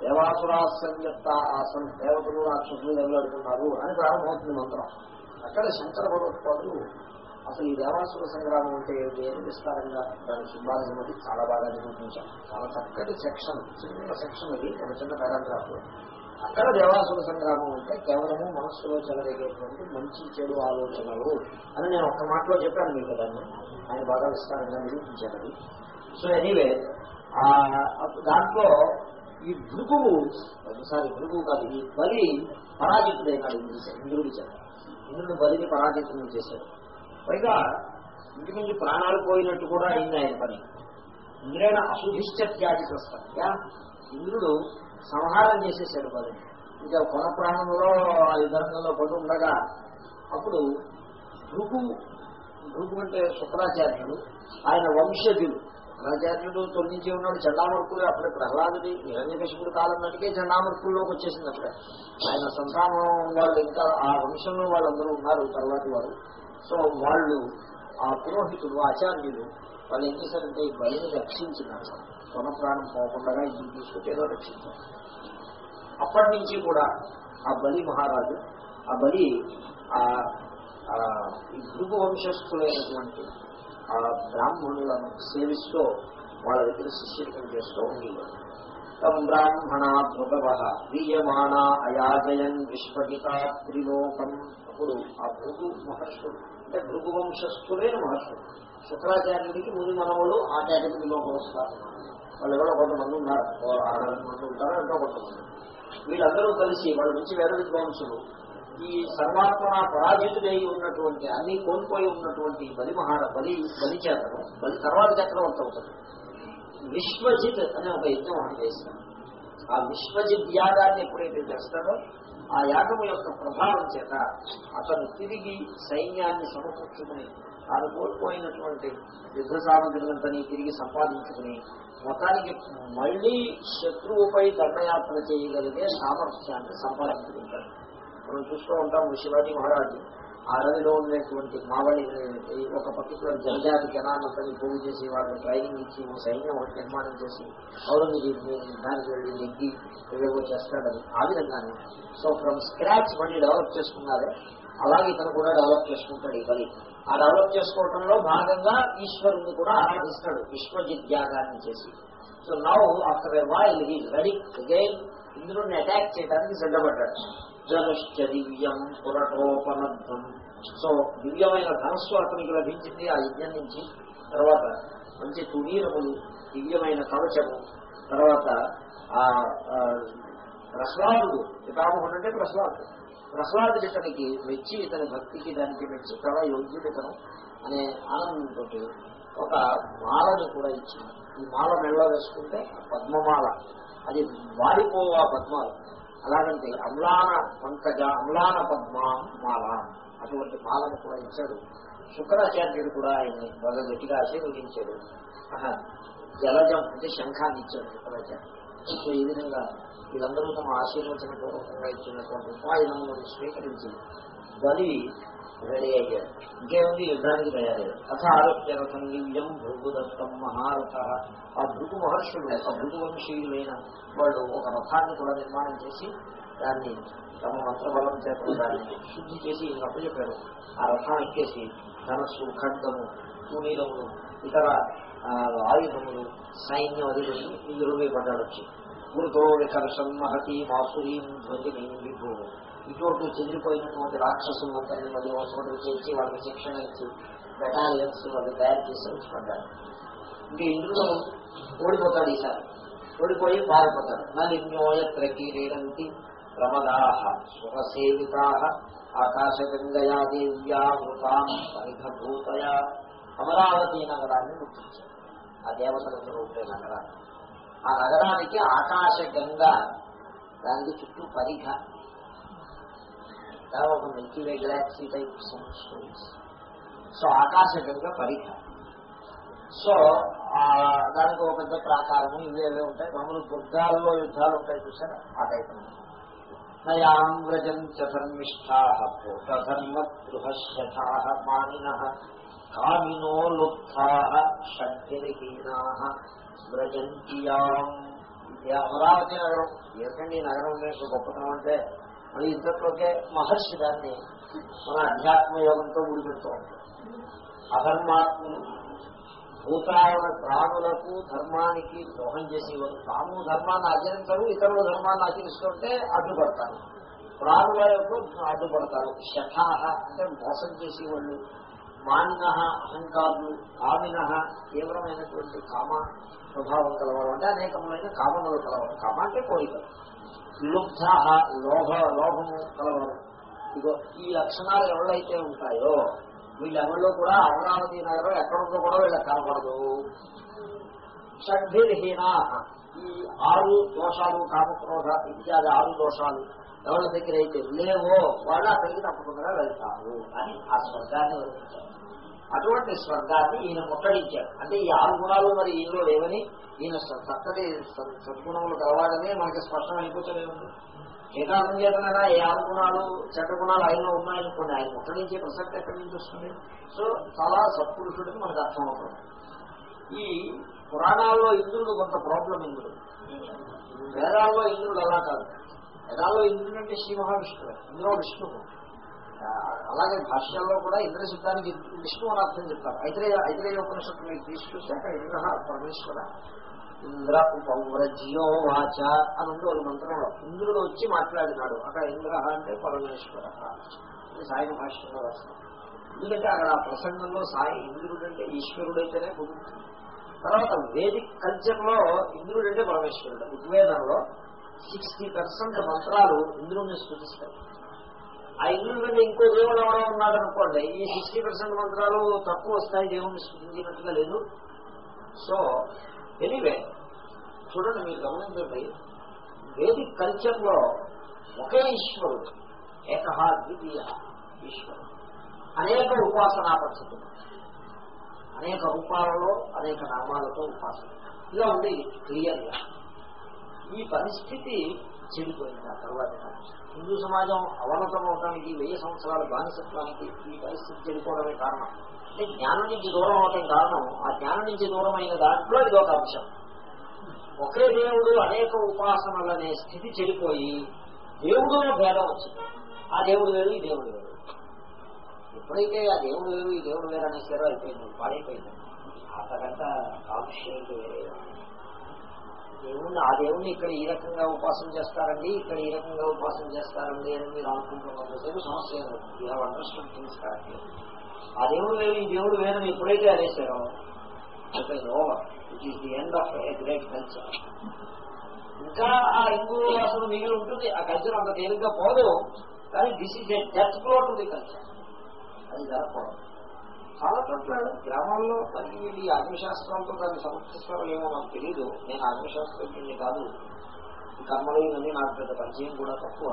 దేవాసురా సంయుక్త ఆసన్ దేవతలు రాక్షసులు నిలబడుతున్నారు అని ప్రారంభమవుతుంది మంత్రం. అక్కడ శంకర భగవత్పాదులు అసలు ఈ దేవాసుర సంగ్రామం అంటే ఏమిటి అని విస్తారంగా దాని సింబాలిజం చాలా బాగా నిరూపించారు చాలా చక్కటి సెక్షన్ చిన్న సెక్షన్ అది ఒక చిన్న పారాగ్రాఫ్ అక్కడ దేవాసుర సంగ్రామం అంటే కేవలము మనస్సులో చెలరేగేటువంటి మంచి చెడు ఆలోచనలు అని నేను ఒక్క మాటలో చెప్పాను మీకు దాన్ని. ఆయన బాగా విస్తారంగా నిరూపించారు సో ఎనీవే దాంట్లో ఈ భృగువు సారీ భృగువు కాదు ఈ బలి పరాజితుడైనాడు ఇంద్రుడు ఇంద్రుడి చేత ఇంద్రుడు బలిని పరాజితులను చేశాడు. పైగా ఇంటి ప్రాణాలు పోయినట్టు కూడా అయింది ఆయన పని. ఇంద్రేణ అశుభిష్ట త్యాగి సత్య ఇంద్రుడు సంహారం చేసేసాడు బలిని. ఇంకా కొన ప్రాణంలో ఆ యుద్ధరంగంలో పడి ఉండగా అప్పుడు భృగు భృగు అంటే శుక్రాచార్యుడు ఆయన వంశజులు శుక్రాచార్యుడు తొలగించి ఉన్నాడు చండామర్కులు అప్పుడే ప్రహ్లాదుడి హిరణ్యకశిపుడు కాలం నాటికే చండామర్కుల్లోకి వచ్చేసింది అప్పుడే ఆయన సంతానం వాళ్ళు ఇంకా ఆ వంశంలో వాళ్ళందరూ ఉన్నారు తర్వాతి వారు. సో వాళ్ళు ఆ పురోహితులు ఆచార్యులు వాళ్ళు ఏం చేశారంటే ఈ బలిని రక్షించినారు. కొన ప్రాణం పోకుండా ఇంటికి తీసుకుంటే ఏదో రక్షించారు. అప్పటి నుంచి కూడా ఆ బలి మహారాజు ఆ బలి ఆ ఆ ఈ భృగు వంశస్థులైనటువంటి ఆ బ్రాహ్మణులను సేవిస్తూ వాళ్ళ దగ్గర శిష్యకం చేస్తూ ఉండేవారు. తం బ్రాహ్మణ భృగవ వీయమాణ అయాజయన్ విశ్వజిత త్రిలోకం. అప్పుడు ఆ భృగు మహర్షుడు అంటే భృగు వంశస్థులైన మహర్షుడు శుక్రాచార్యుడికి ముని మనవులు ఆ కేటగిరీలోకి వస్తారు. వాళ్ళు ఎవరో కొంతమంది ఉన్నారు. ఓ మంది ఉంటారు ఎంతో కొంతమంది. వీళ్ళందరూ కలిసి వాళ్ళ నుంచి వేద విద్వాంసులు ఈ సర్వాత్మన పరాజితుడై ఉన్నటువంటి అన్ని కోల్పోయి ఉన్నటువంటి బలి మహార బలి బలి చేతను బలి తర్వాత చక్రవర్తి అవుతుంది విశ్వజిత్ అనే ఒక యజ్ఞం ఆయన చేస్తారు ఆ విశ్వజిత్ యాగాన్ని ఎప్పుడైతే చేస్తాడో ఆ యాగము యొక్క ప్రభావం చేత అతను తిరిగి సైన్యాన్ని సమకూర్చుకుని తాను కోల్పోయినటువంటి యుద్ధ సామగ్రులంతని తిరిగి సంపాదించుకుని మొత్తానికి మళ్ళీ శత్రువుపై దండయాత్ర చేయగలిగే సామర్థ్యాన్ని సంపాదించుకుంటాడు. మనం చూస్తూ ఉంటాం శివాజీ మహారాజు ఆ రవిలో ఉండేటువంటి మావళి ఒక పర్టికులర్ జనజాతి జనాలంతని పోగు చేసి వాళ్ళని ట్రైనింగ్ ఇచ్చి సైన్యం ఒకటి నిర్మాణం చేసి ఔరంగజేబు దానికి వెళ్ళి నెగ్గి ఏవేవో చేస్తాడని ఆ విధంగానే. సో ఫ్రమ్ స్క్రాచ్ మళ్ళీ డెవలప్ చేసుకున్నారే. అలాగే ఇతను కూడా డెవలప్ చేసుకుంటాడు ఈ బలి ఆ డెవలప్ చేసుకోవడంలో భాగంగా ఈశ్వరుని కూడా ఆరాధిస్తాడు విశ్వజిద్యాగాన్ని చేసి. So now after a while he ready again ఇంద్రుడిని అటాక్ చేయడానికి సిద్ధపడ్డాడు. జనుశ్చ దివ్యం పురటోపనద్ధం సో దివ్యమైన ధనస్సు అతనికి లభించింది ఆ యజ్ఞం నుంచి. తర్వాత మంచి తునీరములు దివ్యమైన కవచము. తర్వాత ఆ ఆ, ప్రహ్లాదుడు పితామహుడు అంటే ప్రహ్లాదుడు ప్రహ్లాదుడు ఇతనికి మెచ్చి ఇతని భక్తికి దానికి మెచ్చి చాలా యోగ్యుడు ఇతను అనే ఆనందంతో ఒక మాలను కూడా ఇచ్చింది. ఈ మాల మెళ్ళ వేసుకుంటే పద్మమాల. అది వాడిపోవు ఆ పద్మాలు. అలాగంటే అమ్లాన పంకజ అమ్లాన పద్మ మాల అటువంటి మాలను కూడా ఇచ్చాడు. శుక్రాచార్యుడు కూడా ఆయన్ని బాగా గట్టిగా ఆశీర్వదించాడు. జలజం అంటే శంఖాన్ని ఇచ్చాడు శుక్రాచార్యుడు. సో ఈ విధంగా వీళ్ళందరూ తమ ఆశీర్వచన పూర్వకంగా ఇచ్చినటువంటి ఉపాయనములను స్వీకరించి బలి రెడీ అయ్యారు ఇంకేముంది? యుద్ధానికి తయారయ్యారు. అథ ఆరోగ్య భృగుదత్తం మహారథ. ఆ భృగు మహర్షులు ఆ భృగు వంశీయులైన వాళ్ళు ఒక రథాన్ని కూడా నిర్మాణం చేసి దాన్ని తమ మంత్రబలం చేత దాన్ని శుద్ధి చేసి అప్పచెప్పారు ఆ రథం ఎక్కేసి ధనస్సు ఖడ్గము తూనీరములు ఇతర ఆయుధములు సైన్యం అది ఇందులో పడ్డాడు వచ్చి గురుతో వికర్షం మహతి మాసురీం ధ్వజని విభూ ఇటువంటి చెదిరిపోయినటువంటి రాక్షసులందరినీ మళ్ళీ ఒకటి చేసి వాళ్ళకి శిక్షణ ఇచ్చి బెటాలియన్స్ వాళ్ళు తయారు చేసి వచ్చి ఇంకా ఇంద్రుడు ఓడిపోతాడు ఈసారి. ఓడిపోయి పారిపోతాడు. నలిన్యోయ కీరేరంతి ప్రమదాహ సుఖసేవితా ఆకాశగంగయా దేవ్యా మృతాం పరిఘభూతయా. అమరావతి నగరాన్ని గుర్తించారు. ఆ దేవతలందరూ ఉండే నగరాన్ని. ఆ నగరానికి ఆకాశ గంగ దానికి చుట్టూ పరిఘ చాలా ఒక milky way galaxy type stories so ఆకాశ గంగ పరిఘ సో దానికి ఒక పెద్ద ప్రాకారము ఇవేవే ఉంటాయి. మామూలు దుర్గాల్లో యుద్ధాలు ఉంటాయి చూసారా? ఆ టైప్ నయాం వ్రజం చ ధర్మిష్ఠా భూతధర్మ గృహశఠా మానిన కామినో లుప్తా షడ్హీనా వ్రజంతియాం ఇది అమరావతి నగరం. ఏమిటండి ఈ నగరం యొక్క గొప్పతనం అంటే మరి ఇంతట్లోకే మహర్షి దాన్ని మన అధ్యాత్మ యోగంతో ముడిపెడుతూ ఉంటాం అధర్మాత్ములు భూతాయన ప్రాణులకు ధర్మానికి ద్రోహం చేసేవారు. తాము ధర్మాన్ని ఆచరించరు ఇతరులు ధర్మాన్ని ఆచరిస్తుంటే అడ్డుపడతారు. ప్రాణుల యొక్క అడ్డుపడతారు. శఠాహ అంటే మోసం చేసేవాళ్ళు. మానిన అహంకారులు కామిన తీవ్రమైనటువంటి కామ స్వభావం కలవారు. అంటే అనేకమైన కామములు కలవారు. కామ అంటే కోరికలు లుబ్ధ లోభ లోభము కలవారు. ఇగో ఈ లక్షణాలు ఎవరైతే ఉంటాయో వీళ్ళెవరిలో కూడా అమరావతి నగరం ఎక్కడుందో కూడా వీళ్ళకి కనపడదు. షడ్భిర్హీనా. ఈ ఆరు దోషాలు కామక్రోధ ఇత్యాది ఆరు దోషాలు ఎవరి దగ్గర అయితే లేవో వాళ్ళు అక్కడికి తప్పకుండా వెళ్తారు అని ఆ స్వర్గాన్ని వర్ణించారు. అటువంటి స్వర్గాన్ని ఈయన ముట్టడించాడు. అంటే ఈ ఆరు గుణాలు మరి ఈయనలో లేవని ఈయన చక్కటి సద్గుణములు కలవాలని మనకి స్పష్టం అయిపోతలేదు ఉంది చేతనైనా ఏ ఆరు గుణాలు చెడ్డ గుణాలు ఆయనలో ఉన్నాయనుకోండి ఆయన ముట్టడించే ప్రసక్తి ఎక్కడి నుంచి వస్తుంది? సో చాలా సత్పురుషుడికి మనకు అర్థమవుతుంది. ఈ పురాణాల్లో ఇంద్రుడు కొంత ప్రాబ్లం ఇంద్రుడు. వేదాల్లో ఇంద్రుడు అలా కాదు. వేదాల్లో ఇంద్రుడు అంటే శ్రీ మహావిష్ణువు. ఇంద్రో విష్ణువు. అలాగే భాష్యంలో కూడా ఇంద్ర శబ్దానికి విష్ణు అని అర్థం చెప్తారు. ఐతరే ఐతరే ఉపనిషత్తు మీరు తీసుకొచ్చాక ఇంద్ర పరమేశ్వర ఇంద్ర ఉపవ్రజ్యో వాచ అని ఉంది ఒక మంత్రంలో ఇంద్రుడు వచ్చి మాట్లాడినాడు. అక్కడ ఇంద్ర అంటే పరమేశ్వర. ఇది సాయం భాష్యంలో రాస్తాం. ఎందుకంటే అక్కడ ఆ ప్రసంగంలో సాయి ఇంద్రుడు అంటే ఈశ్వరుడైతేనే కుదురుతుంది. తర్వాత వేదిక్ కల్చర్లో ఇంద్రుడు అంటే పరమేశ్వరుడు. ఋగ్వేదంలో సిక్స్టీ పర్సెంట్ మంత్రాలు ఇంద్రుడిని సూచిస్తాయి. ఆ ఇల్లు కంటే ఇంకో దేవుడు ఎవరో ఉన్నాడు అనుకోండి ఈ సిక్స్టీ పర్సెంట్ మంత్రాలు తక్కువ స్థాయి దేవుని స్పృతించినట్టుగా లేదు. సో ఎనీవే చూడండి మీరు గమనించండి వేదిక్ కల్చర్లో ఒకే ఈశ్వరుడు ఏకహ ద్వితీయ ఈశ్వరుడు. అనేక ఉపాసనా పద్ధతులు. అనేక రూపాలలో అనేక నామాలతో ఉపాసన. ఇలా ఉంది క్లియర్గా. ఈ పరిస్థితి చెడిపోయింది ఆ తర్వాత హిందూ సమాజం అవనతం అవటానికి వెయ్యి సంవత్సరాల బానిసత్వానికి ఈ పరిస్థితి చెడిపోవడమే కారణం. అంటే జ్ఞానం నుంచి దూరం అవటం కారణం ఆ జ్ఞానం నుంచి దూరమైన దాంట్లో ఇది ఒక అంశం. ఒకే దేవుడు అనేక ఉపాసనలనే స్థితి చెడిపోయి దేవుడులో భేదం వచ్చింది. ఆ దేవుడు వేరు ఈ దేవుడు వేరు. ఎప్పుడైతే ఆ దేవుడు వేరు ఈ దేవుడు వేరు సేవ అయిపోయింది పాడైపోయింది అంతకంటే కాలుష్యం వేరే. దేవుణ్ణి ఆ దేవుణ్ణి ఇక్కడ ఈ రకంగా ఉపాసన చేస్తారండి ఇక్కడ ఈ రకంగా ఉపాసన చేస్తారండి అని మీరు అనుకుంటున్నంతసేపు సమస్య you have understand things correct ఆ దేవుడు వేరు ఈ దేవుడు వేరని ఎప్పుడైతే అనేసారో అయిపోయింది over it is the end of a great culture ఇంకా ఆ హిందూ అసలు మిగిలి ఉంటుంది ఆ కల్చర్ అంత తేలిగ్గా పోదు కానీ this is a death flow to the culture అది జరగకూడదు చాలా చోట్ల గ్రామాల్లో మరి వీళ్ళు ఈ ఆత్మశాస్త్రంతో దాన్ని సమర్థిస్తారో ఏమో నాకు తెలియదు నేను ఆత్మశాస్త్రజ్ఞుని కాదు. ఈ కర్మలు ఇవన్నీ నాకు పెద్ద పరిచయం కూడా తక్కువ.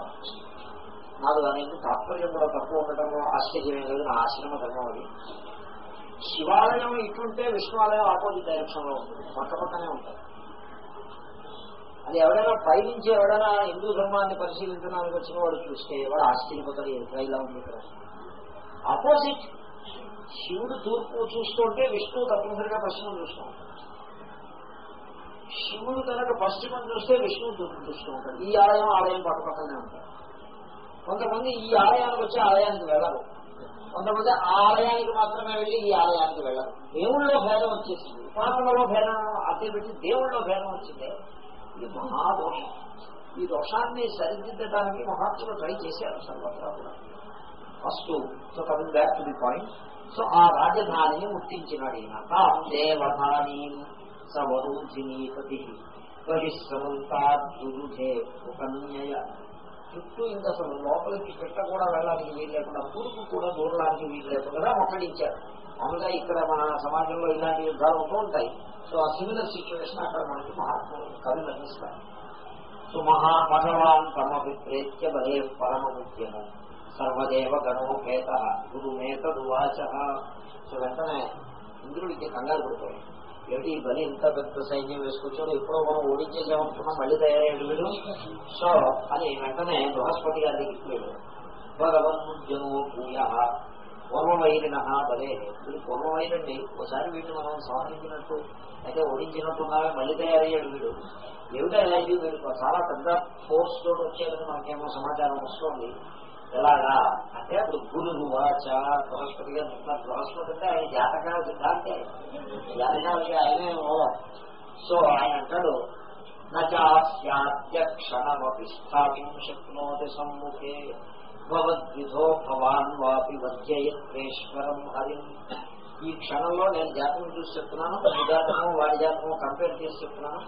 నాకు దాని తాత్పర్యం కూడా తక్కువ ఉండటంలో ఆశ్చర్యమే లేదు. నా ఆశ్రమ ధర్మం అది. శివాలయం ఇటుంటే విష్ణువాలయం ఆపోజిట్ డైరెక్షన్లో ఉంటుంది. పక్క పక్కనే ఉంటాయి అది ఎవరైనా పైనుంచి ఎవరైనా హిందూ ధర్మాన్ని పరిశీలించడానికి వచ్చిన వాడు చూస్తే వాడు ఆశ్చర్యపోతాడు. ఎంత ఇలా ఉంది ఇక్కడ? ఆపోజిట్ శివుడు తూర్పు చూస్తుంటే విష్ణువు తప్పనిసరిగా పశ్చిమం చూస్తూ ఉంటాడు. శివుడు కనుక పశ్చిమం చూస్తే విష్ణువు తూర్పు చూస్తూ ఉంటాడు. ఈ ఆలయం ఆలయం పక్క పక్కనే ఉంటాడు. కొంతమంది ఈ ఆలయానికి వచ్చి ఆలయానికి వెళ్ళరు. కొంతమంది ఆలయానికి మాత్రమే వెళ్ళి ఈ ఆలయానికి వెళ్ళరు. దేవుళ్ళలో భేదం వచ్చేసింది. ఉపాసనలో భేదం అదే పెట్టి దేవుళ్ళలో భేదం వచ్చిందే. ఇది మహాదోషం. ఈ దోషాన్ని సరిదిద్దడానికి మహాత్ములు ట్రై చేశారు సర్వత్రా కూడా. First so coming back to the point so ఆ రాజధానిని ముట్టించినాడు ఈయన. తాం దేవధాని సవరూధినీపతి బహిస్సమంతాద్దురుధే ఉపన్యయ. చుట్టూ ఇంకా అసలు లోపలికి పెట్ట కూడా వెళ్ళడానికి వీలు లేకుండా తూర్పు కూడా దూరడానికి వీలు లేకుండా మొక్కడించారు మామూలుగా ఇక్కడ మన సమాజంలో ఇలాంటి యుద్ధాలు ఉంటూ ఉంటాయి. సో ఆ సిమిలర్ సిచ్యువేషన్ అక్కడ మనకి మహాత్ములు కవి నటిస్తారు. సో మహా భగవాన్ తమ తమభిప్రేత్య బలే పరమ ముఖ్యము సర్వదేవ గణోపేత గురుమేత దువాచ సో వెంటనే ఇంద్రుడికి కంగారు పడిపోయాయి ఏమిటి ఈ బలి ఇంత పెద్ద సైన్యం వేసుకొచ్చాడు? ఎప్పుడో మనం ఓడించేసామనుకున్నాం మళ్ళీ తయారయ్యాడు వీడు. సో అని వెంటనే బృహస్పతి గారి దగ్గరికి వెళ్ళాడు. భగవన్ముద్యమో భూయ. పూర్వవైరిన బలే. వీడు పూర్వవైరండి ఒకసారి వీడిని మనం సంహరించినట్టు అయితే ఓడించినట్టున్నామే మళ్ళీ తయారయ్యాడు వీడు. ఏమిటో వీడు చాలా పెద్ద ఫోర్స్ తోటి వచ్చేదని మనకేమో సమాచారం వస్తుంది. ఎలాగా? అంటే అప్పుడు గురు వాచ బృహస్పతి గారు చెప్తున్నారు బృహస్పతి అంటే ఆయన జాతకాలు సిద్ధాంతే. జాతకాలకి ఆయనే ఓవర్ సో ఆయన అంటాడు నచాస్యాధ్యక్షణమపి స్థాపిం శక్నోతి సమ్ముఖే. భవద్విధో భవాన్ వాపి వధ్యయత్వేశ్వరం హరిం. ఈ క్షణంలో నేను జాతకం చూసి చెప్తున్నాను నీ జాతకము వాడి జాతకము కంపేర్ చేసి చెప్తున్నాను.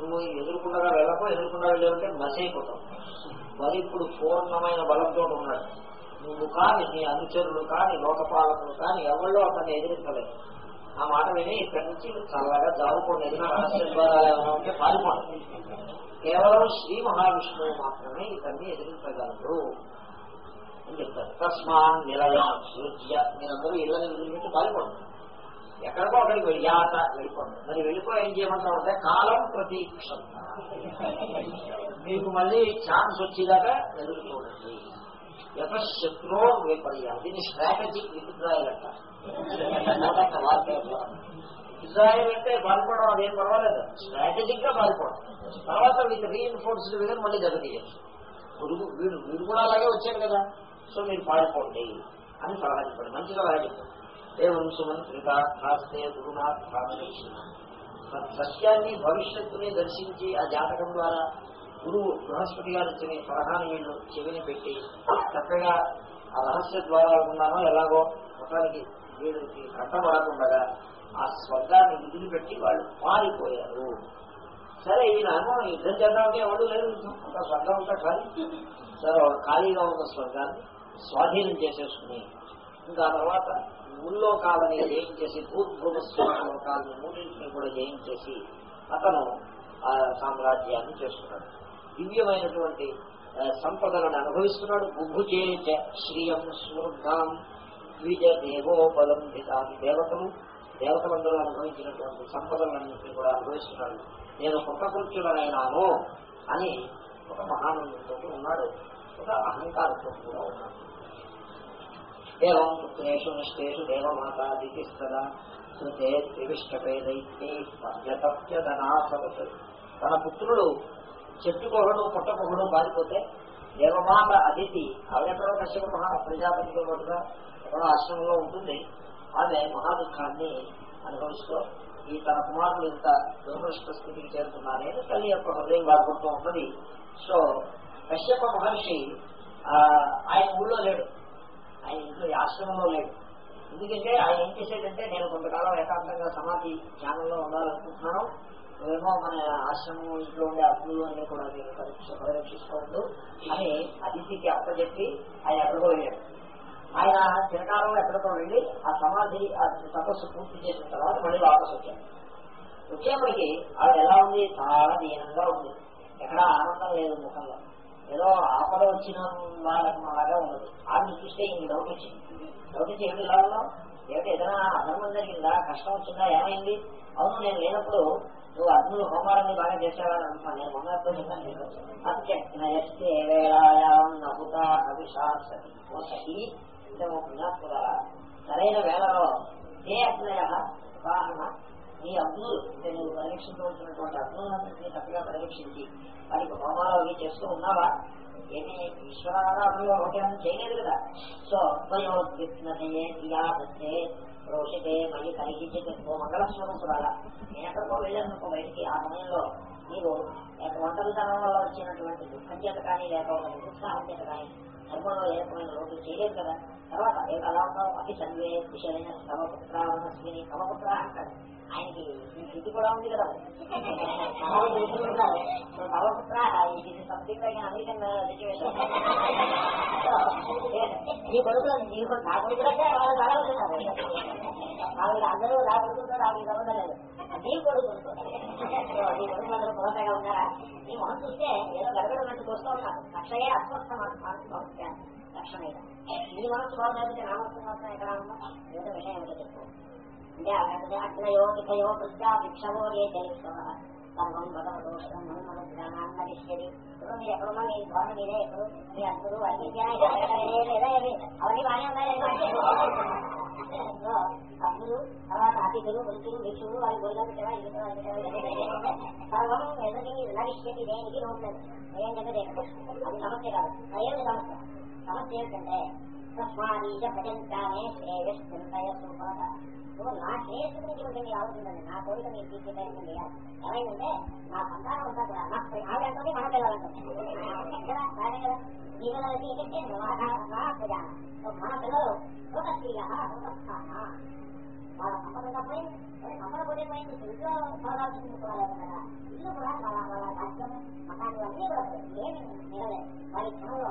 నువ్వు ఎదుర్కొండగా వెళ్ళకో ఎదుర్కొండగా వెళ్ళాలంటే మసైపోతావు. మరి ఇప్పుడు పూర్ణమైన బలంతో ఉన్నాడు. నువ్వు కాని నీ అనుచరులు కాని లోకపాలకులు కాని ఎవరిలో అతన్ని ఎదిరించలేదు. ఆ మాట విని ఇక్కడి నుంచి చల్లగా జారుకోండి. ఎదిన రహస్య ద్వారా ఉంటే పారిపోండి. కేవలం శ్రీ మహావిష్ణువు మాత్రమే ఇతన్ని ఎదిరించగలరు అని చెప్తారు. తస్మాన్ నిలయ సృజ్య మీరందరూ ఇళ్ళని వదిలిపెట్టి పారిపోండి. ఎక్కడికో అక్కడికి వెళ్ళి యాత వెళ్ళిపోండి మరి వెళ్ళిపోయి ఏం చేయమంటారు అంటే కాలం ప్రతీక్ష మీకు మళ్ళీ ఛాన్స్ వచ్చేదాకా ఎదురు చూడండి యథశత్రో విపర్య దీన్ని స్ట్రాటజిక్ విత్డ్రాయల్ అంట ఇజ్రాయల్ అంటే బాధపడడం అదేం పర్వాలేదు స్ట్రాటజిక్గా బాధపడడం తర్వాత విత్ రీఎన్ఫోర్స్డ్ విధంగా మళ్ళీ దెబ్బతీయచ్చు వీడు వీడు వీడు కూడా అలాగే వచ్చాడు కదా సో మీరు పాడిపోండి అని సలహా చెప్పండి మంచి సలహా చెప్పండి ఏం సుమంత్రితాస్తే గురునాథాక్షణ సత్యాన్ని భవిష్యత్తుని దర్శించి ఆ జాతకం ద్వారా గురువు బృహస్పతి గారు ఇచ్చిన సలహాను వీళ్ళు చెవిని పెట్టి చక్కగా ఆ రహస్య ద్వారా ఉన్నానో ఎలాగో మొత్తానికి వీళ్ళకి కట్టబడకుండా ఆ స్వర్గాన్ని విదిలిపెట్టి వాళ్ళు పారిపోయారు. సరే ఈయన యుద్ధం చేద్దామంటే ఎవరు లేదు ఒక స్వర్గం అంతా ఖాళీ. సరే ఖాళీగా ఉన్న స్వర్గాన్ని స్వాధీనం చేసేసుకుని ఇంకా తర్వాత ముల్లోకాలని జయించేసి భూభువస్వలోకాలని మూడింటిని కూడా జయించేసి అతను ఆ సామ్రాజ్యాన్ని చేస్తున్నాడు. దివ్యమైనటువంటి సంపదలను అనుభవిస్తున్నాడు. బుభుజే శ్రీయం స్వర్గాం ద్విజ దేవోపదం దేవతలు. దేవతలందరూ అనుభవించినటువంటి సంపదలన్నింటినీ కూడా అనుభవిస్తున్నాడు. నేను కృతకృత్యుడనైనాను అని ఒక మహానందంతో ఉన్నాడు. ఒక అహంకారంతో కూడా ఉన్నాడు. ఏం పుత్రేషు నిష్టేషు దేవమాతాదితిస్తదా శృతే త్రివిష్టపే దైత్యేతప్యధనాసవత్ తన పుత్రుడు చెట్టుకొకడు పుట్టకొకడు పారిపోతే దేవమాత అదితి ఆవిడెక్కడో కశ్యప మహా ప్రజాపతితో పాటుగా
ఎక్కడో ఆశ్రమంలో ఉంటుంది. ఆమె మహాదుఖాన్ని అనుభవిస్తూ ఈ తన కుమారులు ఇంత దురదృష్ట స్థితికి చేరుతున్నారని తల్లి యొక్క హృదయం వాడుకుంటూ ఉన్నది. సో కశ్యప మహర్షి ఆయన ఊళ్ళో లేడు. ఆయన ఇంట్లో ఆశ్రమంలో లేదు. ఎందుకంటే ఆయన ఏం చేసేటంటే నేను కొంతకాలం ఏకాంతంగా సమాధి ధ్యానంలో ఉండాలనుకుంటున్నాను. నువ్వేమో మన ఆశ్రమం ఇంట్లో ఉండే అప్పులు అన్ని కూడా నేను పరీక్ష పరిరక్షించుకోవద్దు అని అతిథికి అప్పచెప్పి ఆయన ఎక్కడికో వెళ్ళాడు. ఆయన చిరకాలంలో ఎక్కడికో వెళ్ళి ఆ సమాధి ఆ తపస్సు పూర్తి చేసిన తర్వాత మళ్ళీ వాపసు వచ్చాడు. వచ్చేప్పటికి ఆవిడ ఎలా ఉంది? చాలా దీనంగా ఉంది. ఎక్కడ ఆనందం లేదు ముఖంలో. ఏదో ఆపద వచ్చిన వాళ్ళకి అలాగా ఉన్నది ఆవిడ చూస్తే ఈ డౌట్ వచ్చింది. డౌట్ వచ్చి ఏమిటి ఇలా ఉన్నావు ఏమిటి ఏదైనా అధర్మం జరిగిందా? కష్టం వచ్చిందా? ఏమైంది? అవును నేను లేనప్పుడు నువ్వు అగ్నులు హోమాలని బాగా చేసేవాడు అంటున్నాను. నేను మొన్నతో అత్యక్నయస్తే వేళాయాం నభుత అవిశాసతి ఓ సఖీ సరైన వేళలో ఏ అజ్ఞయ ఉదాహరణ నీ అగ్నులు అంటే నువ్వు పరీక్షించవలసినటువంటి అగ్నులందరినీ చక్కగా పరిరక్షించి వారికి హోమాలు అవి చేస్తూ ఉన్నావా? ఏమి ఈశ్వరారాధనలో ఒకటి చేయలేదు కదా. సో వయోద్విగ్నతయే క్రియాదత్తే రోషితే మళ్ళీ కలిగించే ఓ మంగళ నేను ఎక్కడికో వెళ్ళాను బయటికి ఆ సమయంలో మీరు లేక ఒంటరితనం వచ్చినటువంటి దుఃఖం చేత కానీ లేక ఒక నిరుత్సాహం చేత కానీ ధర్మంలో ఏ రకమైన లోటు చేయలేదు కదా. తర్వాత ఏ అలా ఉన్నావు అతి సన్వే విషయమైన సమపుత్ర మనస్విని సమపుత్ర అంటాడు. ఆయనకి ఈ స్థితి కూడా ఉంది కదా. సమపుత్ర ఇది సంథింగ్ లైక్ అమెరికన్ సిచ్యువేషన్ ఈ కొడుకు ఈ నా కొడుకు వాళ్ళు చాలా వాళ్ళు అందరూ నా కొడుకుంటారు నాకు సంబంధం నీ కొడుకు. నీ కొడుకు అందరూ పోతాగా ఉన్నారా? నీ మొహం చూస్తే ఏదో గడగడమంటే చూస్తూ ఉన్నారు. అక్షయే అస్వస్థ లక్షణమే నీ మనసు బాగుందంటే నా మనసు మాత్రం ఎక్కడ ఉందో? ఏదో విషయం ఏమిటో చెప్పు. అంటే అగ్నయో మిథయో ప్రత్యా భిక్షవో ఏ తెలుసుకోవాలి సర్వం భగవదోషం మనం మన ఇప్పుడు మీరు ఎక్కడున్నా మీ ధోరణ మీరే ఎప్పుడు మీ అర్థులు అన్ని అవన్నీ బాగానే ఉన్నాయి అర్థులు తర్వాత అతిథులు వృత్తులు భిక్షులు వారి గొర్రెలు సర్వం ఎదుటి నడిచేది దేనికి ఏం చెప్పేది అది సమస్య కాదు. అదేమి సమస్య. సమస్య ఏంటంటే తస్మాదీశ భజంతానే శ్రేయస్సుంతయ సుపాద నా శ్రేయస్సు గురించి కొంచెం మీరు ఆలోచించండి నా కోరిక మీరు తీసే ప్రయత్నం చేయాలి ఏమైందంటే నా సంతానం అంతా కూడా నా ఆవిడంటే మన పిల్లలంటే కదా బాగా కదా ఈ పిల్లలకి ఏంటంటే ప్రజాన మన పిల్లలు ఒక స్త్రీయ వాళ్ళ సంపద పోయి సంపద పోతే పోయింది ఇంట్లో పొరపాటు చూసుకోవాలి కదా ఇల్లు కూడా వాళ్ళ వాళ్ళ రాజ్యం మతాలు అన్నీ కూడా ఏమి నిలలేదు వారి క్షణంలో